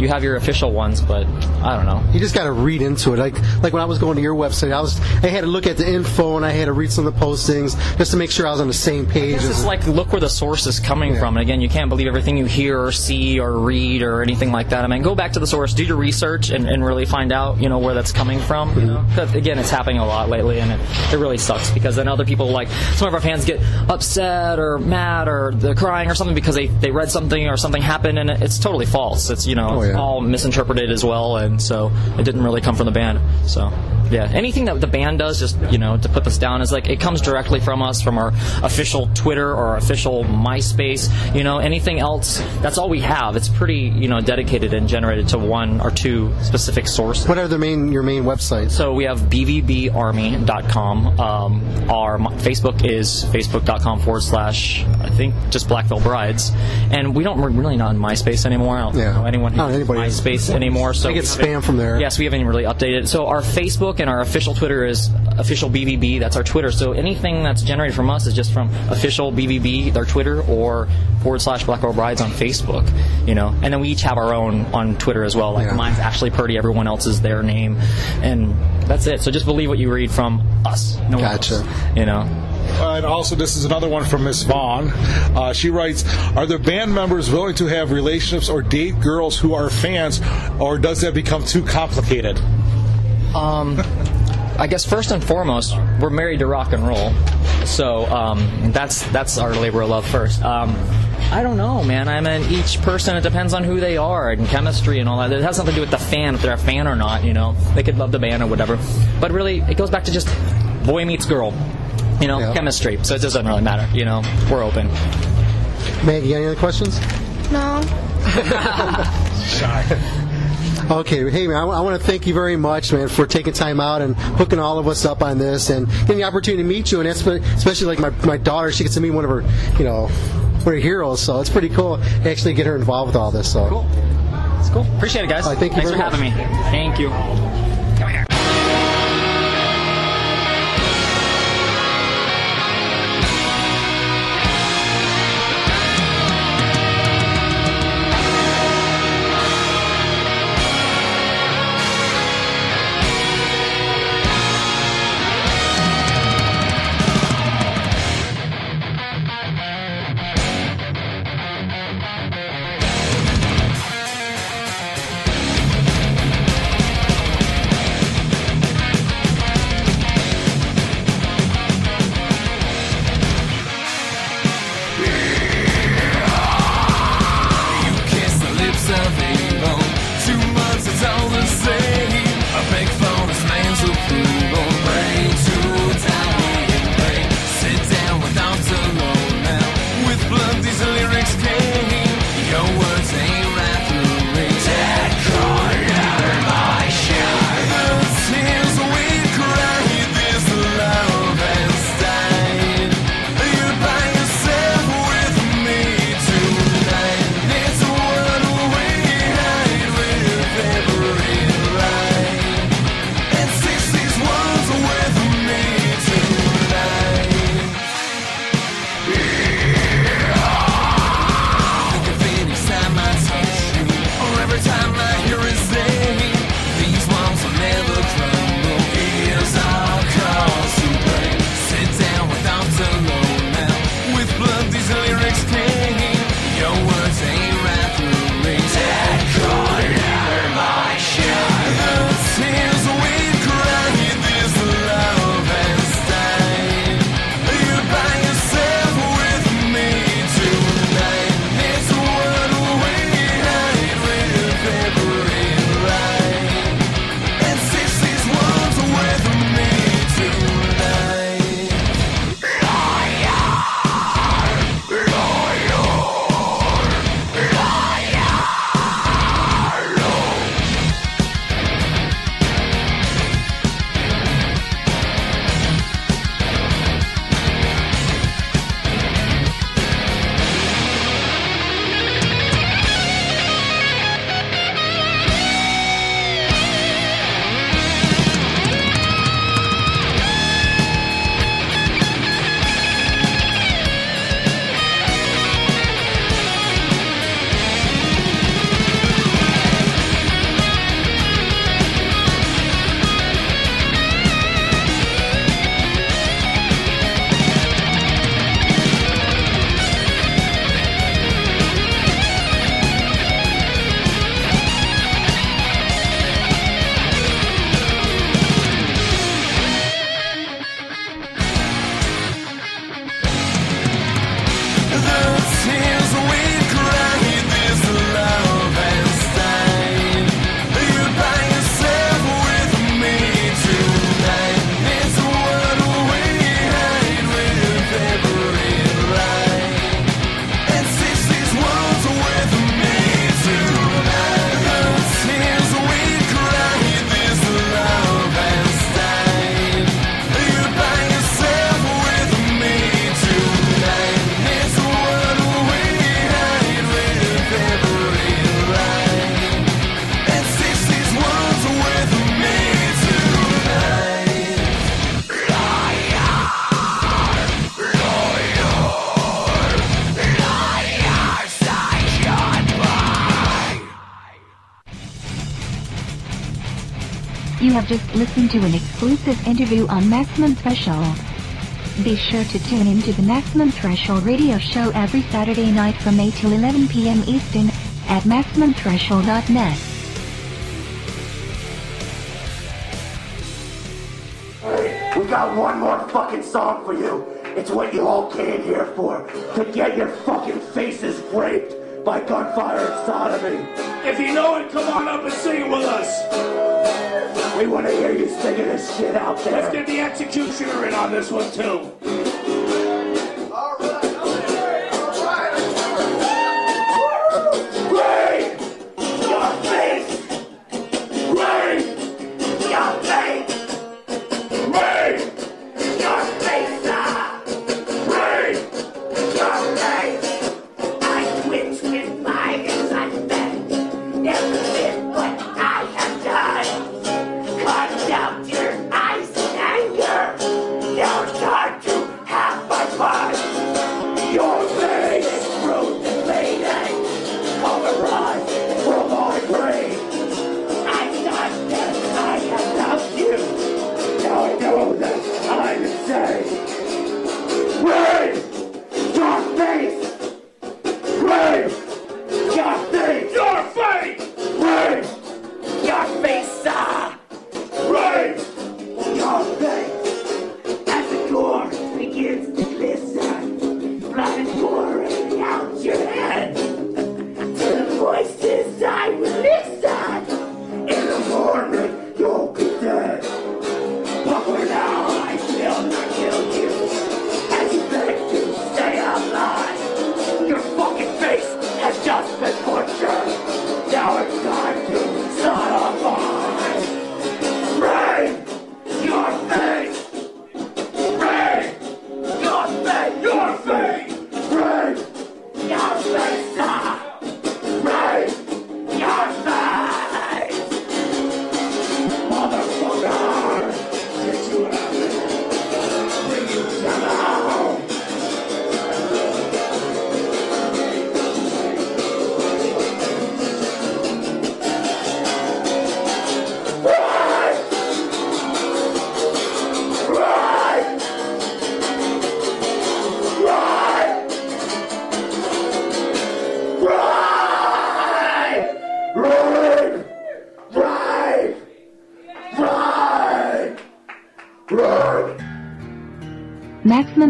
you have your official ones, but I don't know. You just got to read into it. Like like when I was going to your website, I was I had to look at the info and I had to read some of the postings just to make sure I was on the same page. It's like look where the source is coming from. And again, you can't believe everything you hear or see or read or anything like that. I mean, go back to the source, do your research, and, and really find out you know where that's coming from. You know? Mm-hmm. 'Cause, again, it's happening a lot lately, and it, it really sucks because then other people like some of our fans get upset or mad or they're crying or something because they, they read something or something happened and it's totally false. It's you know oh, it's all misinterpreted as well, and so it didn't really come from the band. So yeah, anything that the band does, just you know, to put this down is like it comes directly from us, from our official Twitter or official MySpace. You know, anything else, that's all we have. It's pretty you know dedicated and generated to one or two specific sources. What are the main your main websites? So we have bvbarmy.com. Um, our m- Facebook is facebook.com forward slash I think just Black Veil Brides, and we don't we're really not in MySpace anymore. I don't know anyone who uses MySpace anymore. So I get spam from there. Yes, we haven't even really updated. it. So our Facebook and our official Twitter is official BVB. That's our Twitter. So anything that's generated from us is just from official BVB, their Twitter, or forward slash Black Veil Brides on Facebook. You know, and then we each have our own on Twitter as well. Like mine's Ashley Purdy. Everyone else is their name, and that's it. So just believe what you read from us. No gotcha. Else, you know. Uh, and also, this is another one from Miss Vaughn. Uh, she writes, "Are the band members willing to have relationships or date girls who are fans, or does that become too complicated?" Um, I guess first and foremost, we're married to rock and roll, so um, that's that's our labor of love first. Um, I don't know, man. I mean, each person it depends on who they are and chemistry and all that. It has nothing to do with the fan if they're a fan or not. You know, they could love the band or whatever, but really, it goes back to just boy meets girl. You know, chemistry. So it doesn't really matter. You know, we're open. Maggie, any other questions? No. Okay, hey man, I, want to thank you very much, man, for taking time out and hooking all of us up on this and getting the opportunity to meet you, and especially like my, my daughter, she gets to meet one of her, you know, one of her heroes, so it's pretty cool to actually get her involved with all this. So cool. It's cool. Appreciate it, guys. Right, thank you Thanks for having me. Thank you. Listened to an exclusive interview on Maximum Threshold. Be sure to tune in to the Maximum Threshold radio show every Saturday night from 8 till 11 p.m. Eastern at MaximumThreshold.net. We got one more fucking song for you. It's what you all came here for. To get your fucking faces raped by gunfire and sodomy. If you know it, come on up and sing it with us. We want to hear you singing this shit out there. Let's get the executioner in on this one too.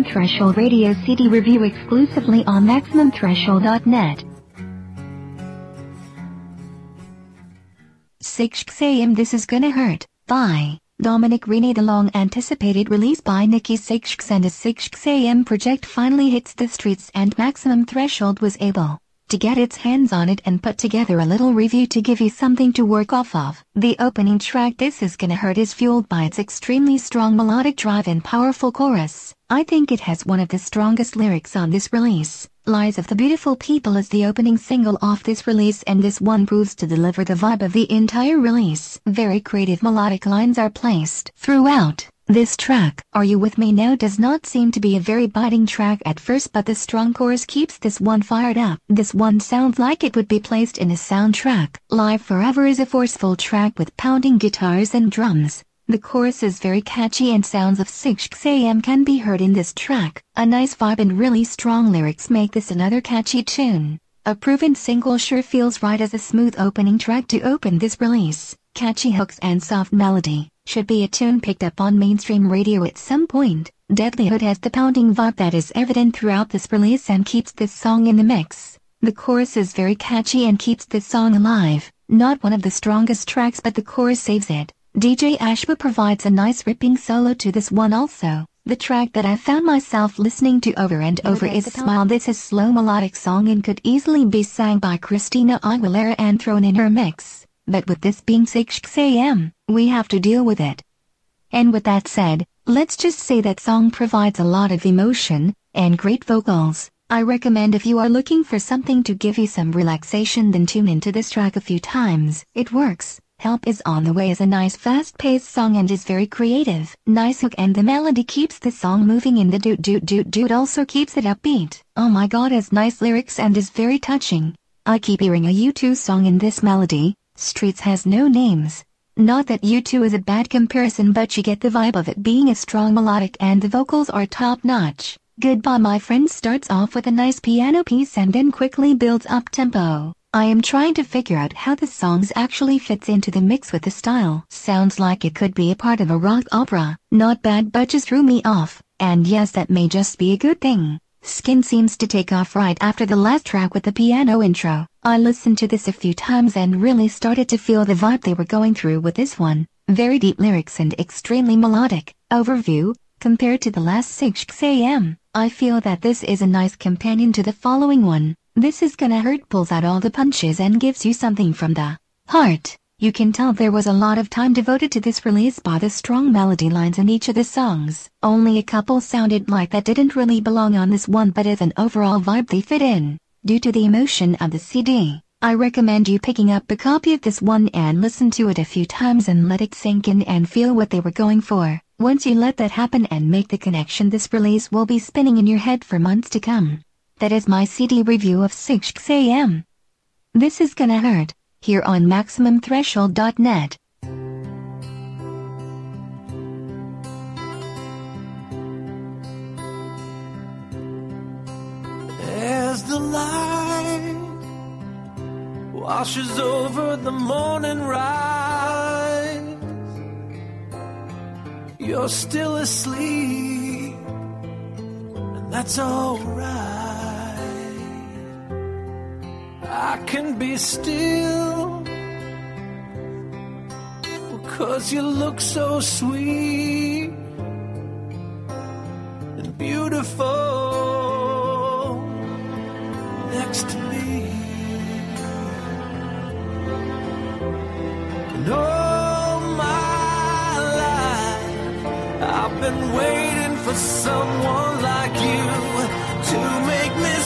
Threshold Radio CD review exclusively on MaximumThreshold.net. 6 am This Is Gonna Hurt, by Dominic Rene. The long anticipated release by Nikki Sixx and a 6 am project finally hits the streets and Maximum Threshold was able to get its hands on it and put together a little review to give you something to work off of. The opening track This Is Gonna Hurt is fueled by its extremely strong melodic drive and powerful chorus. I think it has one of the strongest lyrics on this release. Lies of the Beautiful People is the opening single off this release and this one proves to deliver the vibe of the entire release. Very creative melodic lines are placed throughout. This track, Are You With Me Now does not seem to be a very biting track at first but the strong chorus keeps this one fired up. This one sounds like it would be placed in a soundtrack. Live Forever is a forceful track with pounding guitars and drums. The chorus is very catchy and sounds of 6am can be heard in this track. A nice vibe and really strong lyrics make this another catchy tune. A proven single sure feels right as a smooth opening track to open this release. Catchy hooks and soft melody should be a tune picked up on mainstream radio at some point. Deadlihood has the pounding vibe that is evident throughout this release and keeps this song in the mix. The chorus is very catchy and keeps this song alive. Not one of the strongest tracks but the chorus saves it. DJ Ashba provides a nice ripping solo to this one also. The track that I found myself listening to over and over is Smile. This is slow melodic song and could easily be sang by Christina Aguilera and thrown in her mix. But with this being 6am, we have to deal with it. And with that said, let's just say that song provides a lot of emotion and great vocals. I recommend if you are looking for something to give you some relaxation then tune into this track a few times. It works. Help is on the way is a nice fast-paced song and is very creative. Nice hook and the melody keeps the song moving in the doot doot doot doot also keeps it upbeat. Oh my god has nice lyrics and is very touching. I keep hearing a U2 song in this melody. Streets has no names. Not that U2 is a bad comparison but you get the vibe of it being a strong melodic and the vocals are top notch. Goodbye My Friend starts off with a nice piano piece and then quickly builds up tempo. I am trying to figure out how the songs actually fits into the mix with the style. Sounds like it could be a part of a rock opera. Not bad but just threw me off. And yes that may just be a good thing. Skin seems to take off right after the last track with the piano intro. I listened to this a few times and really started to feel the vibe they were going through with this one. Very deep lyrics and extremely melodic. Overview, compared to the last 6 am, I feel that this is a nice companion to the following one. This is gonna hurt pulls out all the punches and gives you something from the heart. You can tell there was a lot of time devoted to this release by the strong melody lines in each of the songs. Only a couple sounded like that didn't really belong on this one but as an overall vibe they fit in. Due to the emotion of the CD, I recommend you picking up a copy of this one and listen to it a few times and let it sink in and feel what they were going for. Once you let that happen and make the connection this release will be spinning in your head for months to come. That is my CD review of 6 AM. This is gonna hurt, here on MaximumThreshold.net. As the light washes over the morning rise, you're still asleep, and that's alright. I can be still, cause you look so sweet and beautiful next to me. And all my life, I've been waiting for someone like you to make me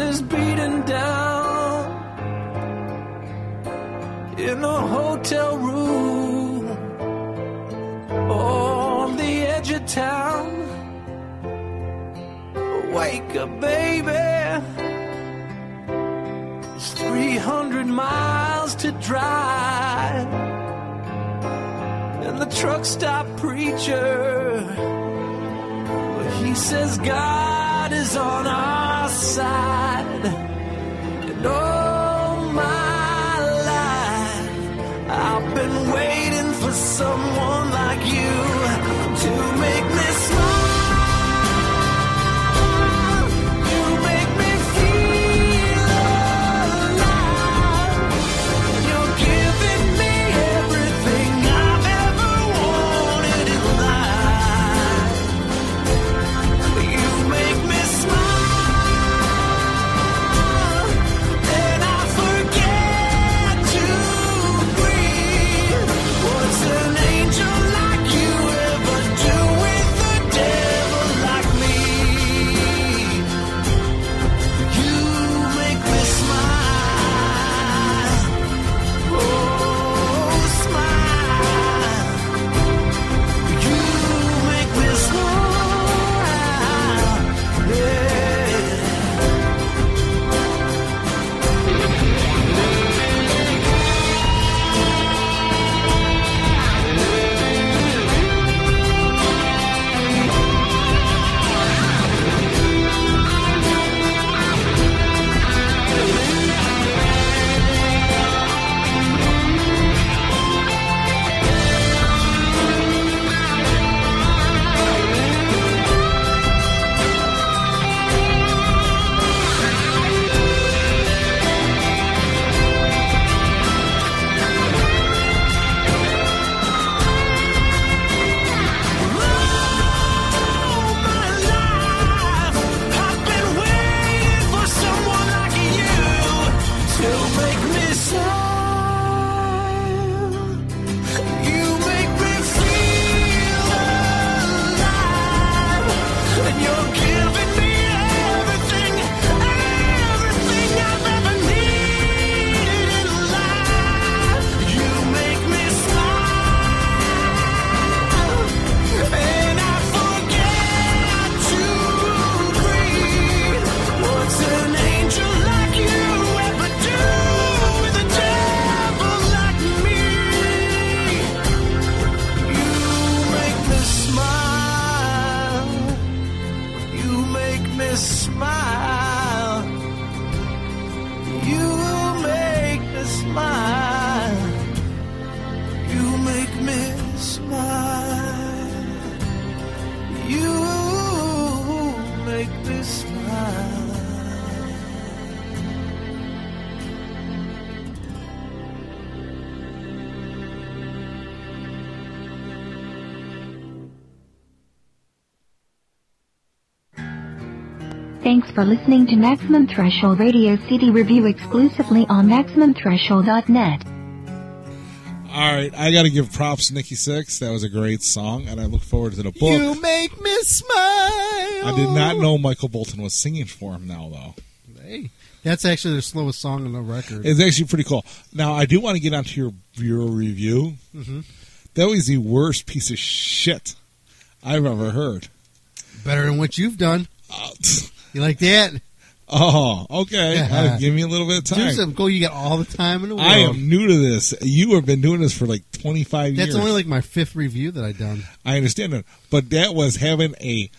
is beating down in a hotel room on the edge of town. Wake up, baby. It's 300 miles to drive. And the truck stop preacher, he says God is on our side. And all my life, I've been waiting for someone like you for listening to Maximum Threshold Radio CD review exclusively on MaximumThreshold.net. All right, I got to give props to Nikki Sixx. That was a great song, and I look forward to the book. You make me smile. I did not know Michael Bolton was singing for him now, though. Hey, that's actually the slowest song on the record. It's actually pretty cool. Now, I do want to get onto your your review. Mhm. That was the worst piece of shit I've ever heard. Better than what you've done. you like that? Oh, okay. Uh, give me a little bit of Do time. some go. You got all the time in the world. I am new to this. You have been doing this for like 25 That's years. That's only like my fifth review that I've done. I understand that, but that was having a.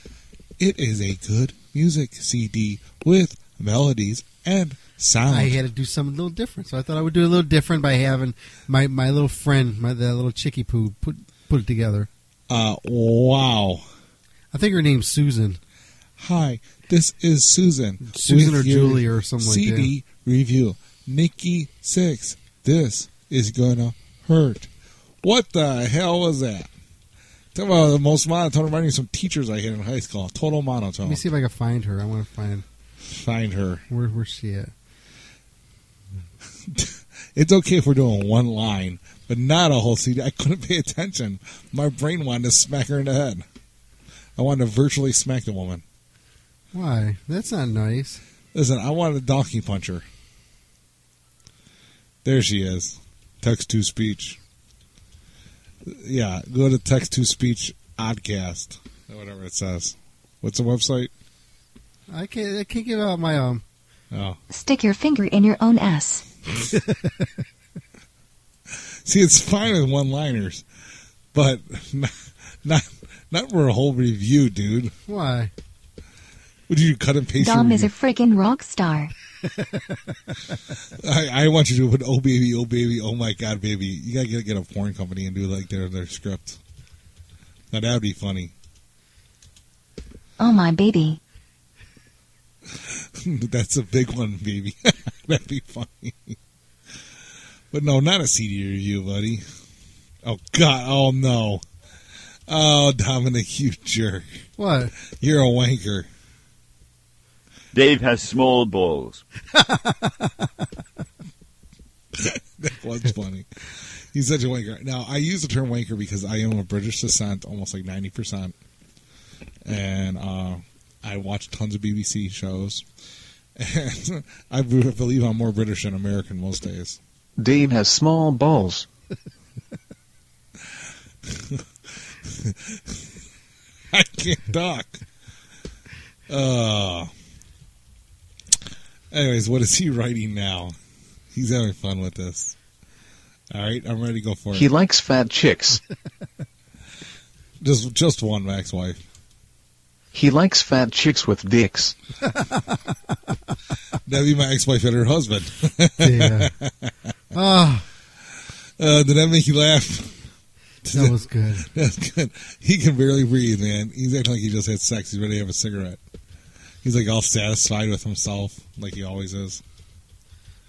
It is a good music CD with melodies and sound. I had to do something a little different, so I thought I would do a little different by having my, my little friend, my that little chickie poo, put put it together. Uh, wow. I think her name's Susan. Hi, this is Susan. Susan or Julie or something like CD review. Nikki Sixx. This is gonna hurt. What the hell was that? Talk about the most monotone. Reminding me of some teachers I had in high school. Total monotone. Let me see if I can find her. I want to find Find her. where where's she at. It's okay if we're doing one line, but not a whole CD. I couldn't pay attention. My brain wanted to smack her in the head. I wanted to virtually smack the woman. Why? That's not nice. Listen, I wanted a donkey puncher. There she is. Text to speech. Yeah, go to text to speech oddcast. Or whatever it says. What's the website? I can't. I can't give out my um. Oh. Stick your finger in your own ass. See, it's fine with one liners, but not, not not for a whole review, dude. Why? Would you cut and paste your Dom is a review? freaking rock star. I, I want you to put oh baby, oh baby, oh my god, baby. You gotta get, get a porn company and do like their their script. Now that would be funny. Oh my baby. That's a big one, baby. That'd be funny. But no, not a CD review, buddy. Oh God! Oh no! Oh Dominic, you jerk! What? You're a wanker. Dave has small balls. that was funny. He's such a wanker. Now, I use the term wanker because I am of British descent, almost like 90%. And uh, I watch tons of BBC shows. And I believe I'm more British than American most days. Dave has small balls. I can't talk. Uh, anyways, what is he writing now? He's having fun with this. All right, I'm ready to go for it. He likes fat chicks. Just, just one, Max wife. He likes fat chicks with dicks. That'd be my ex-wife and her husband. Yeah. Ah. Uh, did that make you laugh? That was good. That's good. He can barely breathe, man. He's acting like he just had sex. He's ready to have a cigarette. He's like all satisfied with himself, like he always is.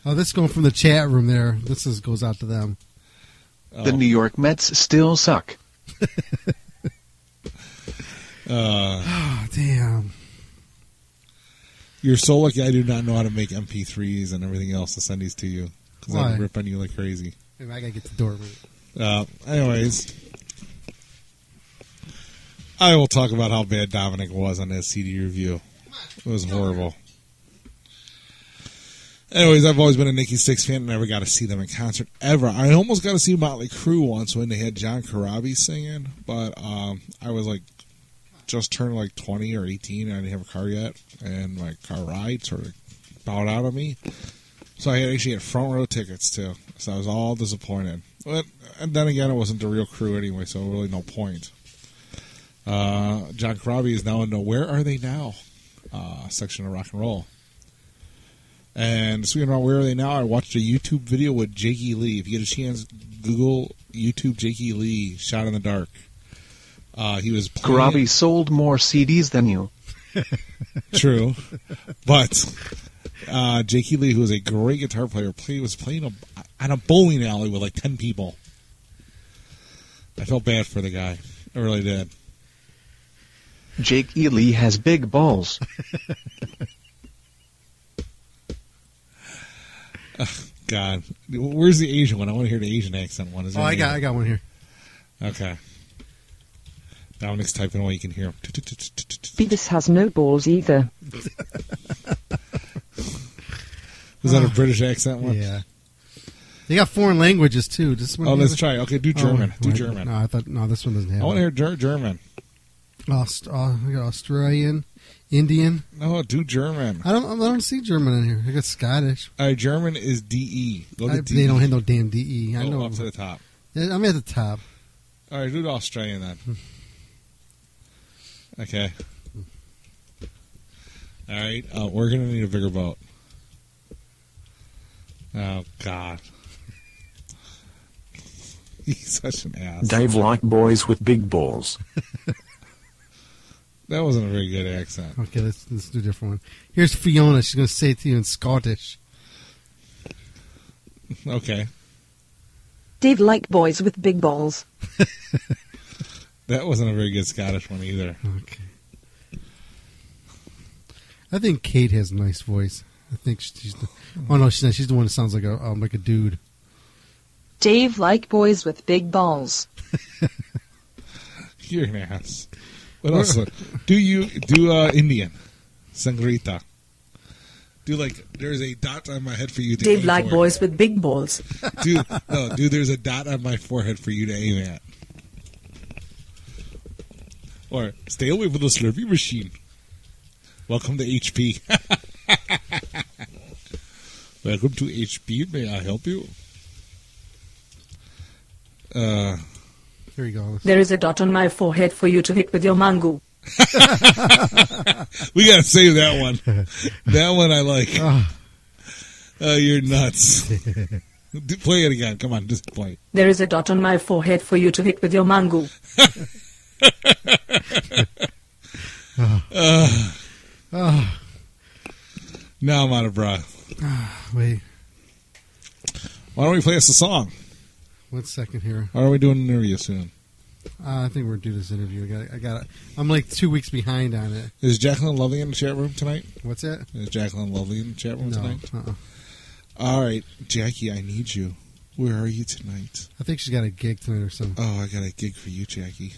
Oh, this is going from the chat room there. This is goes out to them. The New York Mets still suck. Uh, Oh, damn. you're so lucky I do not know how to make MP3s and everything else to send these to you. Because Why? I rip on you like crazy. Maybe I gotta get the door moved. Uh, anyways, I will talk about how bad Dominic was on that CD review. It was horrible. Anyways, I've always been a Nikki Sixx fan. And never got to see them in concert ever. I almost got to see Mötley Crüe once when they had John Corabi singing, but um, I was like just turned like twenty or eighteen, and I didn't have a car yet, and my car ride sort of bowed out of me. So I had actually had front row tickets too. So I was all disappointed. But and then again, it wasn't the real Crüe anyway, so really no point. Uh, John Corabi is now in the "Where Are They Now" uh, section of rock and roll. And speaking about where are they now, I watched a YouTube video with Jakey Lee. If you get a chance, Google YouTube Jakey Lee shot in the dark. Uh, he was playing, Corabi sold more CDs than you. True, but uh, Jakey Lee, who is a great guitar player, play, was playing a, on a bowling alley with like ten people. I felt bad for the guy. I really did. Jake Ely has big balls. God, where's the Asian one? I want to hear the Asian accent one. Is Oh, I got Asian- I got one here. Okay. Dominic's typing away. You can hear him. Beavis has no balls either. Was that a ah. British accent one? Yeah. They got foreign languages too. Just Oh, let's try. Okay, do oh, German. Do wait, German. No, I thought no. This one doesn't have. I want to hear German. Aust- uh, I got Australian, Indian. No, do German. I don't. I don't see German in here. I got Scottish. All right, German is DE. Go to I, DE. they don't have no damn DE. I Go know. up to the top. Yeah, I'm at the top. All right, do the Australian then. Okay. All right, uh, we're gonna need a bigger boat. Oh God, he's such an ass. Dave like boys with big balls. That wasn't a very good accent. Okay, let's let's do a different one. Here's Fiona. She's going to say it to you in Scottish. Okay, Dave like boys with big balls. that wasn't a very good Scottish one either. Okay. I think Kate has a nice voice. I think she's the. Oh no, she's not. She's the one that sounds like a um, like a dude. Dave like boys with big balls. You're an ass. What else? do you do uh, Indian? Sangrita. Do like there's a dot on my head for you to Dave aim like for. boys with big balls. Do no, dude, there's a dot on my forehead for you to aim at. Or stay away from the Slurpee machine. Welcome to HP. Welcome to HP. May I help you? Uh, Here you go. There is a dot on my forehead for you to hit with your mango. we gotta save that one. That one I like. Ah. Oh, you're nuts. Play it again. Come on, just play. There is a dot on my forehead for you to hit with your mango. Uh, Oh, now I'm out of breath. wait, Why don't we play us a song? One second here. Or are we doing an interview soon? Uh, I think we're gonna do this interview. I got. I got. I'm like two weeks behind on it. Is Jacqueline Lovely in the chat room tonight? What's that? Is Jacqueline Lovely in the chat room No. tonight? Uh-uh. All right, Jackie, I need you. Where are you tonight? I think she's got a gig tonight or something. Oh, I got a gig for you, Jackie.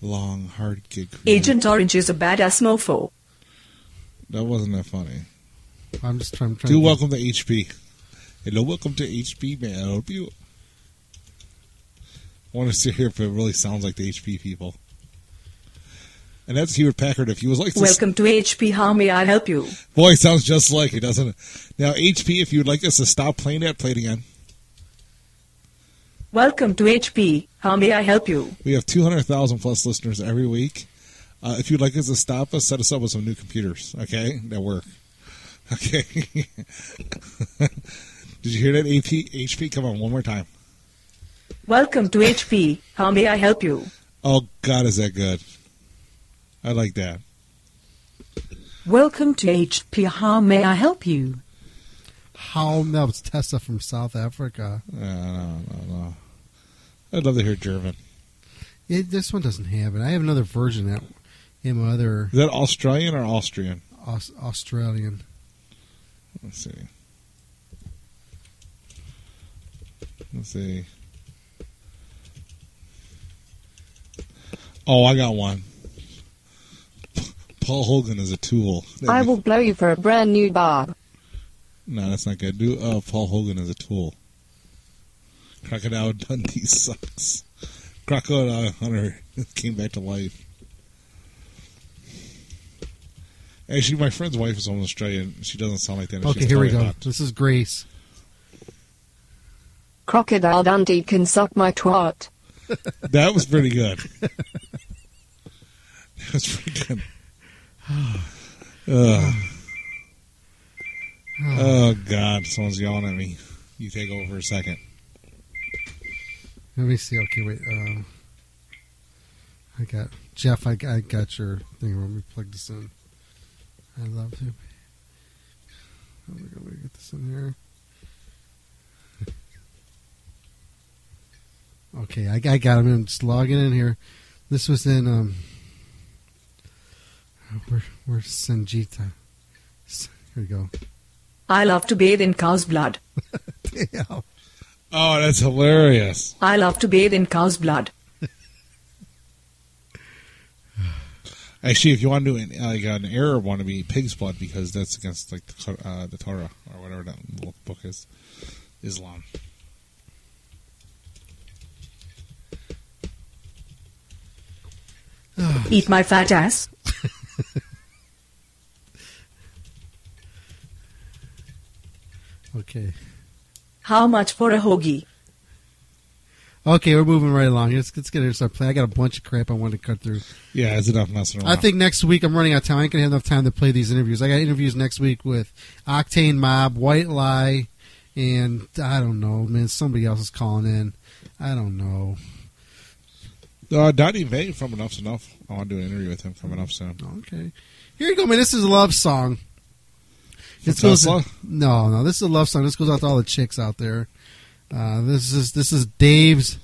Long, hard gig for you. Agent Orange is a badass mofo. That wasn't that funny. I'm just trying. trying Do to get- welcome to HP. Hello, welcome to HP. May I help you? I want to see if it really sounds like the HP people. And that's Hewlett Packard. If you was like this, Welcome to HP. How may I help you? boy, it sounds just like it, doesn't it? Now, HP, if you'd like us to stop playing that, play it again. Welcome to HP. How may I help you? We have 200,000 plus listeners every week. Uh, if you'd like us to stop us, set us up with some new computers, okay? That work. Okay. Did you hear that, AP? HP? Come on, one more time. Welcome to HP. How may I help you? Oh, God, is that good? I like that. Welcome to HP. How may I help you? How that was Tessa from South Africa. Uh, no, no, no. I'd love to hear German. It, this one doesn't have it. I have another version that in my other Is that Australian or Austrian? Aus- Australian. Let's see. Let's see. Oh, I got one. Paul Hogan is a tool. I will blow you for a brand new barb. No, that's not good. Do uh, Paul Hogan is a tool. Crocodile Dundee sucks. Crocodile Hunter came back to life. Actually, my friend's wife is from Australia. She doesn't sound like that. Okay, She's here we go. not. This is Grace. Crocodile Dundee can suck my twat. That was pretty good. that was pretty good. Ugh. oh God! Someone's yelling at me. You take over for a second. Let me see. Okay, wait. Uh, I got Jeff. I, I got your thing. Let me plug this in. I love to. Let me, let me get this in here. Okay, I, I got him. I'm just logging in here. This was in. Um, Where, where's Sanjita? Here we go. I love to bathe in cow's blood. Damn. Oh, that's hilarious. I love to bathe in cow's blood. Actually, if you want to do an, like an error one to be pig's blood because that's against like the, uh, the Torah or whatever that book is, Islam. Eat my fat ass. Okay. How much for a hoagie? Okay, we're moving right along. Let's, let's get into start playing. I got a bunch of crap I want to cut through. Yeah, it's enough messing around. I think next week I'm running out of time. I ain't gonna have enough time to play these interviews. I got interviews next week with Octane Mob, White Lie, and I don't know, man. Somebody else is calling in. I don't know. Uh, Donnie Vie from Enuff Z'Nuff. I want to do an interview with him coming up soon. Okay. Here you go, man. This is a love song. This goes Tesla? no, no. This is a love song. This goes out to all the chicks out there. Uh, this is this is Dave's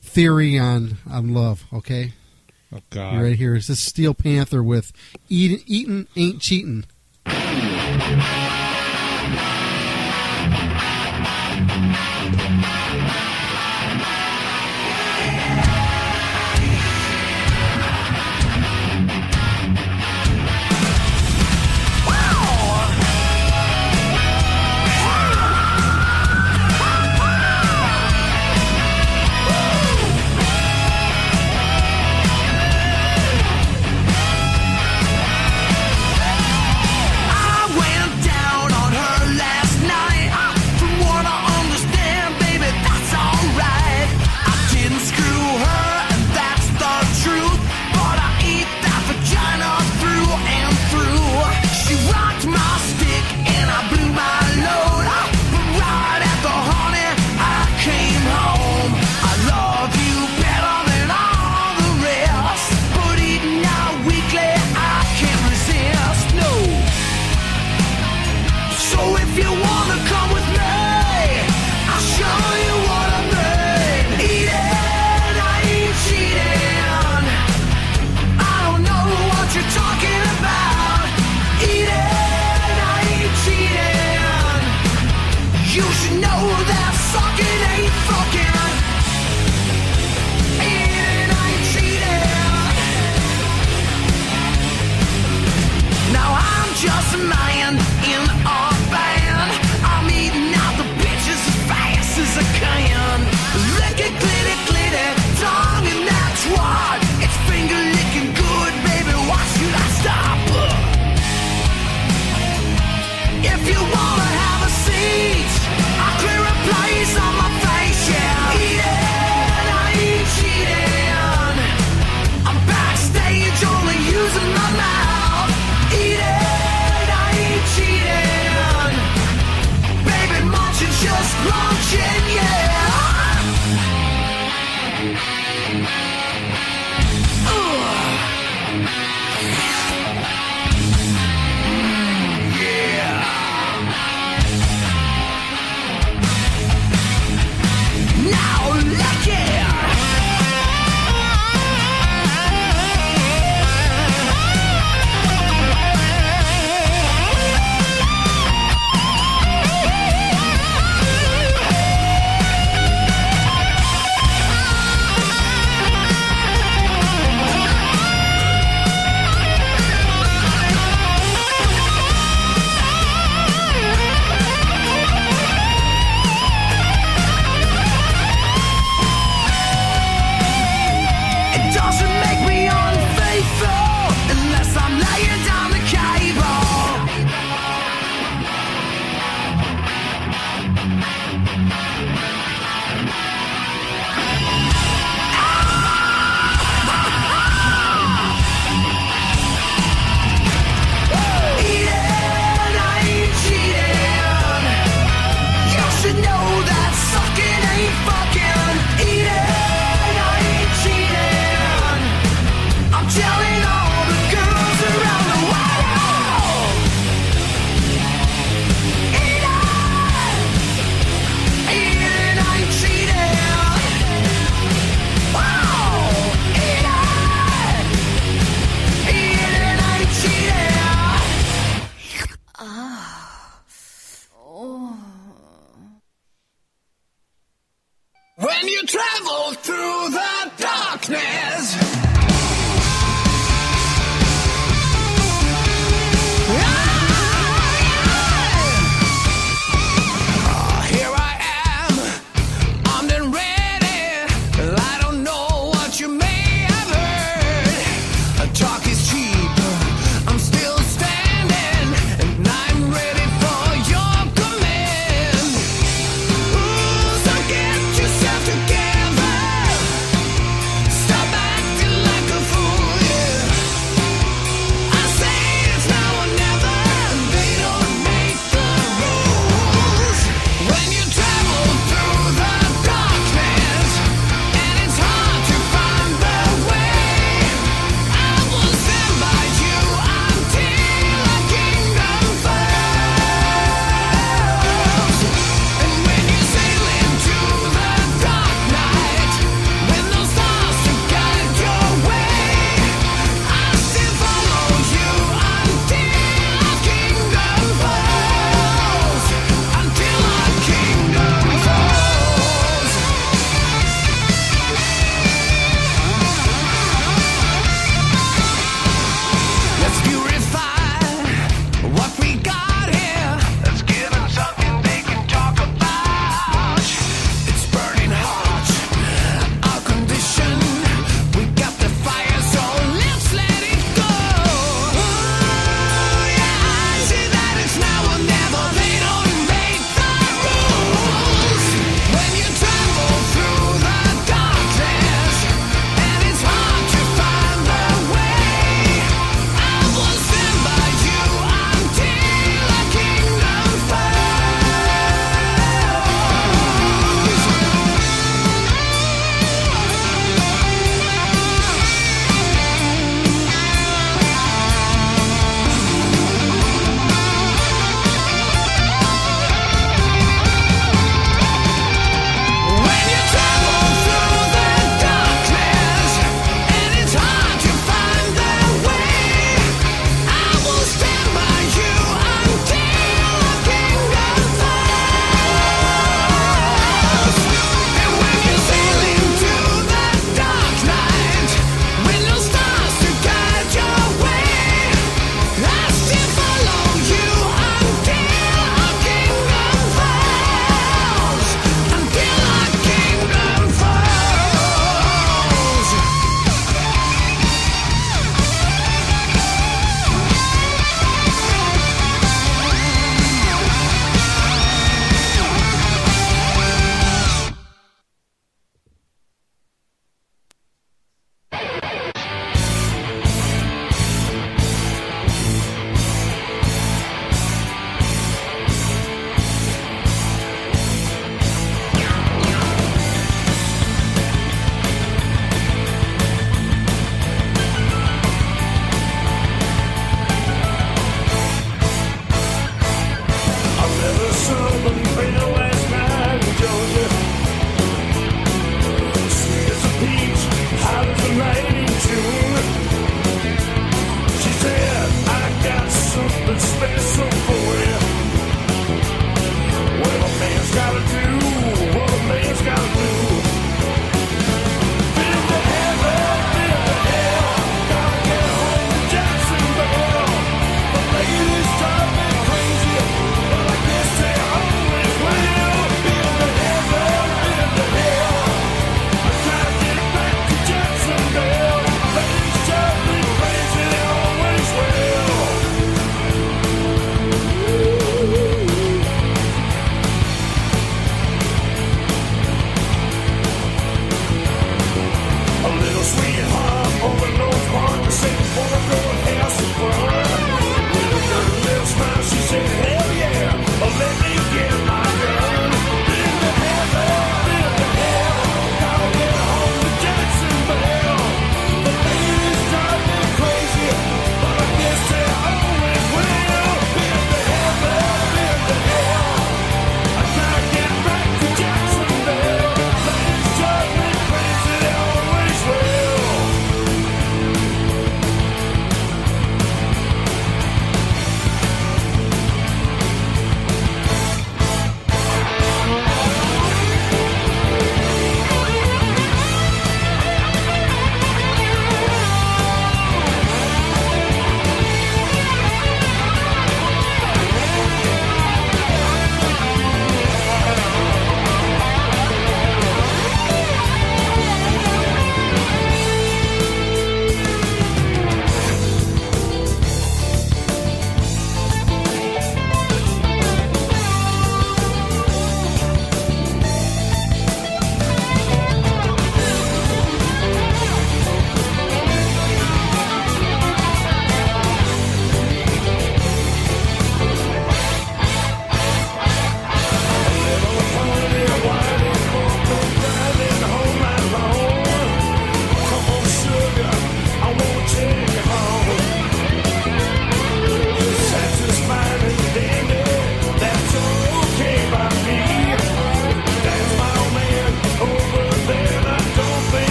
theory on on love. Okay. Oh God. Right here is this Steel Panther with "Eating, eating ain't cheating."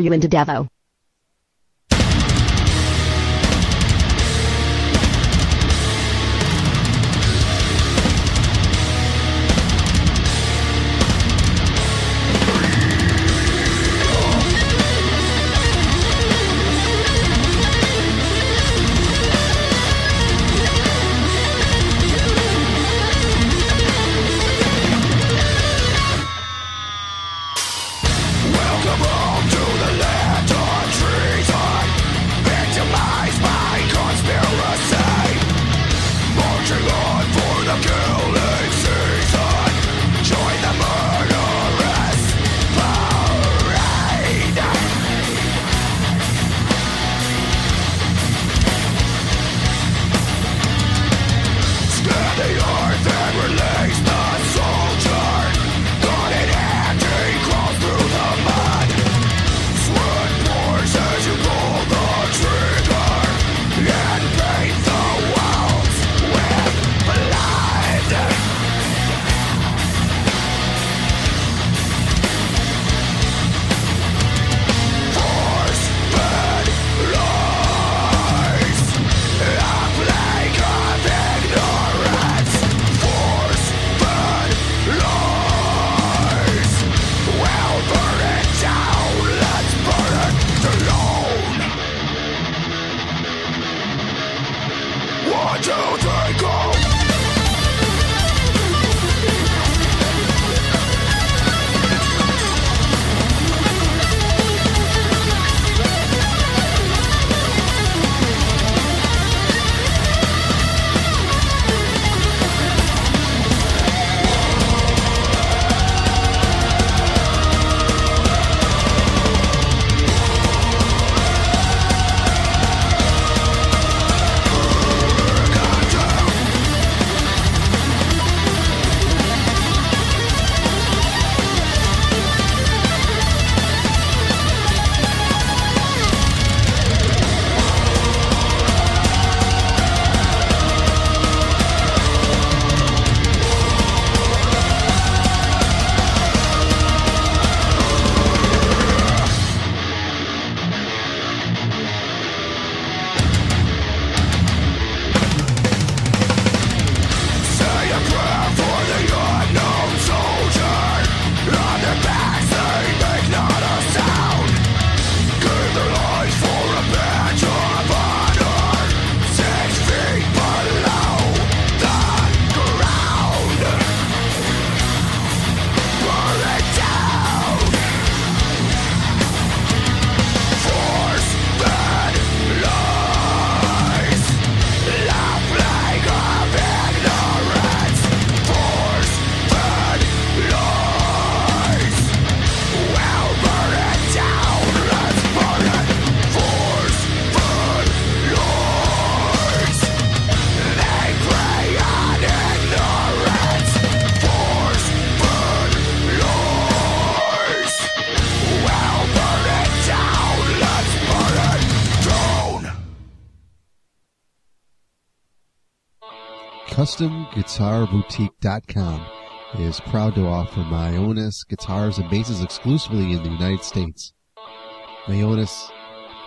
you into Devo. GuitarBoutique.com is proud to offer Mayones guitars and basses exclusively in the United States. Mayones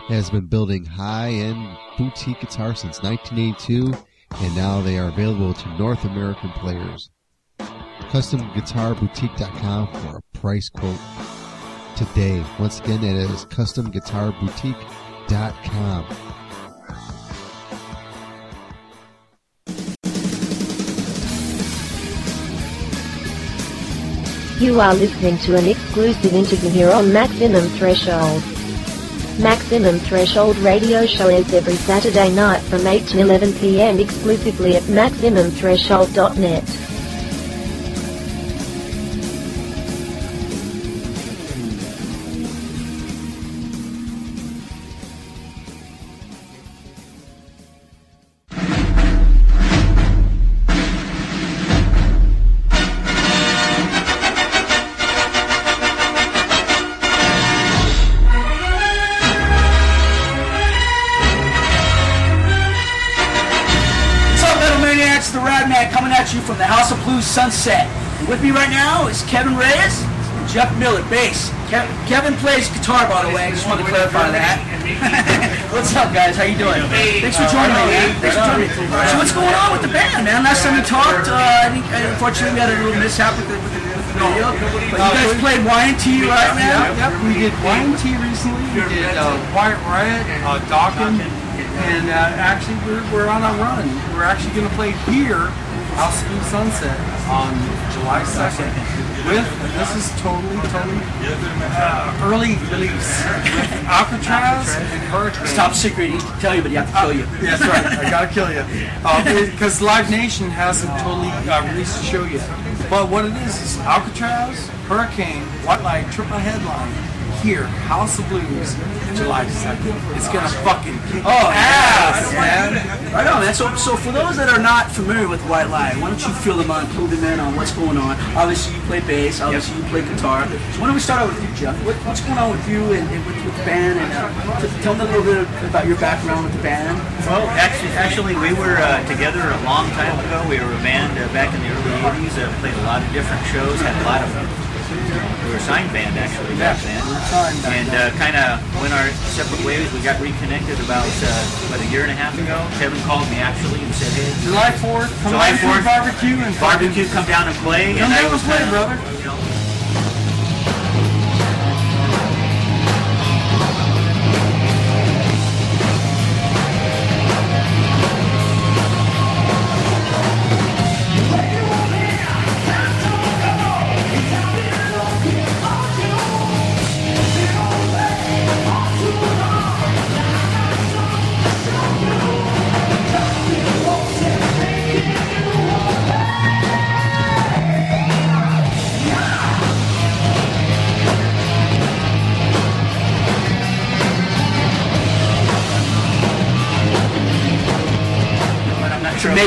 has been building high-end boutique guitars since 1982, and now they are available to North American players. CustomGuitarBoutique.com for a price quote today. Once again, it is CustomGuitarBoutique.com. You are listening to an exclusive interview here on Maximum Threshold. Maximum Threshold radio show airs every Saturday night from 8 to 11 p.m. exclusively at MaximumThreshold.net. Kevin Reyes and Jeff Miller, bass. Kev- Kevin plays guitar, by the way. I just wanted to clarify that. what's up, guys? How you doing? Thanks for joining me, man. Thanks for joining me. So what's going on with the band, man? Last time we talked, uh, I think, unfortunately, we had a little mishap with the, with the, video. But you guys played Y&T right now? Yep, yep. We did Y&T recently. We did uh, Quiet Riot, uh, Dokken, and uh, actually we're, we're on a run. We're actually going to play here, House of Sunset, on July 2nd. With, this is totally, totally uh, early release. With Alcatrazz and Hurricane. It's top secret. Tell you, but he have to kill you. That's right. I gotta kill you. Because Live Nation hasn't totally uh, released the show yet. But what it is is Alcatrazz, Hurricane, White Light, triple headline here, House of Blues, July 2nd. It's gonna fucking kick Oh, ass, man. Right on, man. So, so for those that are not familiar with White Lie, why don't you fill them on, clue them in on what's going on? Obviously, you play bass. Obviously, you play guitar. So why don't we start out with you, Jeff? What, what's going on with you and, and with, with the band? And uh, tell me a little bit about your background with the band. Well, actually, actually, we were uh, together a long time ago. We were a band uh, back in the early '80s. Uh, played a lot of different shows. Had a lot of. We were a signed band actually back then, and uh, kind of went our separate ways. We got reconnected about uh, what a year and a half ago. Kevin called me actually and said, "Hey, July 4th, come July on 4th, barbecue and barbecue, come down and play." Come and I down was and play, brother. You know,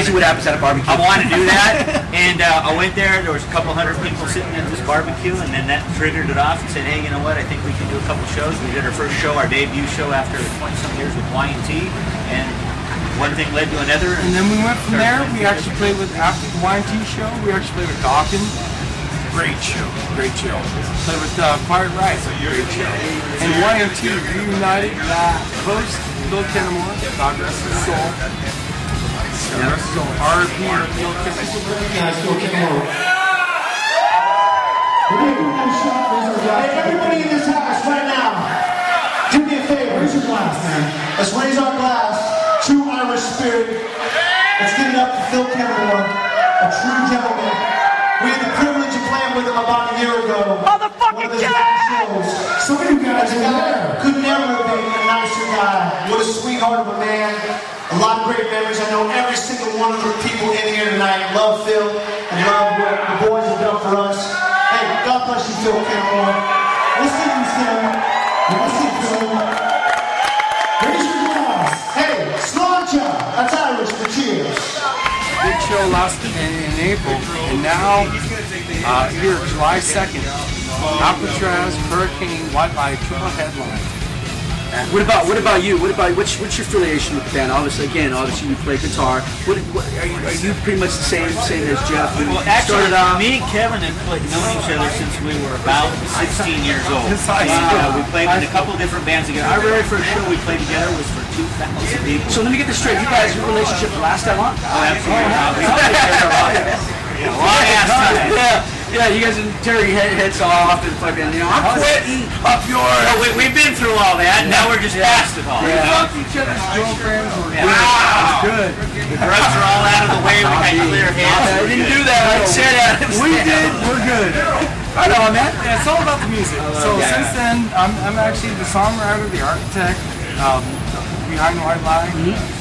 It's what happens at a barbecue. I wanted to do that, and uh, I went there. There was a couple hundred people sitting at this barbecue, and then that triggered it off and said, "Hey, you know what? I think we can do a couple shows." We did our first show, our debut show after 20 some years with Y&T, and one thing led to another. And then we went from there. We actually played with after the Y&T show. We actually played with Dokken. Great show. Great show. Played with uh, Quiet Riot. Great show. And Y&T reunited uh, post Phil Kennemore. R.I.P. Phil Kennemore. Hey, everybody in this house right now, do me a favor. Raise your glass, man. Let's raise our glass. True Irish spirit. Let's give it up to Phil Kennemore, a true gentleman. We had the privilege of playing with him about a year ago. Motherfucking shows. Some of you guys there. Could never have been a nicer guy. What a sweetheart of a man. A lot of great memories. I know every single one of the people in here tonight love Phil and love what the boys have done for us. Hey, God bless you, Phil Kennemore. Listen to Phil. Listen to Phil. Raise your glass. Hey, Sláinte. That's Irish for cheers. Big show last in, in April, and now uh, here July 2nd, Alcatrazz, Hurricane, White Light, triple headline. What about what about you? What about what's what's your affiliation with the band? Obviously, again, obviously you play guitar. What, what are you are you pretty much the same same as Jeff? When Well, actually, started out. me and Kevin have played, known each other since we were about 16 years old. Since And, uh, we played in a couple different bands together. Our very first show we played together was for 2,000 people. So let me get this straight. You guys, your relationship last that long? Oh, absolutely. We played together a lot. Yeah, long ass time. Yeah. Yeah, you guys and Terry head, heads off and fucking, you know, I'm quitting up your. Well, we, we've been through all that. Now we're just past it all. We fucked each other's girlfriends. We're Yeah. good. Wow. Good. The drugs are all out of the way. We got clear heads. I didn't do that. I said that. We did. We're good. I know, man. Yeah, it's all about the music. So Yeah. since then, I'm, I'm actually the songwriter, the architect um, behind the White Lie.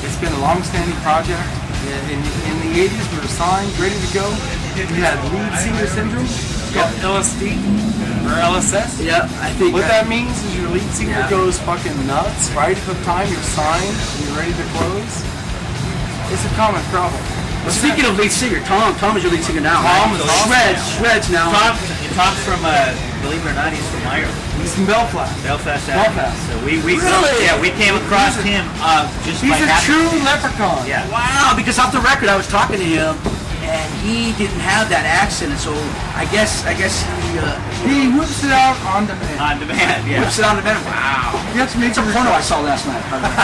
It's been a long-standing project. In, in the 80s, we were signed, ready to go. We had lead singer syndrome, called LSD or LSS. Yeah, I think What I- that means is your lead singer Yeah. goes fucking nuts right at the time you're signed and you're ready to close. It's a common problem. Speaking of lead singer, Tom, Tom is your lead singer now. Tom right? is So awesome. shreds, shreds now. Tom, Tom's from, uh, believe it or not, he's from Ireland. He's from Belfast. Belfast. Belfast. So we, we Really? yeah, we came across him uh, just He's by a happen- true leprechaun. Yeah. Wow, because off the record, I was talking to him, and he didn't have that accent, so I guess, I guess he, uh, He whips it out on demand. On demand, yeah. whips it on the bed. Wow. You have to make It's a porno I saw last night. by the way.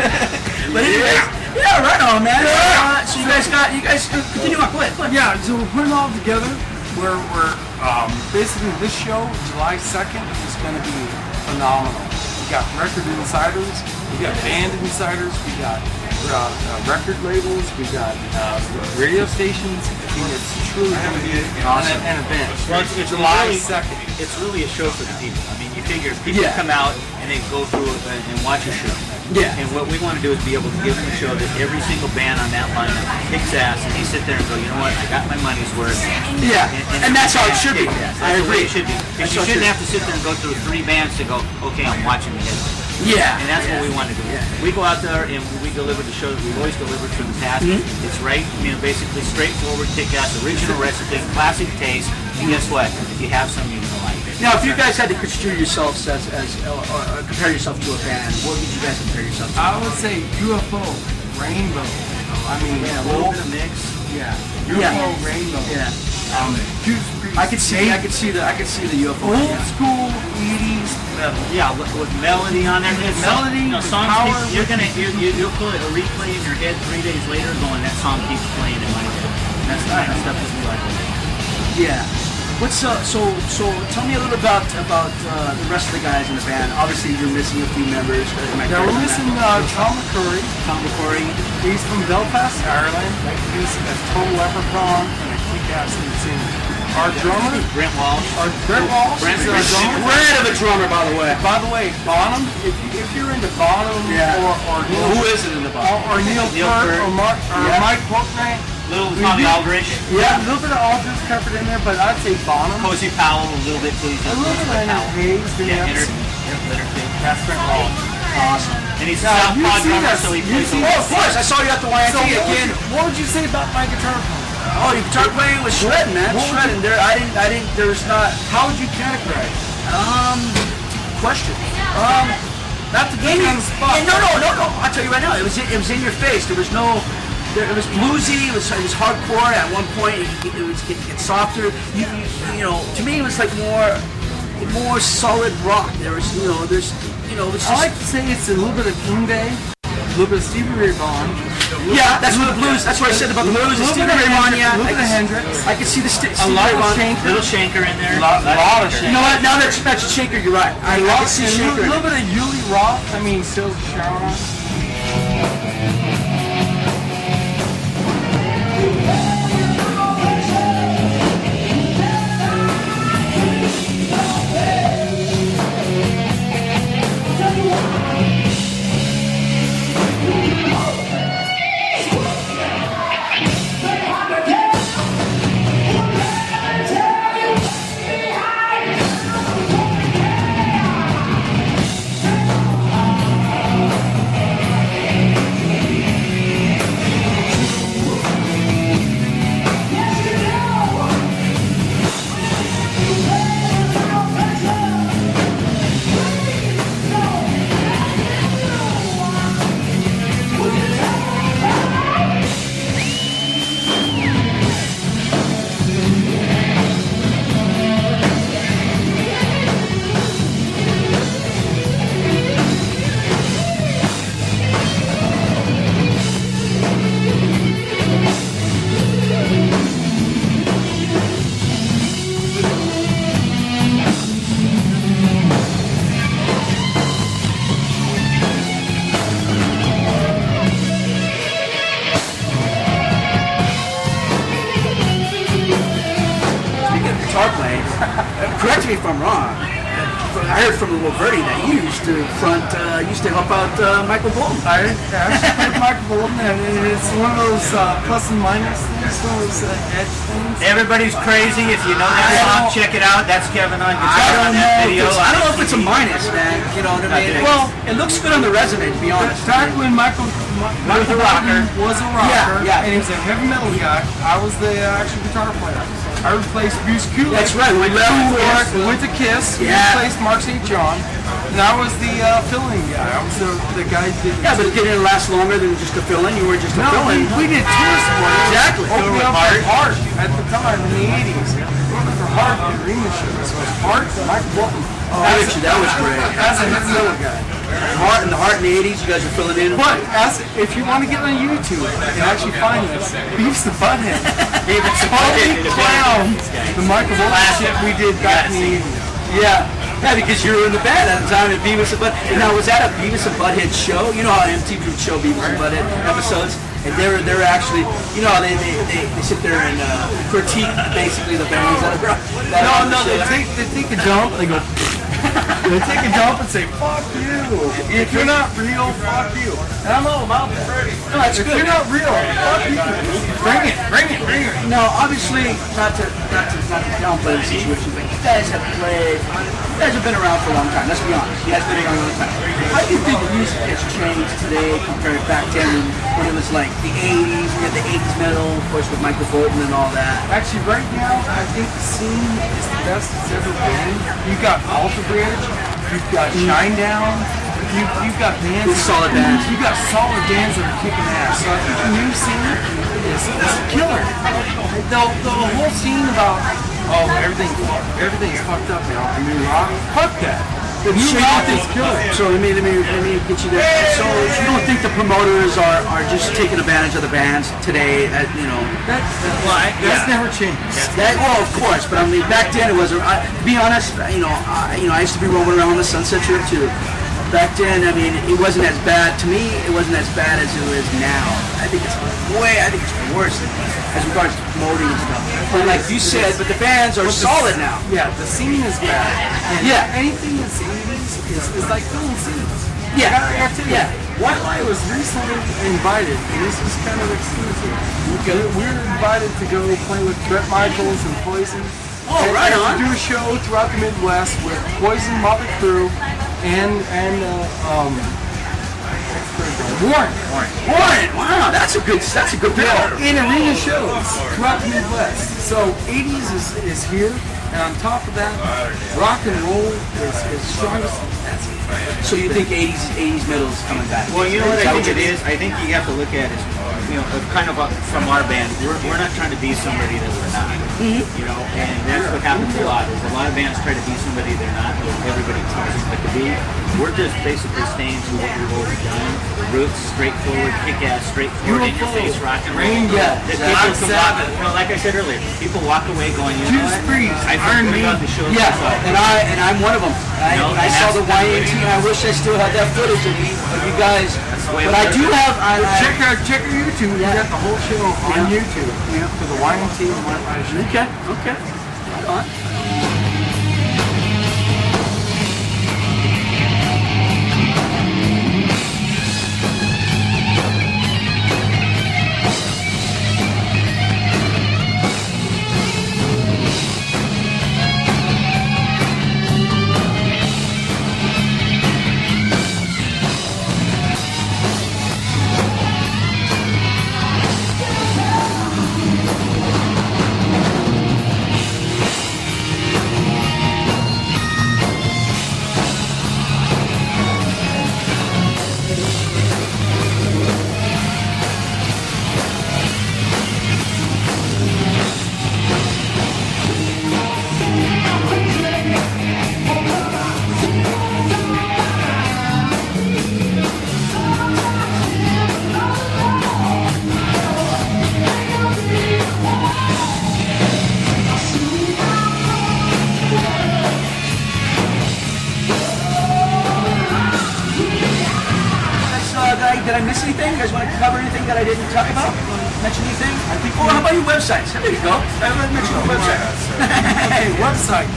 but anyways, yeah, right on, man. Uh, so you guys got, you guys uh, continue on. Go ahead. Go ahead. Yeah, so we're putting it all together. We're, we're um, basically this show, July 2nd, is going to be phenomenal. We got record insiders, we got band insiders, we got uh, uh, record labels, we got uh, radio stations. I mean, it's truly going to be an, an event. Well, it's, it's July really, 2nd. It's really a show for the people. I mean, you figure people Yeah. come out and they go through it and, and watch a show. Yeah. And what we want to do is be able to give them a show that every single band on that lineup kicks ass, and they sit there and go, you know what, I got my money's worth. Yeah, and that's how it should be. Yes, I that's the way agree. it should be. That's Because you shouldn't should have to sit there and go through three bands to go, okay, I'm watching the headline. Yeah. And that's what we want to do. We go out there and we deliver the show that we've always delivered from the past. Mhm. It's right, you know, basically straightforward, kick-ass, original recipe, classic taste. And guess what? If you have some, you're going to like it. Now, if you guys had to construe yourselves as, as or, or, or compare yourself to a band, what would you guys compare yourself to? I would say UFO, Rainbow. I mean, Yeah, a little bit of mix. Yeah, Yeah. UFO, Rainbow. Yeah. Um, I could see, I could see the, I could see the UFO. Old yeah. school 80s. Uh, yeah, with, with melody on there. It's Melody, the songs power keep, you're gonna you, you, you'll put a replay in your head three days later, going that song keeps playing in my head. And that's the kind of stuff that we like. Yeah. What's uh, so so? Tell me a little about about uh, the rest of the guys in the band. Obviously, you're missing a few members. Yeah, we're missing uh, Tom McCurry. Tom McCurry. He's from Belfast, Ireland. He's a total leprechaun and a kick-ass singer. Our drummer, Brent Walsh. our Brent Walsh, Brent- is our drummer. Brent of a drummer, by the way. By the way, Bonham. If, you, if you're into Bonham Yeah. or or Neil, Who is it in the or, or Neil, Neil Peart Peart. or, Mark, or Yeah. Mike Portnoy, Little Tommy Aldridge. yeah, a little bit of Aldridge peppered in there, but I'd say Bonham. Cozy Powell, a little bit, please. A little bit of Leonard Haze. Yeah, Leonard, Haze. That's Brent Walsh. Awesome. And he's a Now, you southpaw drummer, so he plays a Oh, of course. I saw you at the So again. What would you say about my guitar? Oh, you guitar playing with shredding, man. What Shredding. There, I didn't. I didn't. There was not. How would you categorize? Um, question. Um, Not to get on the spot. no, no, no, no. I'll tell you right now. It was in, it was in your face. There was no. There, it was bluesy. It was it was hardcore. At one point, it, it was getting get softer. You, you you know, to me, it was like more more solid rock. There was you know, there's you know, it's I just. like to say it's a little bit of Yngwie, a little bit of Stevie Ray Vaughan. Yeah, that's what the blues. That's what I said about the blues. A little Stevie bit of. Hendrix, Yeah, a little I bit of Hendrix. I could see the st- A lot of. Schenker. Little Schenker in there. Lot- lot of You know what? Now that you mentioned Schenker, you're right. I, I A lot, can see and a little, little bit of Uli Roth. I mean, Silk Sharon. Front, uh, used to help out uh, Michael Bolton. I actually played Michael Bolton, and it's one of those uh, plus and minus things, one of those uh, edge things. Everybody's crazy. If you know that song, check it out. That's Kevin on I guitar don't on know. that video. I don't know if it's a minus, man. You know what I mean? Well, it looks good on the resume, to be honest. Back when Michael, Mi- Michael a rocker. Bolton was a rocker, Yeah, yeah. and he was a heavy metal guy, I was the uh, actual guitar player. I replaced Bruce Kulick. That's right, we We left left Kiss. we went to Kiss. We Yeah. replaced Mark St. John, and I was the uh, filling guy. I was the, the guy that did. Yeah, but it didn't last longer than just a fill-in. You were just a No, fill-in. we, we did tour support. Exactly. Opening Tour up with for Heart at the time in the 80s. Opening for Heart at the arena shows. So it was Heart, Mike Bolton. Oh, actually, that was great. That's a heavy metal guy. Heart in the heart in the 80s, you guys are filling in. But as if you want to get on YouTube and actually find this, Beefs the Butthead. David Totally clown the Michael Bolton shit we did back in the 80s. Yeah. Yeah, because you were in the band at the time at Beavis and Butt. Now, was that a Beavis and Butthead show? You know how MTV would show Beavis and Butthead episodes? And they're they're actually, you know, they they, they, they sit there and uh, critique basically the bands that are. That No, on the no, they take, they take a jump. they go, they take a dump and say, fuck you. If you're not real, fuck you. And I'm all about that. No, that's if good. you're not real, fuck you. Bring it, bring it, bring it. Now, obviously, not to not to not to downplay the situation, but you guys have played. Guys have been around for a long time. Let's be honest. You guys have been around a long time. How do you think music has changed today compared back then when it was like the '80s? We had the '80s metal, of course, with Michael Bolton and all that. Actually, right now, I think the scene is the best it's ever been. You've got mm. Alter Bridge, you've got Shinedown, you, you've got bands. Solid bands. You've got solid bands that are kicking ass. So I think the new scene is, is killer. The, the whole scene about, oh, everything, everything's fucked up now. I mean, rock, fuck that. The new So rock is killer. So let me let me let me get you there. So you don't think the promoters are, are just taking advantage of the bands today? At, you know, That's, that's never changed. That, well, oh, of course, but I mean, back then it was. I, to be honest, you know, I, you know, I used to be roaming around the Sunset Strip too. Back then, I mean, it wasn't as bad to me. It wasn't as bad as it is now. I think it's way. I think it's worse as regards to promoting and stuff. But like you said, but the bands are But the- solid now. Yeah, the scene is bad. And Yeah. anything that's 80s is, is like filling scenes. Yeah. I gotta, I gotta tell you, Yeah. White Light was recently invited, and this is kind of exclusive. We we were invited to go play with Bret Michaels and Poison. Oh, and, right and on. To do a show throughout the Midwest with Poison, Mötley Crüe, and and uh, um, Warren. Warren, wow, that's a good. That's a good bill. Yeah, in arena shows throughout the Midwest. So 80s is, is here, and on top of that, rock and roll is, is strongest. That's it. So you think 80s 80s metal is coming back? Well, you know what I think it is? I think you have to look at is, you know, kind of uh, from our band, we're, we're not trying to be somebody that we're not. You know, and that's what happens a lot is a lot of bands try to be somebody they're not, everybody tells them what to be. We're just basically staying to what we've always done. Roots, straightforward, kick-ass, straightforward, in your face, rock and roll. Yeah, That exactly. people can walk, you know, like I said earlier, people walk away going, you know what? Priest, I feel Iron good about the show. Yeah, and I and I'm one of them. I, No, I saw the the way Y&T. and I wish I still had that footage of you, of you guys. But I do have. I, I, Check out check out YouTube. We got the whole show on YouTube Yeah. for the Y&T and White Light show. okay, okay. Right on. There you go. Haven't mentioned your website. okay, website.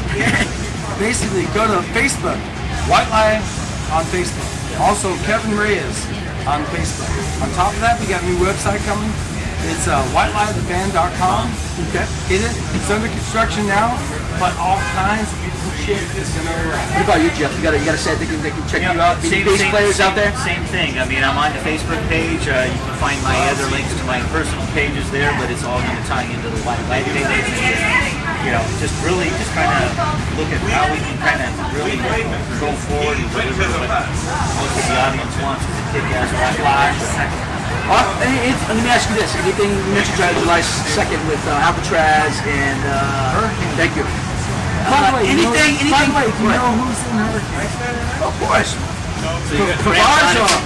Basically, go to Facebook. White Lie on Facebook. Also, Kevin Reyes on Facebook. On top of that, we got a new website coming. It's uh, whitelieTheBand.com. Okay. It. It's under construction now, but all kinds of shit is gonna. What about you, Jeff? You got to you got to say they can, they can check you out. Any Same, bass same, players same, out there? Same thing. I mean, I'm on the Facebook page. Uh, you can find my other links to my personal pages there, but it's all going to tie into the White Light page. You know, just really just kind of look at how we can kind of really go forward and deliver what most of the audience wants is a kick-ass rock live. Uh, and- and let me ask you this: Anything you mentioned July- July second with uh, Alcatrazz and uh, thank you. By the Uh, way, you know- anything, by anything? the way, do you What? know who's in Hurricane? Of course. So you got.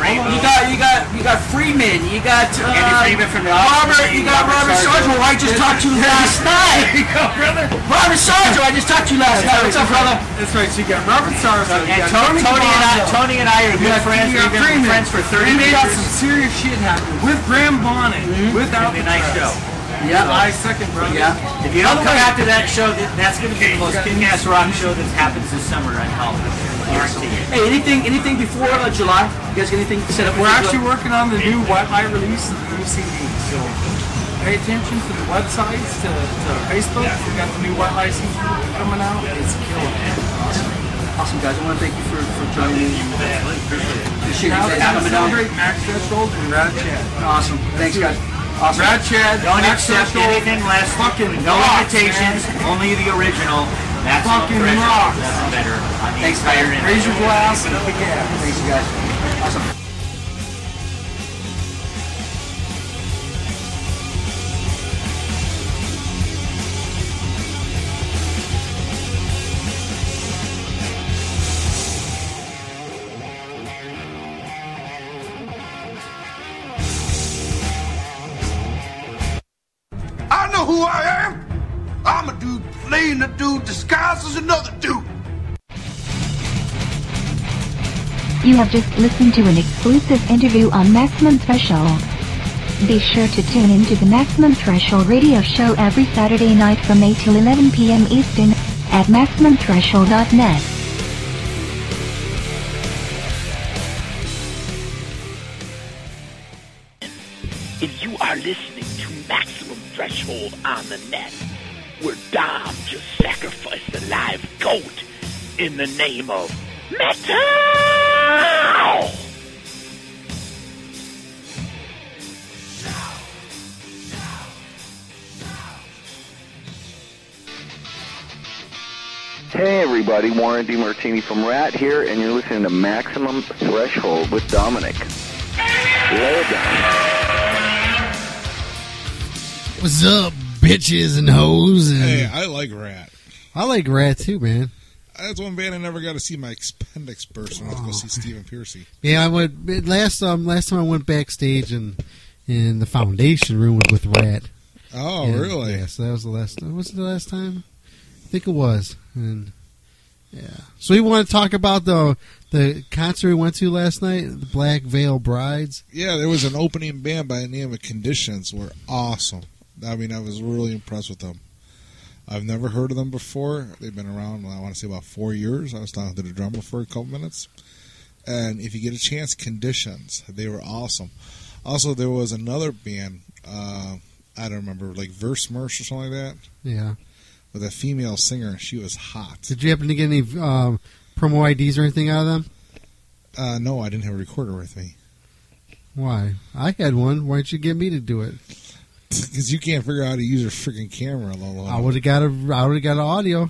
Rainbow. You got you got you got Freeman. You got uh, Freeman from the Robert. You got Robert Robert Sargent, Sargent. who I just talked to last night. There you go, brother. Robert Sargent, I just talked to you last night. What's up, brother? That's right. So you got Robert you And Tony, Tony, and I, Tony and I are good friends. We've been friends for 30 And we got some serious shit happening with Graham Bonnet, with It'll be a nice show. Yeah. July second, brother. Yeah. If you don't come after that show, that- that's going to be the most kick-ass rock show that happens this summer Hollywood. Guarantee it. Hey, anything anything before uh, July? You guys got anything set up? We're actually working on the new White Light release of the new CD. So pay attention to the websites, to, to Facebook. We got the new White Light CD coming out. It's killing it. Awesome, guys. I want to thank you for, for joining me. Appreciate you guys coming celebrate Max Threshold and Rad Chad. Awesome. Thanks, guys. Awesome. Rad Chad, Don't accept anything less. fucking no rocks, invitations. man. Only the original. Maximum Fucking rocks. That's better. I mean, Thanks. Raise your glass and kick ass. Thanks, you guys. Awesome. You have just listened to an exclusive interview on Maximum Threshold. Be sure to tune in to the Maximum Threshold radio show every Saturday night from 8 till 11 p.m. Eastern at MaximumThreshold.net. If you are listening to Maximum Threshold on the net, where Dom just sacrificed a live goat in the name of metal. Hey everybody, Warren DeMartini from Ratt here, and you're listening to Maximum Threshold with Dominic. Lay it down. What's up, bitches and hoes? And Hey, I like Ratt. I like Ratt too, man. That's one band I never got to see my appendix burst when I went to go see Stephen Pearcy. Yeah, I went last um last time I went backstage in in the foundation room was with Ratt. Oh, And, really? Yeah, so that was the last. Was it the last time? I think it was. And yeah, so we want to talk about the the concert we went to last night, the Black Veil Brides. Yeah, there was an opening band by the name of Conditions. Were awesome. I mean, I was really impressed with them. I've never heard of them before. They've been around, I want to say, about four years. I was talking to the drummer for a couple minutes. And if you get a chance, Conditions. They were awesome. Also, there was another band, uh, I don't remember, like Verse Merce or something like that, Yeah. with a female singer. She was hot. Did you happen to get any um, promo IDs or anything out of them? Uh, no, I didn't have a recorder with me. Why? I had one. Why didn't you get me to do it? Because you can't figure out how to use a freaking camera. Lolo. I would have got a. I would have got an audio.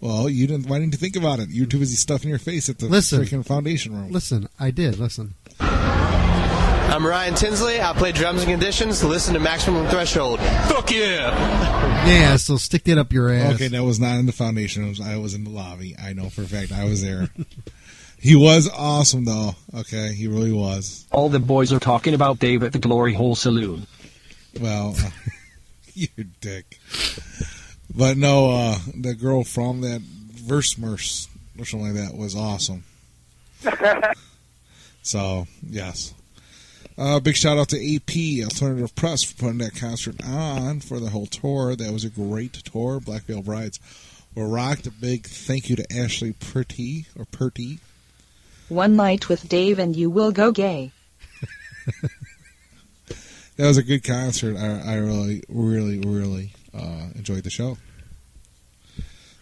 Well, you didn't. Why didn't you think about it? You were too busy stuffing your face at the Listen. freaking foundation room. Listen, I did. Listen. I'm Ryan Tinsley. I play drums and conditions. Listen to Maximum Threshold. Fuck yeah! Yeah. So stick that up your ass. Okay, that was not in the foundation rooms. I was in the lobby. I know for a fact. I was there. he was awesome, though. Okay, he really was. All the boys are talking about Dave at the Glory Hole Saloon. Well, uh, you dick. But no, uh, the girl from that verse or something like that was awesome. So yes, Uh, big shout out to AP Alternative Press for putting that concert on for the whole tour. That was a great tour. Black Veil Brides were rocked. A big thank you to Ashley Purty or Purty. One night with Dave and you will go gay. That was a good concert. I, I really, really, really uh, enjoyed the show.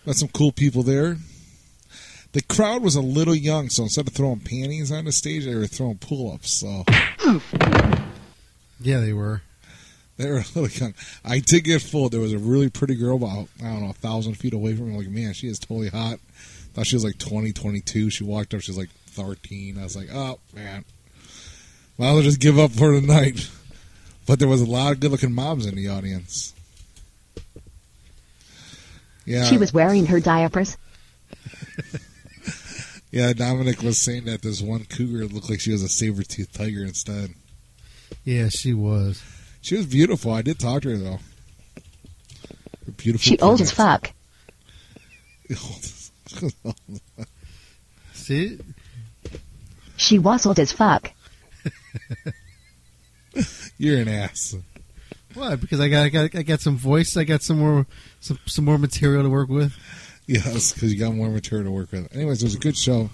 Got some cool people there. The crowd was a little young, so instead of throwing panties on the stage, they were throwing pull-ups. So Yeah, they were. they were a little young. I did get full. There was a really pretty girl about I don't know a thousand feet away from me. Like man, she is totally hot. Thought she was like 20, 22. She walked up. She was like thirteen. I was like, oh man, well, I'll just give up for the night. But there was a lot of good-looking moms in the audience. Yeah, She was wearing her diapers. Yeah, Dominic was saying that this one cougar looked like she was a saber-toothed tiger instead. Yeah, she was. She was beautiful. I did talk to her though. A beautiful. She old as fuck. See? She was old as fuck. You're an ass. What? Because I got, I got, I got some voice. I got some more, some, some more material to work with. Yes, because you got more material to work with. Anyways, it was a good show.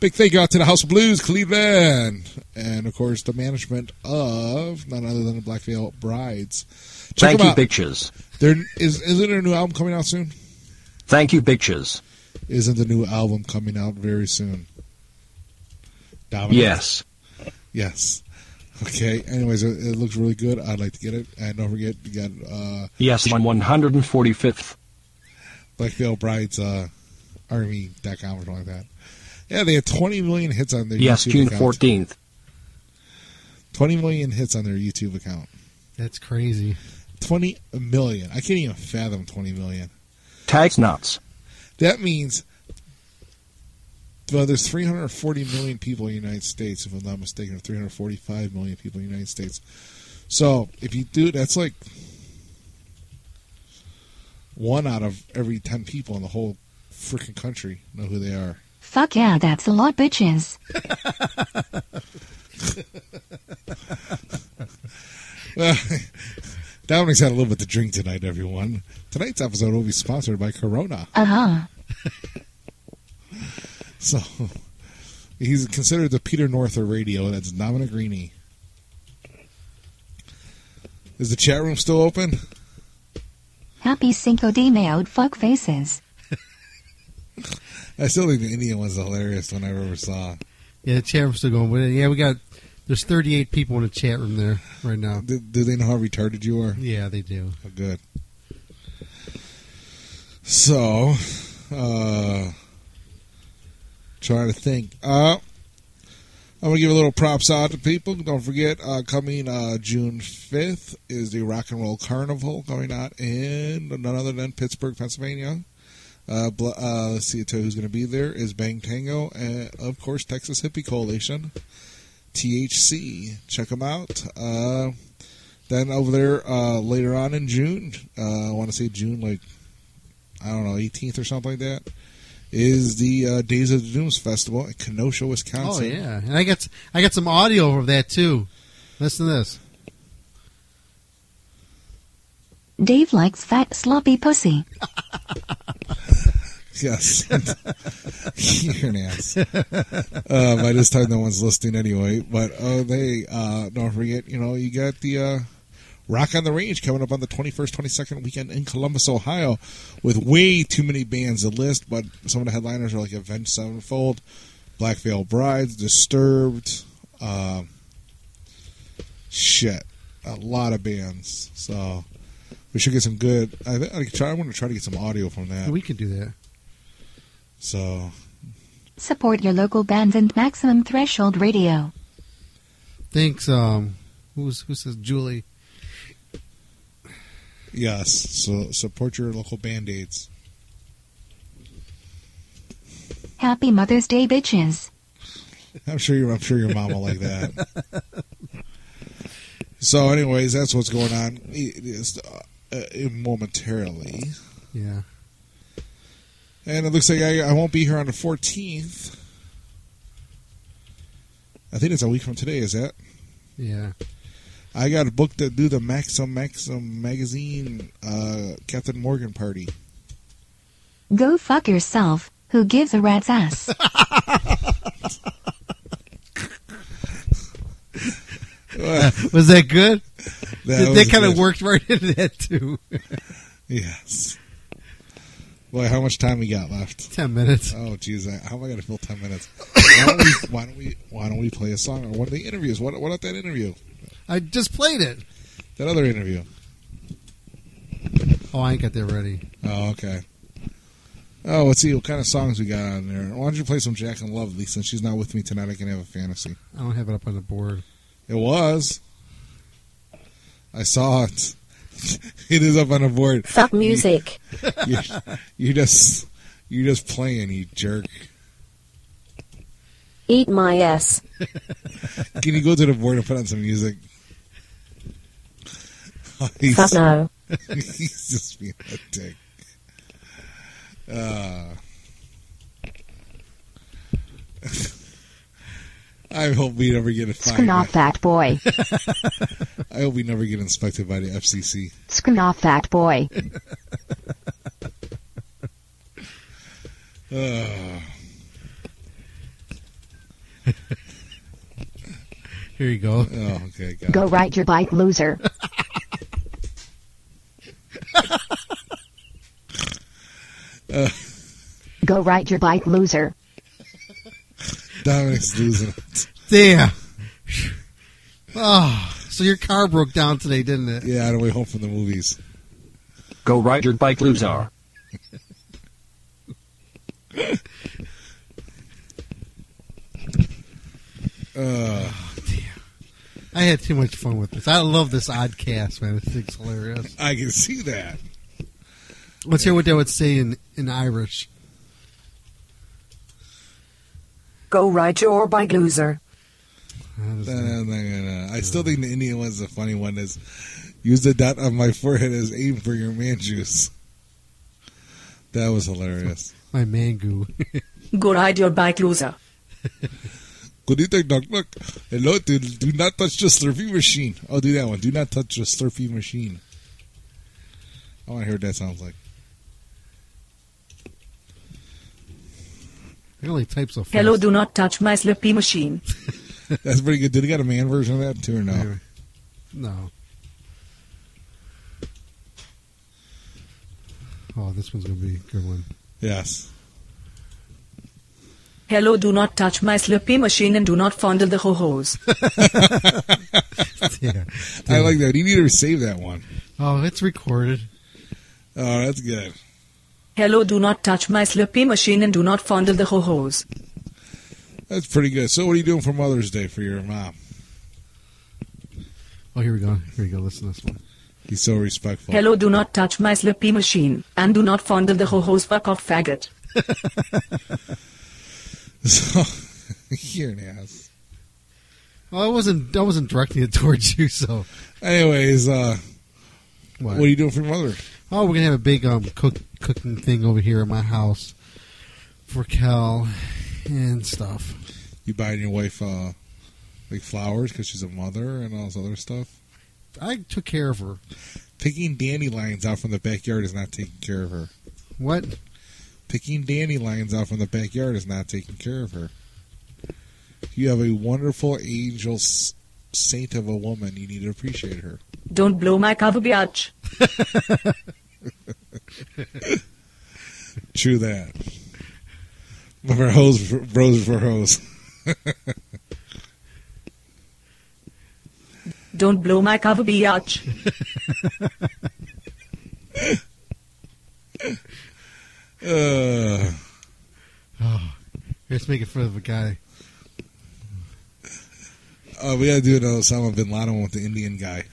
Big thank you out to the House of Blues, Cleveland, and of course the management of none other than the Black Veil Brides. Check Thank you, out. bitches. There is isn't there a new album coming out soon? Thank you, bitches. Isn't the new album coming out very soon? Dominic? Yes. Yes. Okay. Anyways, it, it looks really good. I'd like to get it. And don't forget, you got uh, Yes, on 145th. Black Veil Brides uh, Army.com or something like that. Yeah, they had 20 million hits on their Yes, YouTube June account. 14th. 20 million hits on their YouTube account. That's crazy. 20 million. I can't even fathom 20 million. Tags nuts. That means well, there's 340 million people in the United States, if I'm not mistaken, or 345 million people in the United States. So if you do, that's like one out of every 10 people in the whole freaking country know who they are. Fuck yeah, that's a lot, bitches. Well, Dominic's had a little bit to drink tonight, everyone. Tonight's episode will be sponsored by Corona. Uh huh. So he's considered the Peter North of radio. That's Dominic Greeny. Is the chat room still open? Happy Cinco de Mayo, fuck faces. I still think the Indian one's the hilarious one I ever saw. Yeah, the chat room's still going. But yeah, we got. There's 38 people in the chat room there right now. Do, do they know how retarded you are? Yeah, they do. Oh, good. So, uh, trying to think. Uh, I'm gonna give a little props out to people. Don't forget, uh, coming uh, June 5th is the Rock and Roll Carnival going out in none other than Pittsburgh, Pennsylvania. Uh, uh, let's see, who's going to be there is Bang Tango and of course Texas Hippie Coalition, THC. Check them out. Uh, then over there uh, later on in June, I want to say June like I don't know 18th or something like that, is the uh, Days of the Doomed Festival in Kenosha, Wisconsin. Oh yeah, and I got I got some audio of that too. Listen to this. Dave likes fat sloppy pussy. Yes. You're an ass. Uh, by this time, no one's listening anyway. But uh, they uh, don't forget, you know, you got the uh, Rock on the Range coming up on the 21st, 22nd weekend in Columbus, Ohio, with way too many bands to list. But some of the headliners are like Avenged Sevenfold, Black Veil Brides, Disturbed. Uh, shit, a lot of bands. So we should get some good. I, I, try, I want to try to get some audio from that. We could do that. So Support your local bands and Maximum Threshold Radio. Thanks. Um, who's who says Julie? Yes, so support your local band aids. Happy Mother's Day, bitches. I'm sure your I'm sure your mom will like that. so, anyways, that's what's going on. It is uh, uh, momentarily, Yeah. and it looks like I, I won't be here on the 14th. I think it's a week from today. Is that? Yeah. I got a book to do the Maxim Maxim magazine uh, Captain Morgan party. Go fuck yourself. Who gives a rat's ass? was that good? That That, was kind of worked right into that too. Yes. Boy, how much time we got left? Ten minutes. Oh, geez, I- how am I going to fill ten minutes? Why don't, we, why don't we? Why don't we play a song or one of the interviews? What? What about that interview? I just played it. That other interview. Oh, I ain't got that ready. Oh, okay. Oh, let's see what kind of songs we got on there. Why don't you play some Jack and Lovely since she's not with me tonight? I can have a fantasy. I don't have it up on the board. It was. I saw it. it is up on the board. Fuck music. You, you just you just playing, you jerk. Eat my ass. Can you go to the board and put on some music? He's, Fuck no. he's just being a dick. Uh, I hope we never get a fine. Screw off that boy. I hope we never get inspected by the FCC. Screw off that boy. Uh, Here you go. oh, okay. Got Go it. ride your bike, loser. Uh, Go ride your bike, loser. Dominic's losing it. Damn. Oh, so your car broke down today, didn't it? Yeah, on the way home from the movies. Go ride your bike, loser. Uh, I had too much fun with this. I love this Oddcast, man. This thing's hilarious. I can see that. Let's hear what they would say in, in Irish. Go ride your bike, loser. I still think the Indian one's a funny one. Is use the dot on my forehead as aim for your man juice. That was hilarious. My mango. Go ride your bike, loser. Good evening, knock knock. Hello, do, do not touch the Slurpee machine. Oh, do that one. Do not touch the Slurpee machine. I want to hear what that sounds like. It only types so fast. Hello, do not touch my slippy machine. That's pretty good. Did he got a man version of that too, or no? No. Oh, this one's gonna be a good one. Yes. Hello, do not touch my slippy machine and do not fondle the ho-hos. yeah. I like that. You need to save that one. Oh, it's recorded. Oh, that's good. Hello, do not touch my slippy machine and do not fondle the ho-hos. That's pretty good. So, what are you doing for Mother's Day for your mom? Oh, here we go. Here we go. Listen to this one. He's so respectful. Hello, do not touch my slippy machine and do not fondle the ho-hos. Fuck off, faggot. So, you're an ass. Well, I wasn't. I wasn't directing it towards you. So, anyways, uh, what, what are you doing for your mother? Oh, we're gonna have a big um cook cooking thing over here at my house for Cal and stuff. You buying your wife uh, like flowers because she's a mother and all this other stuff? I took care of her. Picking dandelions out from the backyard is not taking care of her. What? Picking dandelions out from the backyard is not taking care of her. You have a wonderful angel s- saint of a woman. You need to appreciate her. Don't blow my cover, biatch. True that. For hose, bros for hose. Don't blow my cover, biatch. uh, Oh, let's make it fun of a guy. uh, we gotta do an Osama bin Laden with the Indian guy.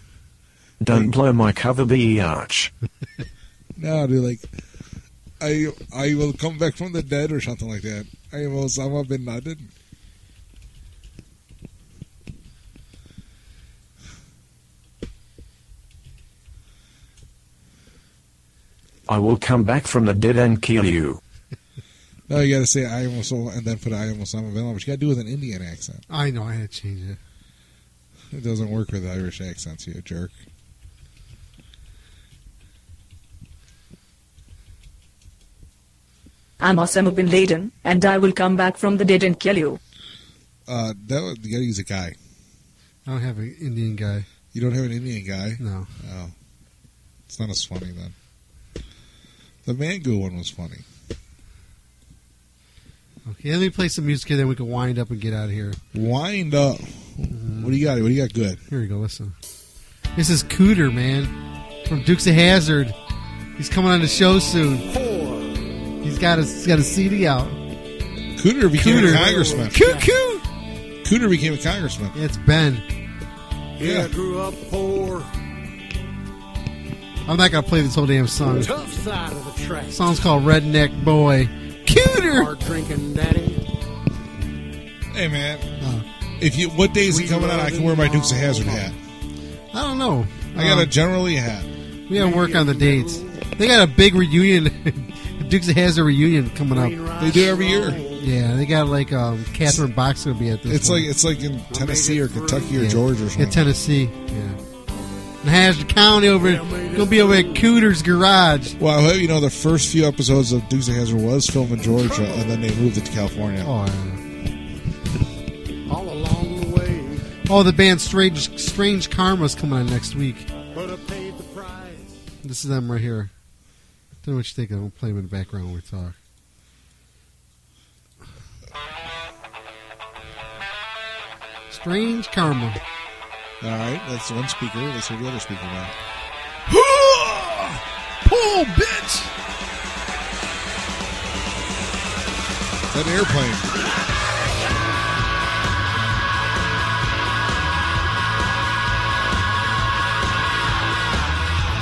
Don't blow my cover, biatch. No, dude, like I I will come back from the dead or something like that. I am Osama bin Laden. I will come back from the dead and kill you. No, you gotta say I am Osama and then put I am Osama bin Laden. But you gotta do it with an Indian accent. I know. I had to change it. It doesn't work with Irish accents, you jerk. I'm Osama bin Laden, and I will come back from the dead and kill you. Uh, that was, you gotta use a guy. I don't have an Indian guy. You don't have an Indian guy? No. Oh. It's not as funny then. The Mango one was funny. Okay, let me play some music here, then we can wind up and get out of here. Wind up. What do you got? What do you got good? Here we go. Listen. This is Cooter, man, from Dukes of Hazzard. He's coming on the show soon. He's got a he's got a CD out. Cooter became Cooter. a congressman. Coo coo. Cooter became a congressman. Yeah, it's Ben. Yeah. I grew up poor, I'm not gonna play this whole damn song. tough side of the track. The song's called Redneck Boy. Cooter. Hard drinking daddy. Hey man, if you what day is it coming out? I can wear my Dukes of Hazzard hat. I don't know. I got a Um, General Lee hat. We gotta work on the dates. They got a big reunion. Dukes of Hazzard reunion coming up. They do every year. Yeah, they got like um, Catherine Bach gonna be at this. It's one. like it's like in Tennessee or Kentucky or Yeah. Georgia or Yeah, something. Tennessee. Yeah. And Hazzard County over gonna be over at Cooter's Garage. Well, I hope you know the first few episodes of Dukes of Hazzard was filmed in Georgia, and then they moved it to California. Oh, All along the way, oh, the band Strange Strange Karma's coming on next week. but I paid the price. This is them right here. Don't know what you think. I'm gonna play them in the background when we talk. Strange Karma. All right, that's one speaker. Let's hear the other speaker now. Pull, bitch! Is that an airplane?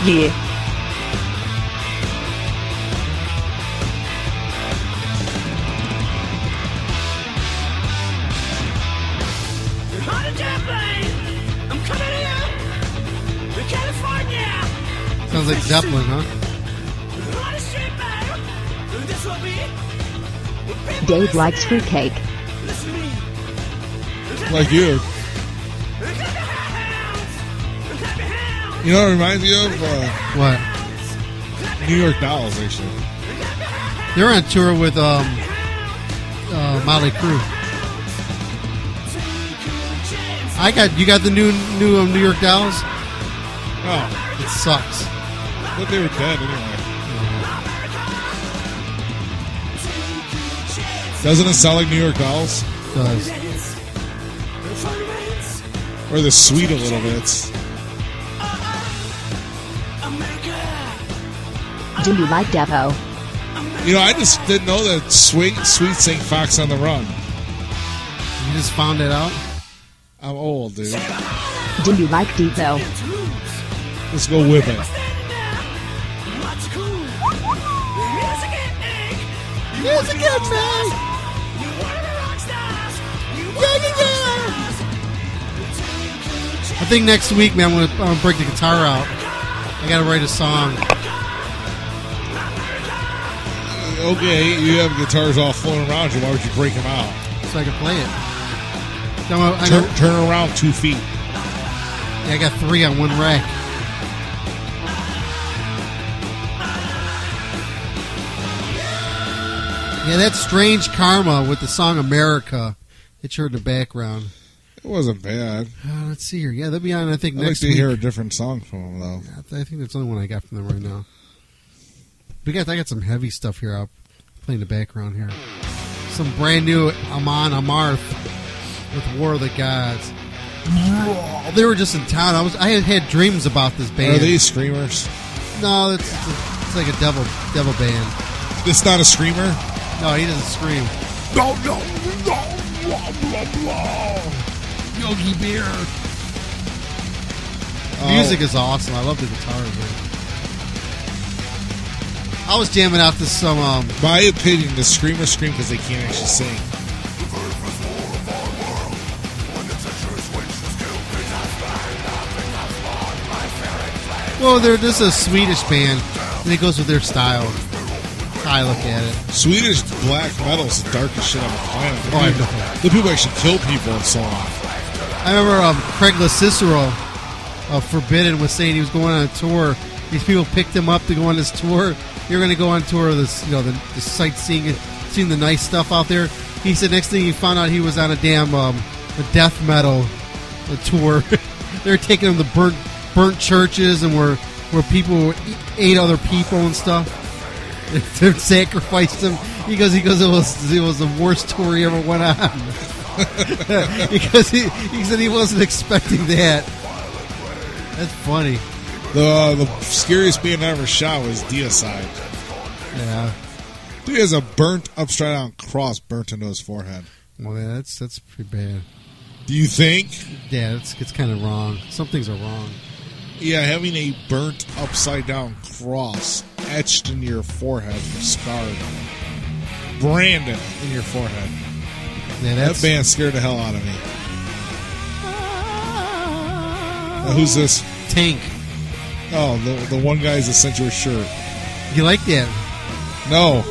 Yeah. Sounds like Zeppelin, huh? On a straight boat, this will be Dave likes fruitcake. Like you. You know what it reminds me of? Uh, What? New York Dolls, actually. They're on tour with um, uh, Mötley Crüe. I got you got the new new um, New York Dolls. Oh, It sucks. But they were dead anyway. Doesn't it sound like New York Dolls? does. Or the sweet a little bit. Do you like Devo? You know, I just didn't know that Sweet Sweet sang Fox on the Run. You just found it out. I'm old, dude. Do you like Devo? Let's go whip it. Music gets me. Yeah, yeah, yeah. I think next week, man, I'm gonna, I'm gonna break the guitar out. I gotta write a song. Okay, you have guitars all floating around you. Why would you break them out? so I can play it. So I'm I'm Turn, turn around two feet. yeah, I got three on one rack. Yeah, that's Strange Karma with the song America that you heard in the background. It wasn't bad. Uh, let's see here. Yeah, they'll be on, I think, I'd like next to week. hear a different song from them, though. Yeah, I think that's the only one I got from them right now. We got I got some heavy stuff here. I'll play in the background here. Some brand new Amon Amarth with War of the Gods. They were just in town. I was I had had dreams about this band. Are these screamers? No, it's, it's, a, it's like a devil devil band. It's not a screamer? No, he doesn't scream. No, no, no, blah, blah, blah. Yogi Bear. The Music is awesome. I love the guitar. I was jamming out to some. Um, My opinion, the screamers scream because they can't actually sing. well, they're this is a Swedish band, and it goes with their style. I look at it. Swedish black metal is the darkest shit on the planet. The Oh, I people, know. the people actually kill people and so on. I remember um, Craig Locicero of Forbidden was saying he was going on a tour. These people picked him up to go on this tour. You're going to go on tour of this, you know, the, the sightseeing, seeing the nice stuff out there. He said next thing he found out he was on a damn um, a death metal uh, tour. they were taking him to burnt burnt churches and where where people ate other people and stuff. Sacrificed him. He goes. He goes. It was. It was the worst tour he ever went on. because he, he said he wasn't expecting that. That's funny. The uh, the scariest being I ever shot was Deicide. Yeah. Dude has a burnt upside down cross burnt into his forehead. Well, yeah, that's that's pretty bad. Do you think? Yeah, it's it's kind of wrong. Some things are wrong. Yeah, having a burnt upside down cross etched in your forehead, scarred, branded in your forehead. Yeah, that band scared the hell out of me. Now, who's this? Tank. Oh, the the one guy that sent you a shirt. You like that? No.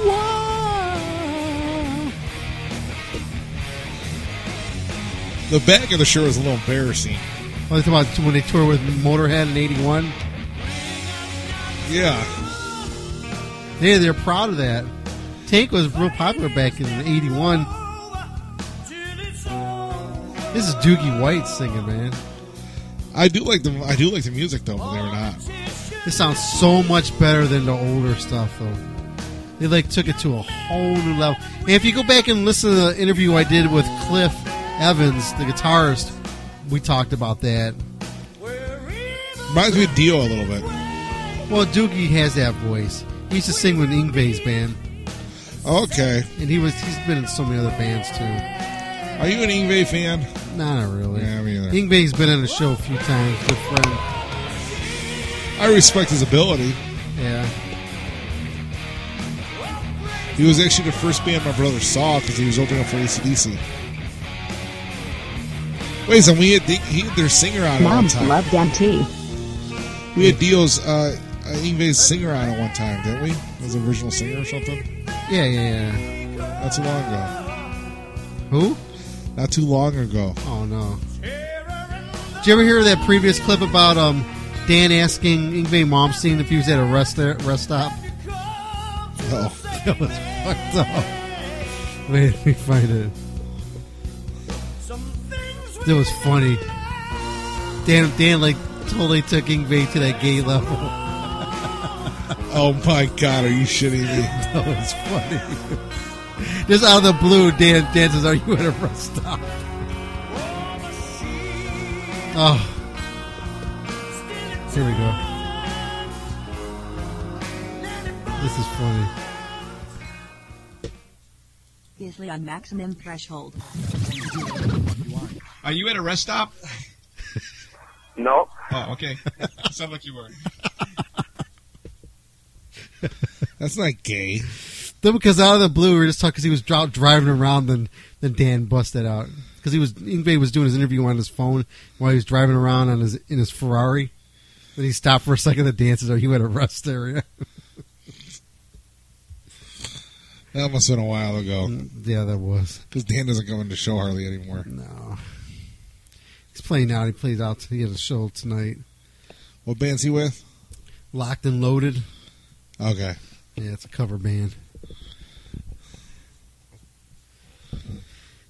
The back of the shirt was a little embarrassing. Oh, talking about when they toured with Motorhead in '81. Yeah. Yeah, they're proud of that. Tank was real popular back in '81. This is Doogie White singing, man. I do like the I do like the music though, believe it or not. This sounds so much better than the older stuff, though. They like took it to a whole new level. And if you go back and listen to the interview I did with Cliff Evans, the guitarist, we talked about that. Reminds me of Dio a little bit. Well, Doogie has that voice. He used to sing with Yngwie's band. Okay. And he was he's been in so many other bands too. Are you an Yngwie fan? Nah, not really. Yeah, me either. Yngwie's been on the show a few times. Good friend. I respect his ability. Yeah. He was actually the first band my brother saw because he was opening up for ACDC. Wait, so we had the, he had their singer on at one Moms time. love Dan T. We had Dio's uh, uh, Yngwie's singer on at one time, didn't we? As the original singer or something. Yeah, yeah, yeah. Not too long ago. Who? Not too long ago. Oh no. Did you ever hear that previous clip about um Dan asking Yngwie Malmsteen if he was at a rest rest stop? No. that was fucked up. Wait, let me find it. It was funny. Dan, Dan, like totally took Yngwie to that gay level. Oh my god, are you shitting me? that was funny. Just out of the blue, Dan, dances. "Are you at a rest stop?" Oh, here we go. This is funny. Previously on Maximum Threshold. Are you at a rest stop? No. Oh, okay. Sound like you were. That's not gay. Then because out of the blue, we were just talking because he was dri- driving around. Then then Dan busted out because he was Yngwie was doing his interview on his phone while he was driving around on his in his Ferrari. Then he stopped for a second. The dances are you at a rest area? That must have been a while ago. Mm, yeah, that was. Because Dan doesn't come into show hardly anymore. No. He's playing out. He plays out. He has a show tonight. What band's he with? Locked and Loaded. Okay. Yeah, it's a cover band.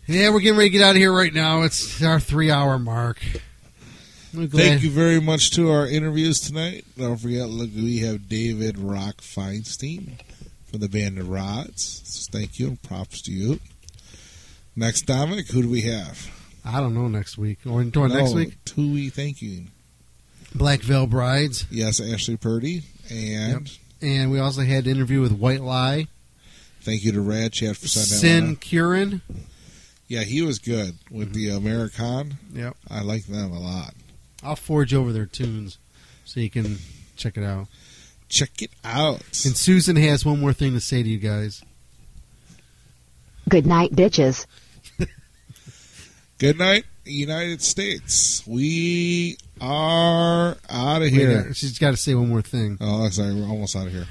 Yeah, we're getting ready to get out of here right now. It's our three hour mark. Thank you very much to our interviews tonight. Don't forget, look, we have David Rock Feinstein from the band The Rods. So thank you and props to you. Next, Dominic, who do we have? I don't know next week. Or until next week? Who we thank you? Black Veil Brides. Yes, Ashley Purdy. And And we also had an interview with White Lie. thank you to Rad Chat for sending that Sin one. Quirin. Yeah, he was good with the mm-hmm. American. Yep. I like them a lot. I'll forge over their tunes so you can check it out. Check it out. And Susan has one more thing to say to you guys. Good night, bitches. Good night, United States. We are out of here. Wait, she's got to say one more thing. Oh, sorry, we're almost out of here.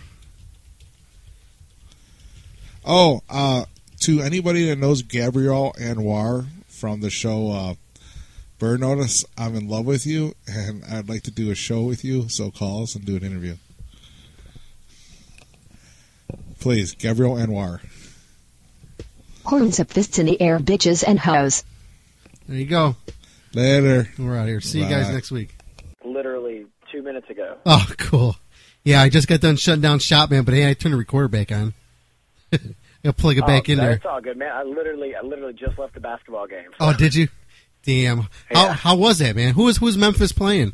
Oh, uh, to anybody that knows Gabrielle Anwar from the show uh, Burn Notice, I'm in love with you, and I'd like to do a show with you. So call us and do an interview. Please, Gabrielle Anwar. Horns up fists in the air, bitches and hoes. There you go. Later. We're out here. See you guys next week. Literally two minutes ago. Oh, cool. Yeah, I just got done shutting down Shop, man, but hey, I turned the recorder back on. I'll plug it oh, back oh, in there. It's all good, man. I literally, I literally just left the basketball game. Oh, did you? Damn. How Yeah. how was that, man? Who is who's Memphis playing?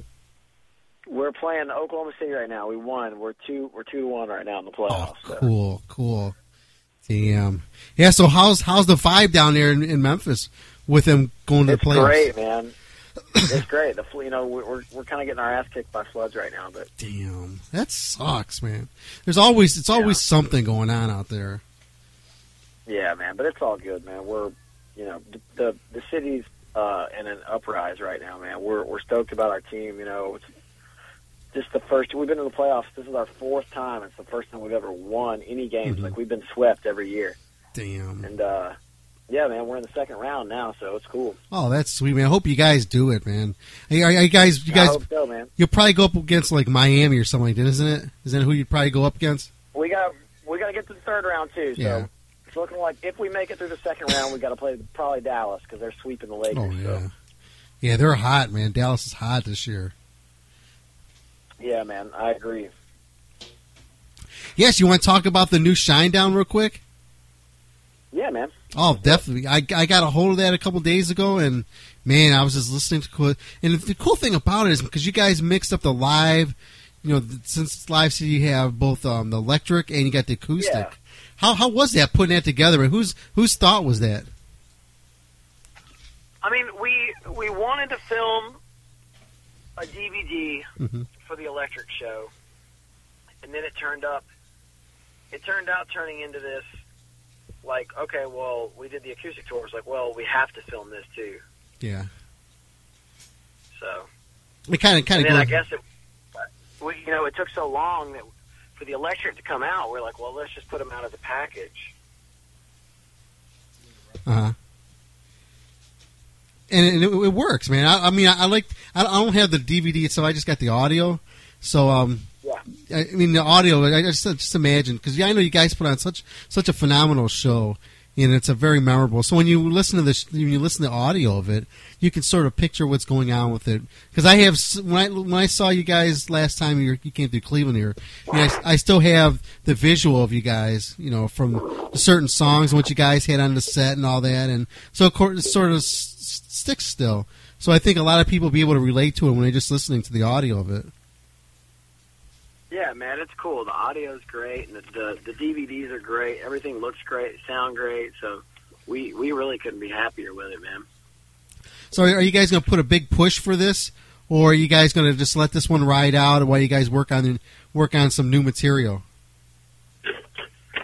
We're playing Oklahoma City right now. We won. We're two. We're two to one right now in the oh, playoffs. so. Cool, cool. Damn. Yeah. So how's how's the vibe down there in, in Memphis with them going to It's the playoffs? great, man. it's great. The you know we're we're, kind of getting our ass kicked by floods right now, but Damn, that sucks, man. There's always it's always something going on out there. yeah, man. But it's all good, man. We're you know the the, the city's uh, in an uprise right now, man. We're we're stoked about our team. You know, it's just the first. We've been in the playoffs. This is our fourth time. It's the first time we've ever won any games. Mhm. Like we've been swept every year. Damn. And uh, yeah, man, we're in the second round now, so it's cool. Oh, that's sweet, man. I hope you guys do it, man. Are, are you guys? You I guys? hope so, man. You'll probably go up against like Miami or something like that, isn't it? Isn't that who you'd probably go up against? We got we got to get to the third round too. So Yeah. it's looking like if we make it through the second round, we got to play probably Dallas because they're sweeping the Lakers. Oh yeah, yeah. They're hot, man. Dallas is hot this year. Yeah, man, I agree. Yes, you want to talk about the new Shinedown real quick? Yeah, man. Oh, definitely. I, I got a hold of that a couple days ago, and man, I was just listening to. cool- And the cool thing about it is because you guys mixed up the live, you know, since it's live, so you have both um, the electric and you got the acoustic. Yeah. How how was that putting that together? And whose whose thought was that? I mean, we we wanted to film a DVD Mhm. for the Electric Show, and then it turned up. It turned out turning into this, like, okay, well, we did the acoustic tour. It's like, well, we have to film this too. Yeah, So, We kind of kind of I guess it, we, you know, it took so long that for the Electric to come out, we're like, well, let's just put them out of the package. Uh-huh. And it, it works, man. I, I mean, I, I like. I, I don't have the DVD, so I just got the audio. So, um. I, mean, the audio. I just just imagine because I know you guys put on such such a phenomenal show, and it's a very memorable. So when you listen to this, when you listen to audio of it, you can sort of picture what's going on with it. Because I have when I when I saw you guys last time you, you came through Cleveland here, you know, I, I still have the visual of you guys, you know, from certain songs and what you guys had on the set and all that, and so of course it sort of sticks still. So I think a lot of people will be able to relate to it when they're just listening to the audio of it. Yeah, man, it's cool. The audio's great, and the, the the DVDs are great. Everything looks great, sound great. So we we really couldn't be happier with it, man. So are you guys going to put a big push for this, or are you guys going to just let this one ride out while you guys work on work on some new material?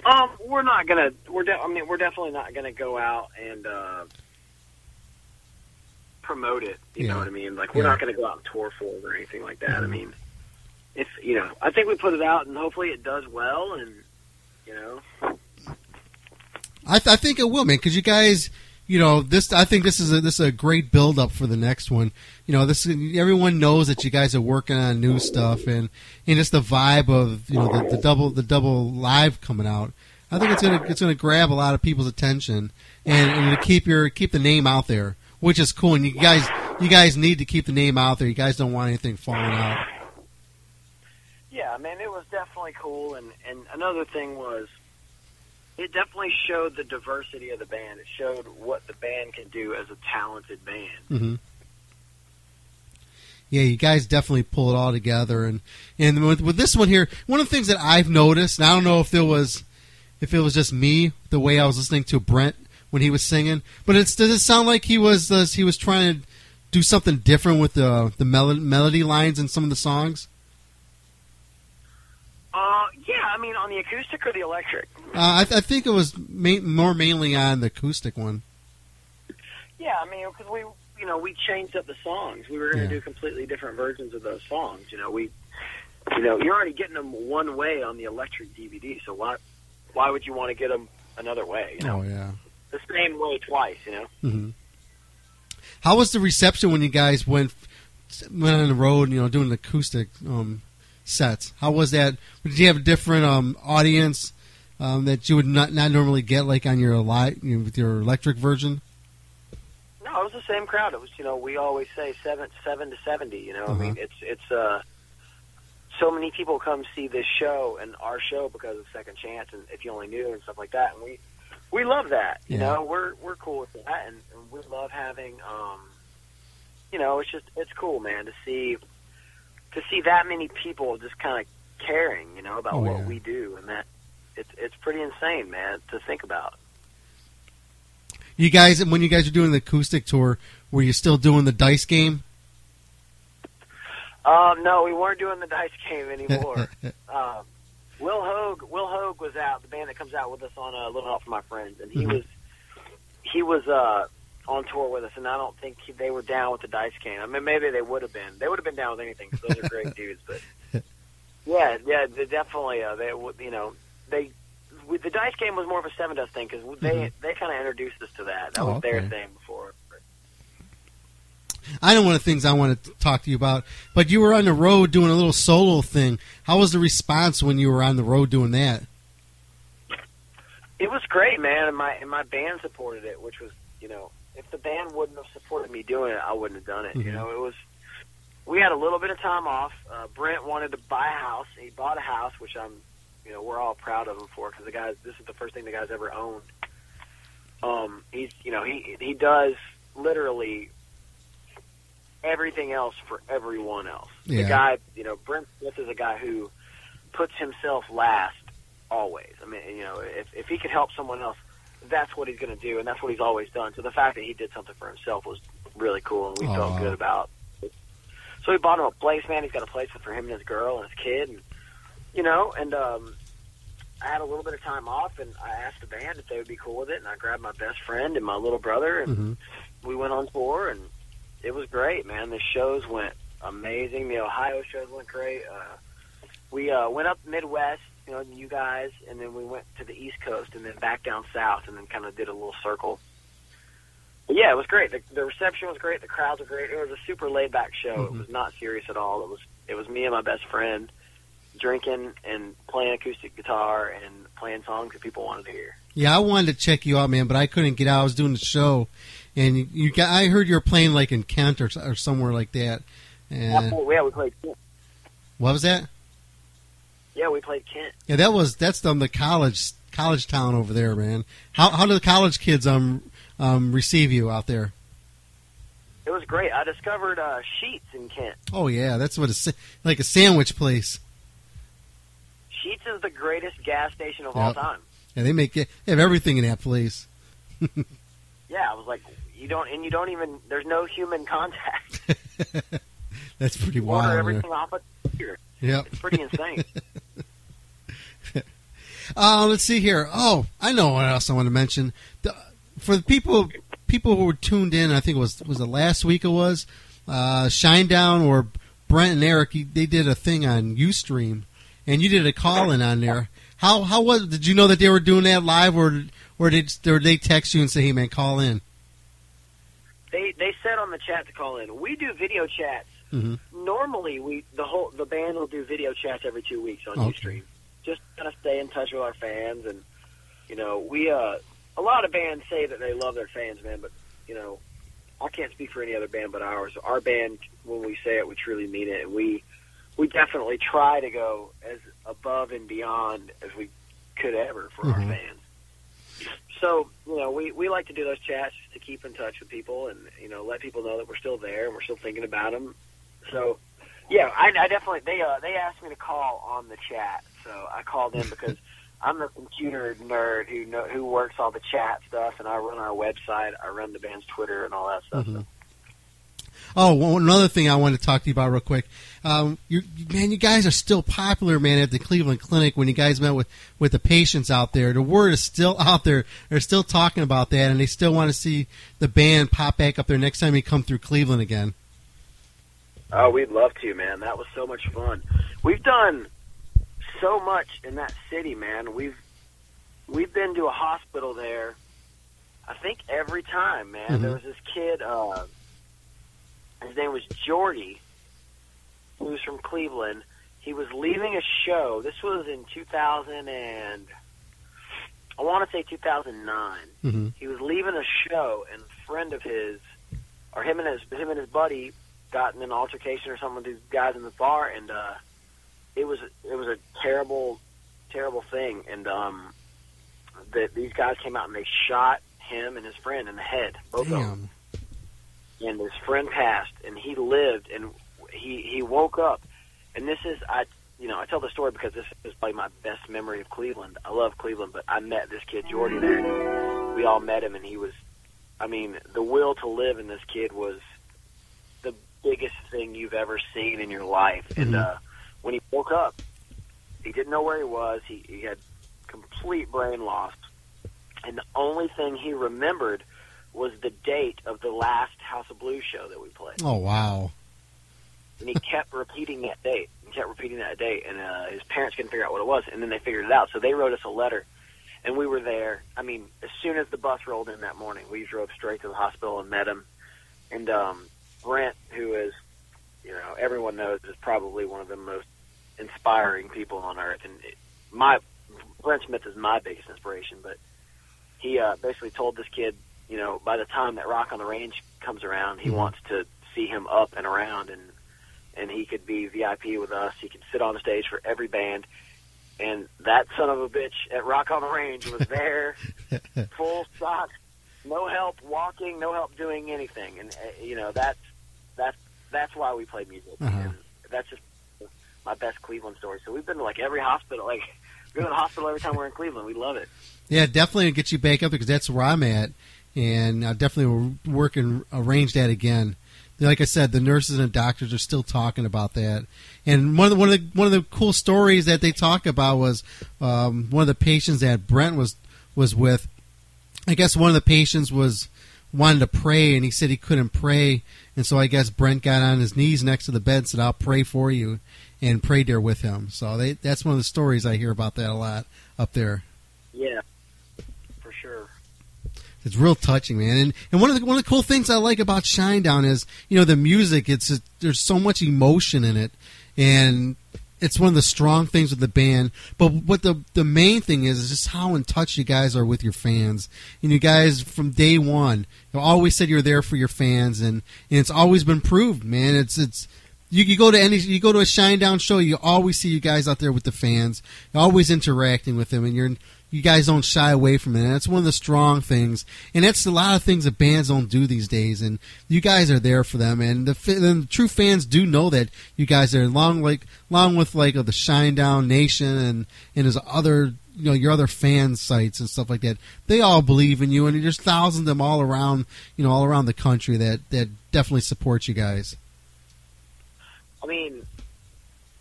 Um, we're not gonna. We're. De- I mean, we're definitely not gonna go out and uh, promote it. You know what I mean? Like, we're Yeah. not gonna go out and tour for it or anything like that. I Mhm. mean, if you know, I think we put it out, and hopefully it does well, and you know, I, th- I think it will, man, because you guys, you know, this. I think this is a, this is a great build up for the next one. You know, this everyone knows that you guys are working on new stuff, and and just the vibe of you know the, the double the double live coming out. I think it's gonna it's gonna grab a lot of people's attention, and, and to keep your keep the name out there, which is cool. And you guys you guys need to keep the name out there. You guys don't want anything falling out. Yeah, mean, it was definitely cool. And and another thing was, it definitely showed the diversity of the band. It showed what the band can do as a talented band. hmm Yeah, you guys definitely pull it all together, and and with, with this one here, one of the things that I've noticed, and I don't know if it was if it was just me the way I was listening to Brent when he was singing, but it's does it sound like he was uh, he was trying to do something different with the the mel- melody lines in some of the songs? Uh, yeah, I mean, on the acoustic or the electric? Uh, I, th- I think it was ma- more mainly on the acoustic one. Yeah, I mean, because we, you know, we changed up the songs. We were going to Yeah. do completely different versions of those songs. You know, we, you know, you're already getting them one way on the electric DVD, so why, why would you want to get them another way? You know, Oh yeah. the same way twice. You know. hmm How was the reception when you guys went went on the road? You know, doing the acoustic um, sets. How was that? Did you have a different um, audience um, that you would not not normally get like on your live you know, with your electric version? No, it was the same crowd. It was, you know, we always say seven, seven to seventy. You know, I mean, Uh-huh. it's it's uh, so many people come see this show and our show because of Second Chance and If You Only Knew and stuff like that, and we we love that. You Yeah. know, we're we're cool with that, and, and we love having, um, you know, it's just it's cool, man, to see to see that many people just kind of caring, you know, about Oh, what yeah. we do, and that it's it's pretty insane, man, to think about. You guys, when you guys were doing the acoustic tour, were you still doing the dice game? Um, no, we weren't doing the dice game anymore. um, Will Hoge, Will Hoge was out, the band that comes out with us on a Little Help from My Friends, and he Mhm. was he was uh, on tour with us, and I don't think he, they were down with the dice game. I mean, maybe they would have been. They would have been down with anything. 'cause those are great dudes, but yeah, yeah, they definitely. Uh, they would, you know, they. With the dice game was more of a Sevendust thing because they Mhm. they kind of introduced us to that. That Oh, was their thing before. I know one of the things I want to talk to you about, but you were on the road doing a little solo thing. How was the response when you were on the road doing that? It was great, man, and my and my band supported it, which was, you know, if the band wouldn't have supported me doing it, I wouldn't have done it. You Mhm. know, it was. We had a little bit of time off. Uh, Brent wanted to buy a house. He bought a house, which I'm, you know, we're all proud of him for because the guy. This is the first thing the guy's ever owned. Um, he's, you know, he he does literally everything else for everyone else. Yeah. The guy, you know, Brent Smith is a guy who puts himself last always. I mean, you know, if if he could help someone else, that's what he's going to do, and that's what he's always done. So the fact that he did something for himself was really cool, and we Aw. felt good about. So we bought him a place, man. He's got a place for him and his girl and his kid, and you know, and um, I had a little bit of time off, and I asked the band if they would be cool with it, and I grabbed my best friend and my little brother, and Mhm. we went on tour, and it was great, man. The shows went amazing. The Ohio shows went great. Uh, we uh, went up Midwest, you know, you guys, and then we went to the East Coast, and then back down south, and then kind of did a little circle. But yeah, it was great. The, the reception was great. The crowds were great. It was a super laid back show. It Mhm. was not serious at all. It was it was me and my best friend drinking and playing acoustic guitar and playing songs that people wanted to hear. Yeah, I wanted to check you out, man, but I couldn't get out. I was doing the show, and you, got. I heard you were playing like in Kent or, or somewhere like that. And yeah, we played. What was that? Yeah, we played Kent. Yeah, that was that's the, the college college town over there, man. How how do the college kids um um receive you out there? It was great. I discovered uh, Sheetz in Kent. Oh yeah, that's what it's like a sandwich place. Sheetz is the greatest gas station of all time. Yeah, they make it. They have everything in that place. Yeah, I was like, you don't, and you don't even. There's no human contact. That's pretty You order wild. man. everything off a computer. Yep. It's pretty insane. Uh, let's see here. Oh, I know what else I want to mention. The, for the people people who were tuned in, I think it was was it last week. It was uh, Shinedown or Brent and Eric. They did a thing on UStream, and you did a call in on there. How how was? Did you know that they were doing that live, or or did or they text you and say, "Hey man, call in"? they they said on the chat to call in. We do video chats. hmm Normally, we the whole the band will do video chats every two weeks on Okay. UStream, just kind of stay in touch with our fans. And you know, we uh, a lot of bands say that they love their fans, man. But you know, I can't speak for any other band but ours. Our band, when we say it, we truly mean it, and we we definitely try to go as above and beyond as we could ever for our Mhm. fans. So, you know, we, we like to do those chats just to keep in touch with people and, you know, let people know that we're still there and we're still thinking about them. So, yeah, I, I definitely, they, uh, they asked me to call on the chat. So I called in because I'm the computer nerd who know, who works all the chat stuff and I run our website. I run the band's Twitter and all that stuff. Mhm. Oh, one another thing I wanted to talk to you about real quick. Um, you, man, you guys are still popular, man, at the Cleveland Clinic. When you guys met with with the patients out there, the word is still out there. They're still talking about that, and they still want to see the band pop back up there next time you come through Cleveland again. Oh, we'd love to, man. That was so much fun. We've done so much in that city, man. We've we've been to a hospital there. I think every time, man. Mhm. There was this kid. Uh, His name was Jordy, who's from Cleveland. He was leaving a show. This was in 2000 and I want to say 2009. Mm-hmm. He was leaving a show, and a friend of his, or him and his him and his buddy, got in an altercation or something with these guys in the bar, and uh, it was it was a terrible, terrible thing. And um, that these guys came out and they shot him and his friend in the head, both of them. Damn. And his friend passed, and he lived, and he he woke up, and this is I you know I tell the story because this is probably my best memory of Cleveland. I love Cleveland, but I met this kid Jordy there. We all met him, and he was, I mean, the will to live in this kid was the biggest thing you've ever seen in your life. And Mhm. uh, when he woke up, he didn't know where he was. He, he had complete brain loss, and the only thing he remembered was the date of the last House of Blues show that we played Oh wow. and he kept repeating that date. He kept repeating that date, and uh, his parents couldn't figure out what it was, and then they figured it out. So they wrote us a letter, and we were there. I mean, as soon as the bus rolled in that morning, we drove straight to the hospital and met him. And um, Brent, who is, you know, everyone knows is probably one of the most inspiring people on earth, and it, my Brent Smith is my biggest inspiration. But he uh, basically told this kid, you know, by the time that Rock on the Range comes around, he Mhm. wants to see him up and around, and and he could be VIP with us. He could sit on the stage for every band. And that son of a bitch at Rock on the Range was there, full stock, no help walking, no help doing anything. And uh, you know that's that's that's why we play music. Uh-huh. And that's just my best Cleveland story. So we've been to like every hospital, like we go to the hospital every time we're in Cleveland. We love it. Yeah, definitely get you back up because that's where I'm at, and I definitely will work and arrange that again. Like I said, the nurses and the doctors are still talking about that. And one of the one of the one of the cool stories that they talk about was um, one of the patients that Brent was was with. I guess one of the patients was wanted to pray, and he said he couldn't pray, and so I guess Brent got on his knees next to the bed, and said, "I'll pray for you," and prayed there with him. So they, that's one of the stories I hear about that a lot up there. Yeah, for sure. It's real touching, man. And and one of the one of the cool things I like about Shinedown is you know the music. It's a, there's so much emotion in it, and it's one of the strong things with the band. But what the the main thing is is just how in touch you guys are with your fans. And you guys from day one, you always said you're there for your fans, and and it's always been proved, man. It's it's. You, you go to any you go to a Shinedown show, you always see you guys out there with the fans, always interacting with them, and you're you guys don't shy away from it. And that's one of the strong things, and that's a lot of things that bands don't do these days. And you guys are there for them, and the, and the true fans do know that you guys are along like along with like uh, the Shinedown Nation and and his other you know your other fan sites and stuff like that. They all believe in you, and there's thousands of them all around you know all around the country that that definitely support you guys. I mean,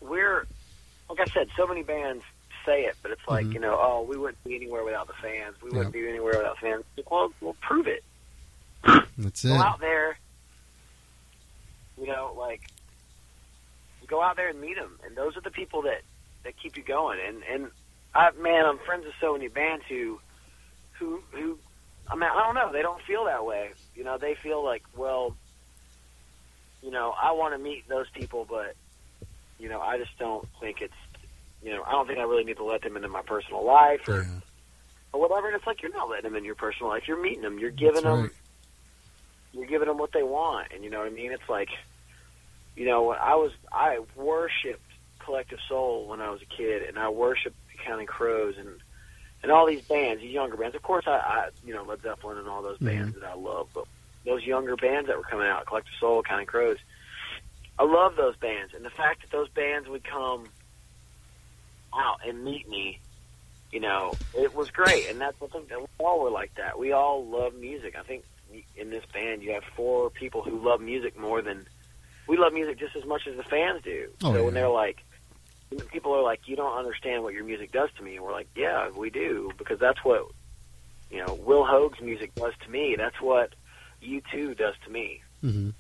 we're like I said, so many bands say it, but it's like Mhm. you know, oh, we wouldn't be anywhere without the fans. We wouldn't be anywhere without fans. Well, well, prove it. That's Go it. out there. You know, like go out there and meet them, and those are the people that that keep you going. And and I, man, I'm friends with so many bands who who who. I mean, I don't know. They don't feel that way. You know, they feel like, well, you know, I want to meet those people, but you know, I just don't think it's, you know, I don't think I really need to let them into my personal life or, or whatever. And it's like you're not letting them in your personal life. You're meeting them. You're giving That's them, right. you're giving them what they want. And you know what I mean? It's like, you know, I was, I worshipped Collective Soul when I was a kid, and I worshipped Counting Crows and and all these bands, these younger bands. Of course, I, I you know, Led Zeppelin and all those mm-hmm. bands that I love, but those younger bands that were coming out, Collective Soul, Counting Crows. I love those bands, and the fact that those bands would come out and meet me, you know, it was great. And that's I think that we all were like that. We all love music. I think in this band you have four people who love music more than we love music just as much as the fans do. Oh, so yeah. when they're like, when people are like, "You don't understand what your music does to me," and we're like, "Yeah, we do," because that's what you know. Will Hoge's music does to me. That's what U two does to me. hmm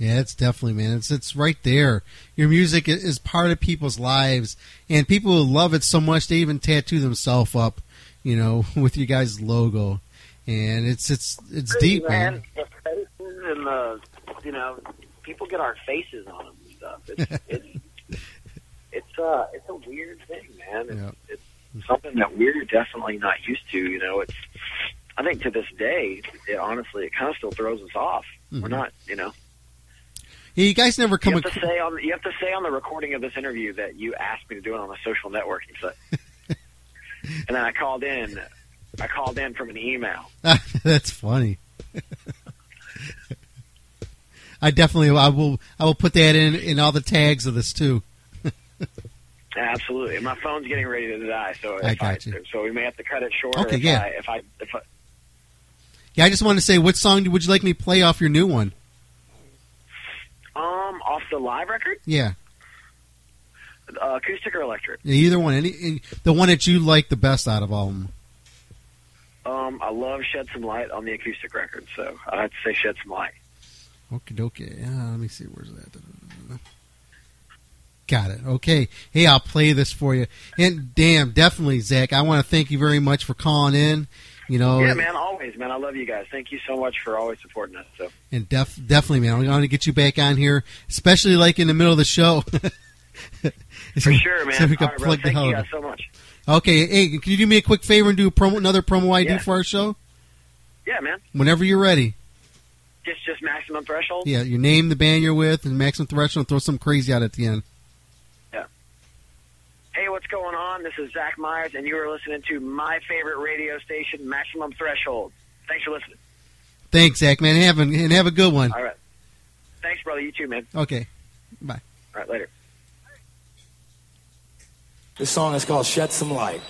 Yeah, it's definitely man. It's it's right there. Your music is part of people's lives, and people love it so much they even tattoo themselves up, you know, with you guys' logo. And it's it's it's deep, man. The faces and the, you know, people get our faces on them and stuff. It's it's it's uh it's a weird thing, man. It's, it's something that we're definitely not used to. You know, it's I think to this day, it, honestly, it kind of still throws us off. We're Mhm. not, you know. Yeah, you guys never come. You have ac- to say on you have to say on the recording of this interview that you asked me to do it on a social networking site, and then I called in. I called in from an email. That's funny. I definitely I will I will put that in in all the tags of this too. Absolutely, my phone's getting ready to die, so if I got you. so we may have to cut it short. Okay, if yeah. I, if I if I, Yeah, I just want to say, what song would you like me to play off your new one? Um off the live record, Yeah, uh, acoustic or electric. either one. Any any- the one that you like the best out of all of them. Um, I love Shed Some Light on the acoustic record, so I have to say Shed Some Light. Okay, okay. Yeah, let me see. Where's that? Got it. Okay. Hey, I'll play this for you. And damn, definitely, Zach. I want to thank you very much for calling in. You know, yeah, man, always, man. I love you guys. Thank you so much for always supporting us. So, and def- definitely, man. I'm going to get you back on here, especially like in the middle of the show. for sure, man. So we can right, bro. the Thank hell you out guys so much. Okay. Hey, can you do me a quick favor and do a promo, another promo ID Yeah. for our show? Yeah, man. Whenever you're ready. Just just maximum threshold. Yeah, your name, the band you're with, and maximum threshold. And throw some crazy out at the end. Hey, what's going on? This is Zach Myers, and you are listening to my favorite radio station, Maximum Threshold. Thanks for listening. Thanks, Zach, man. Have a, and have a good one. All right. Thanks, brother. You too, man. Okay. Bye. All right, later. This song is called Shed Some Light.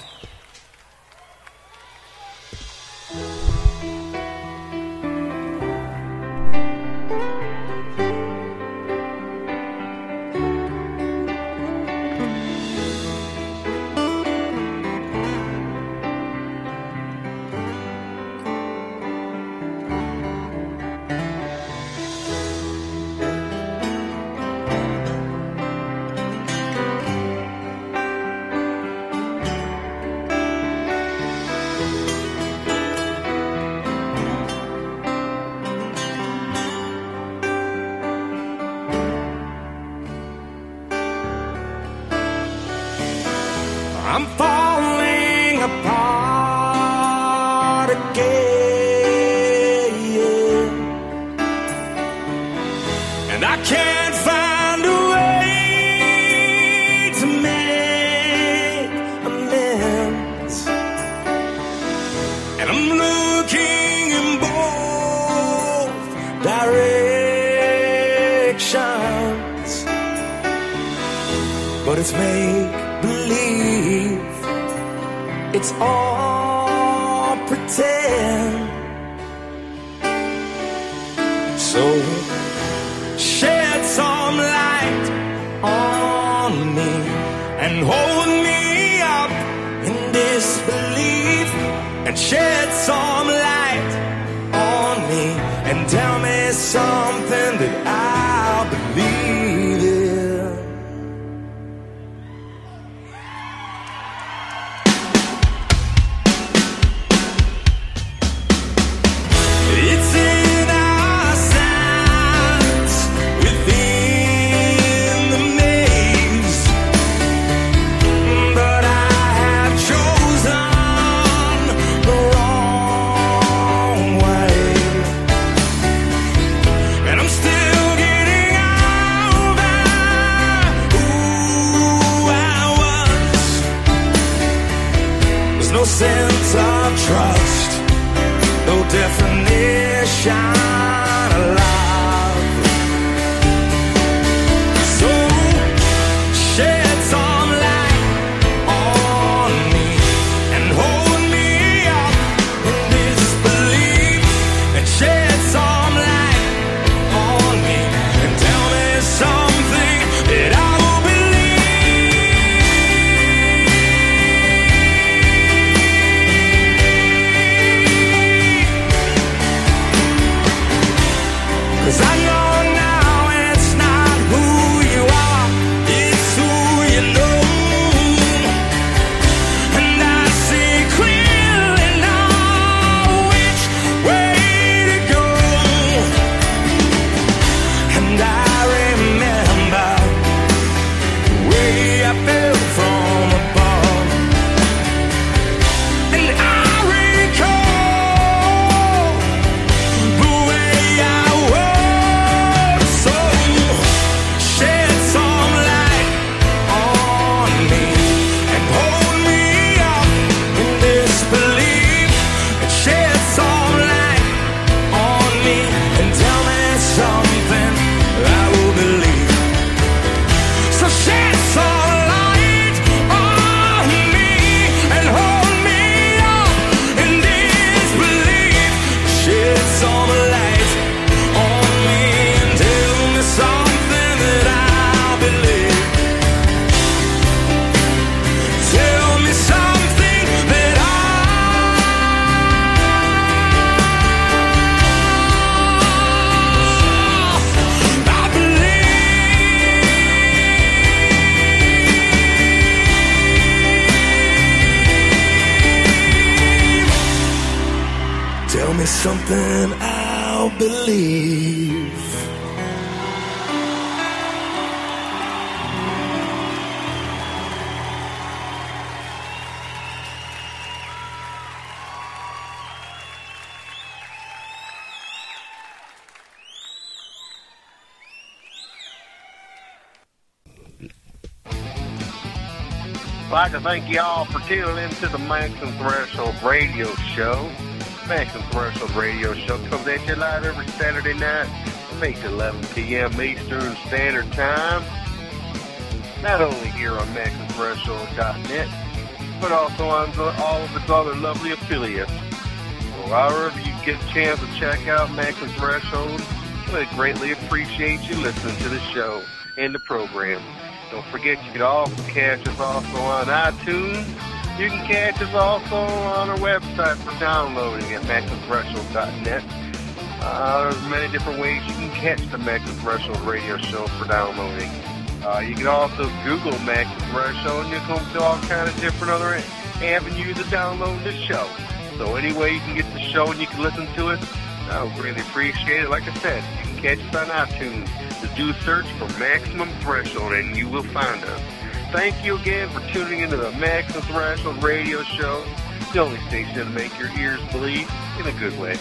Like to thank you all for tuning in to the Maximum Threshold Radio Show. Maximum Threshold Radio Show comes at you live every Saturday night from 8 to 11 p.m. Eastern Standard Time. Not only here on MaximumThreshold.net, but also on all of its other lovely affiliates. So however you get a chance to check out Maximum Threshold, we'd greatly appreciate you listening to the show and the program. Don't forget you can also catch us also on iTunes. You can catch us also on our website for downloading at MaximumThreshold.net. Uh, there's many different ways you can catch the Maximum Threshold radio show for downloading. Uh, you can also Google Maximum Threshold and you'll come to all kind of different other avenues of downloading the show. So any way you can get the show and you can listen to it, I would really appreciate it. Like I said, you can catch us on iTunes. Do search for Maximum Threshold and you will find us. Thank you again for tuning into the Maximum Threshold radio show, the only station to make your ears bleed in a good way.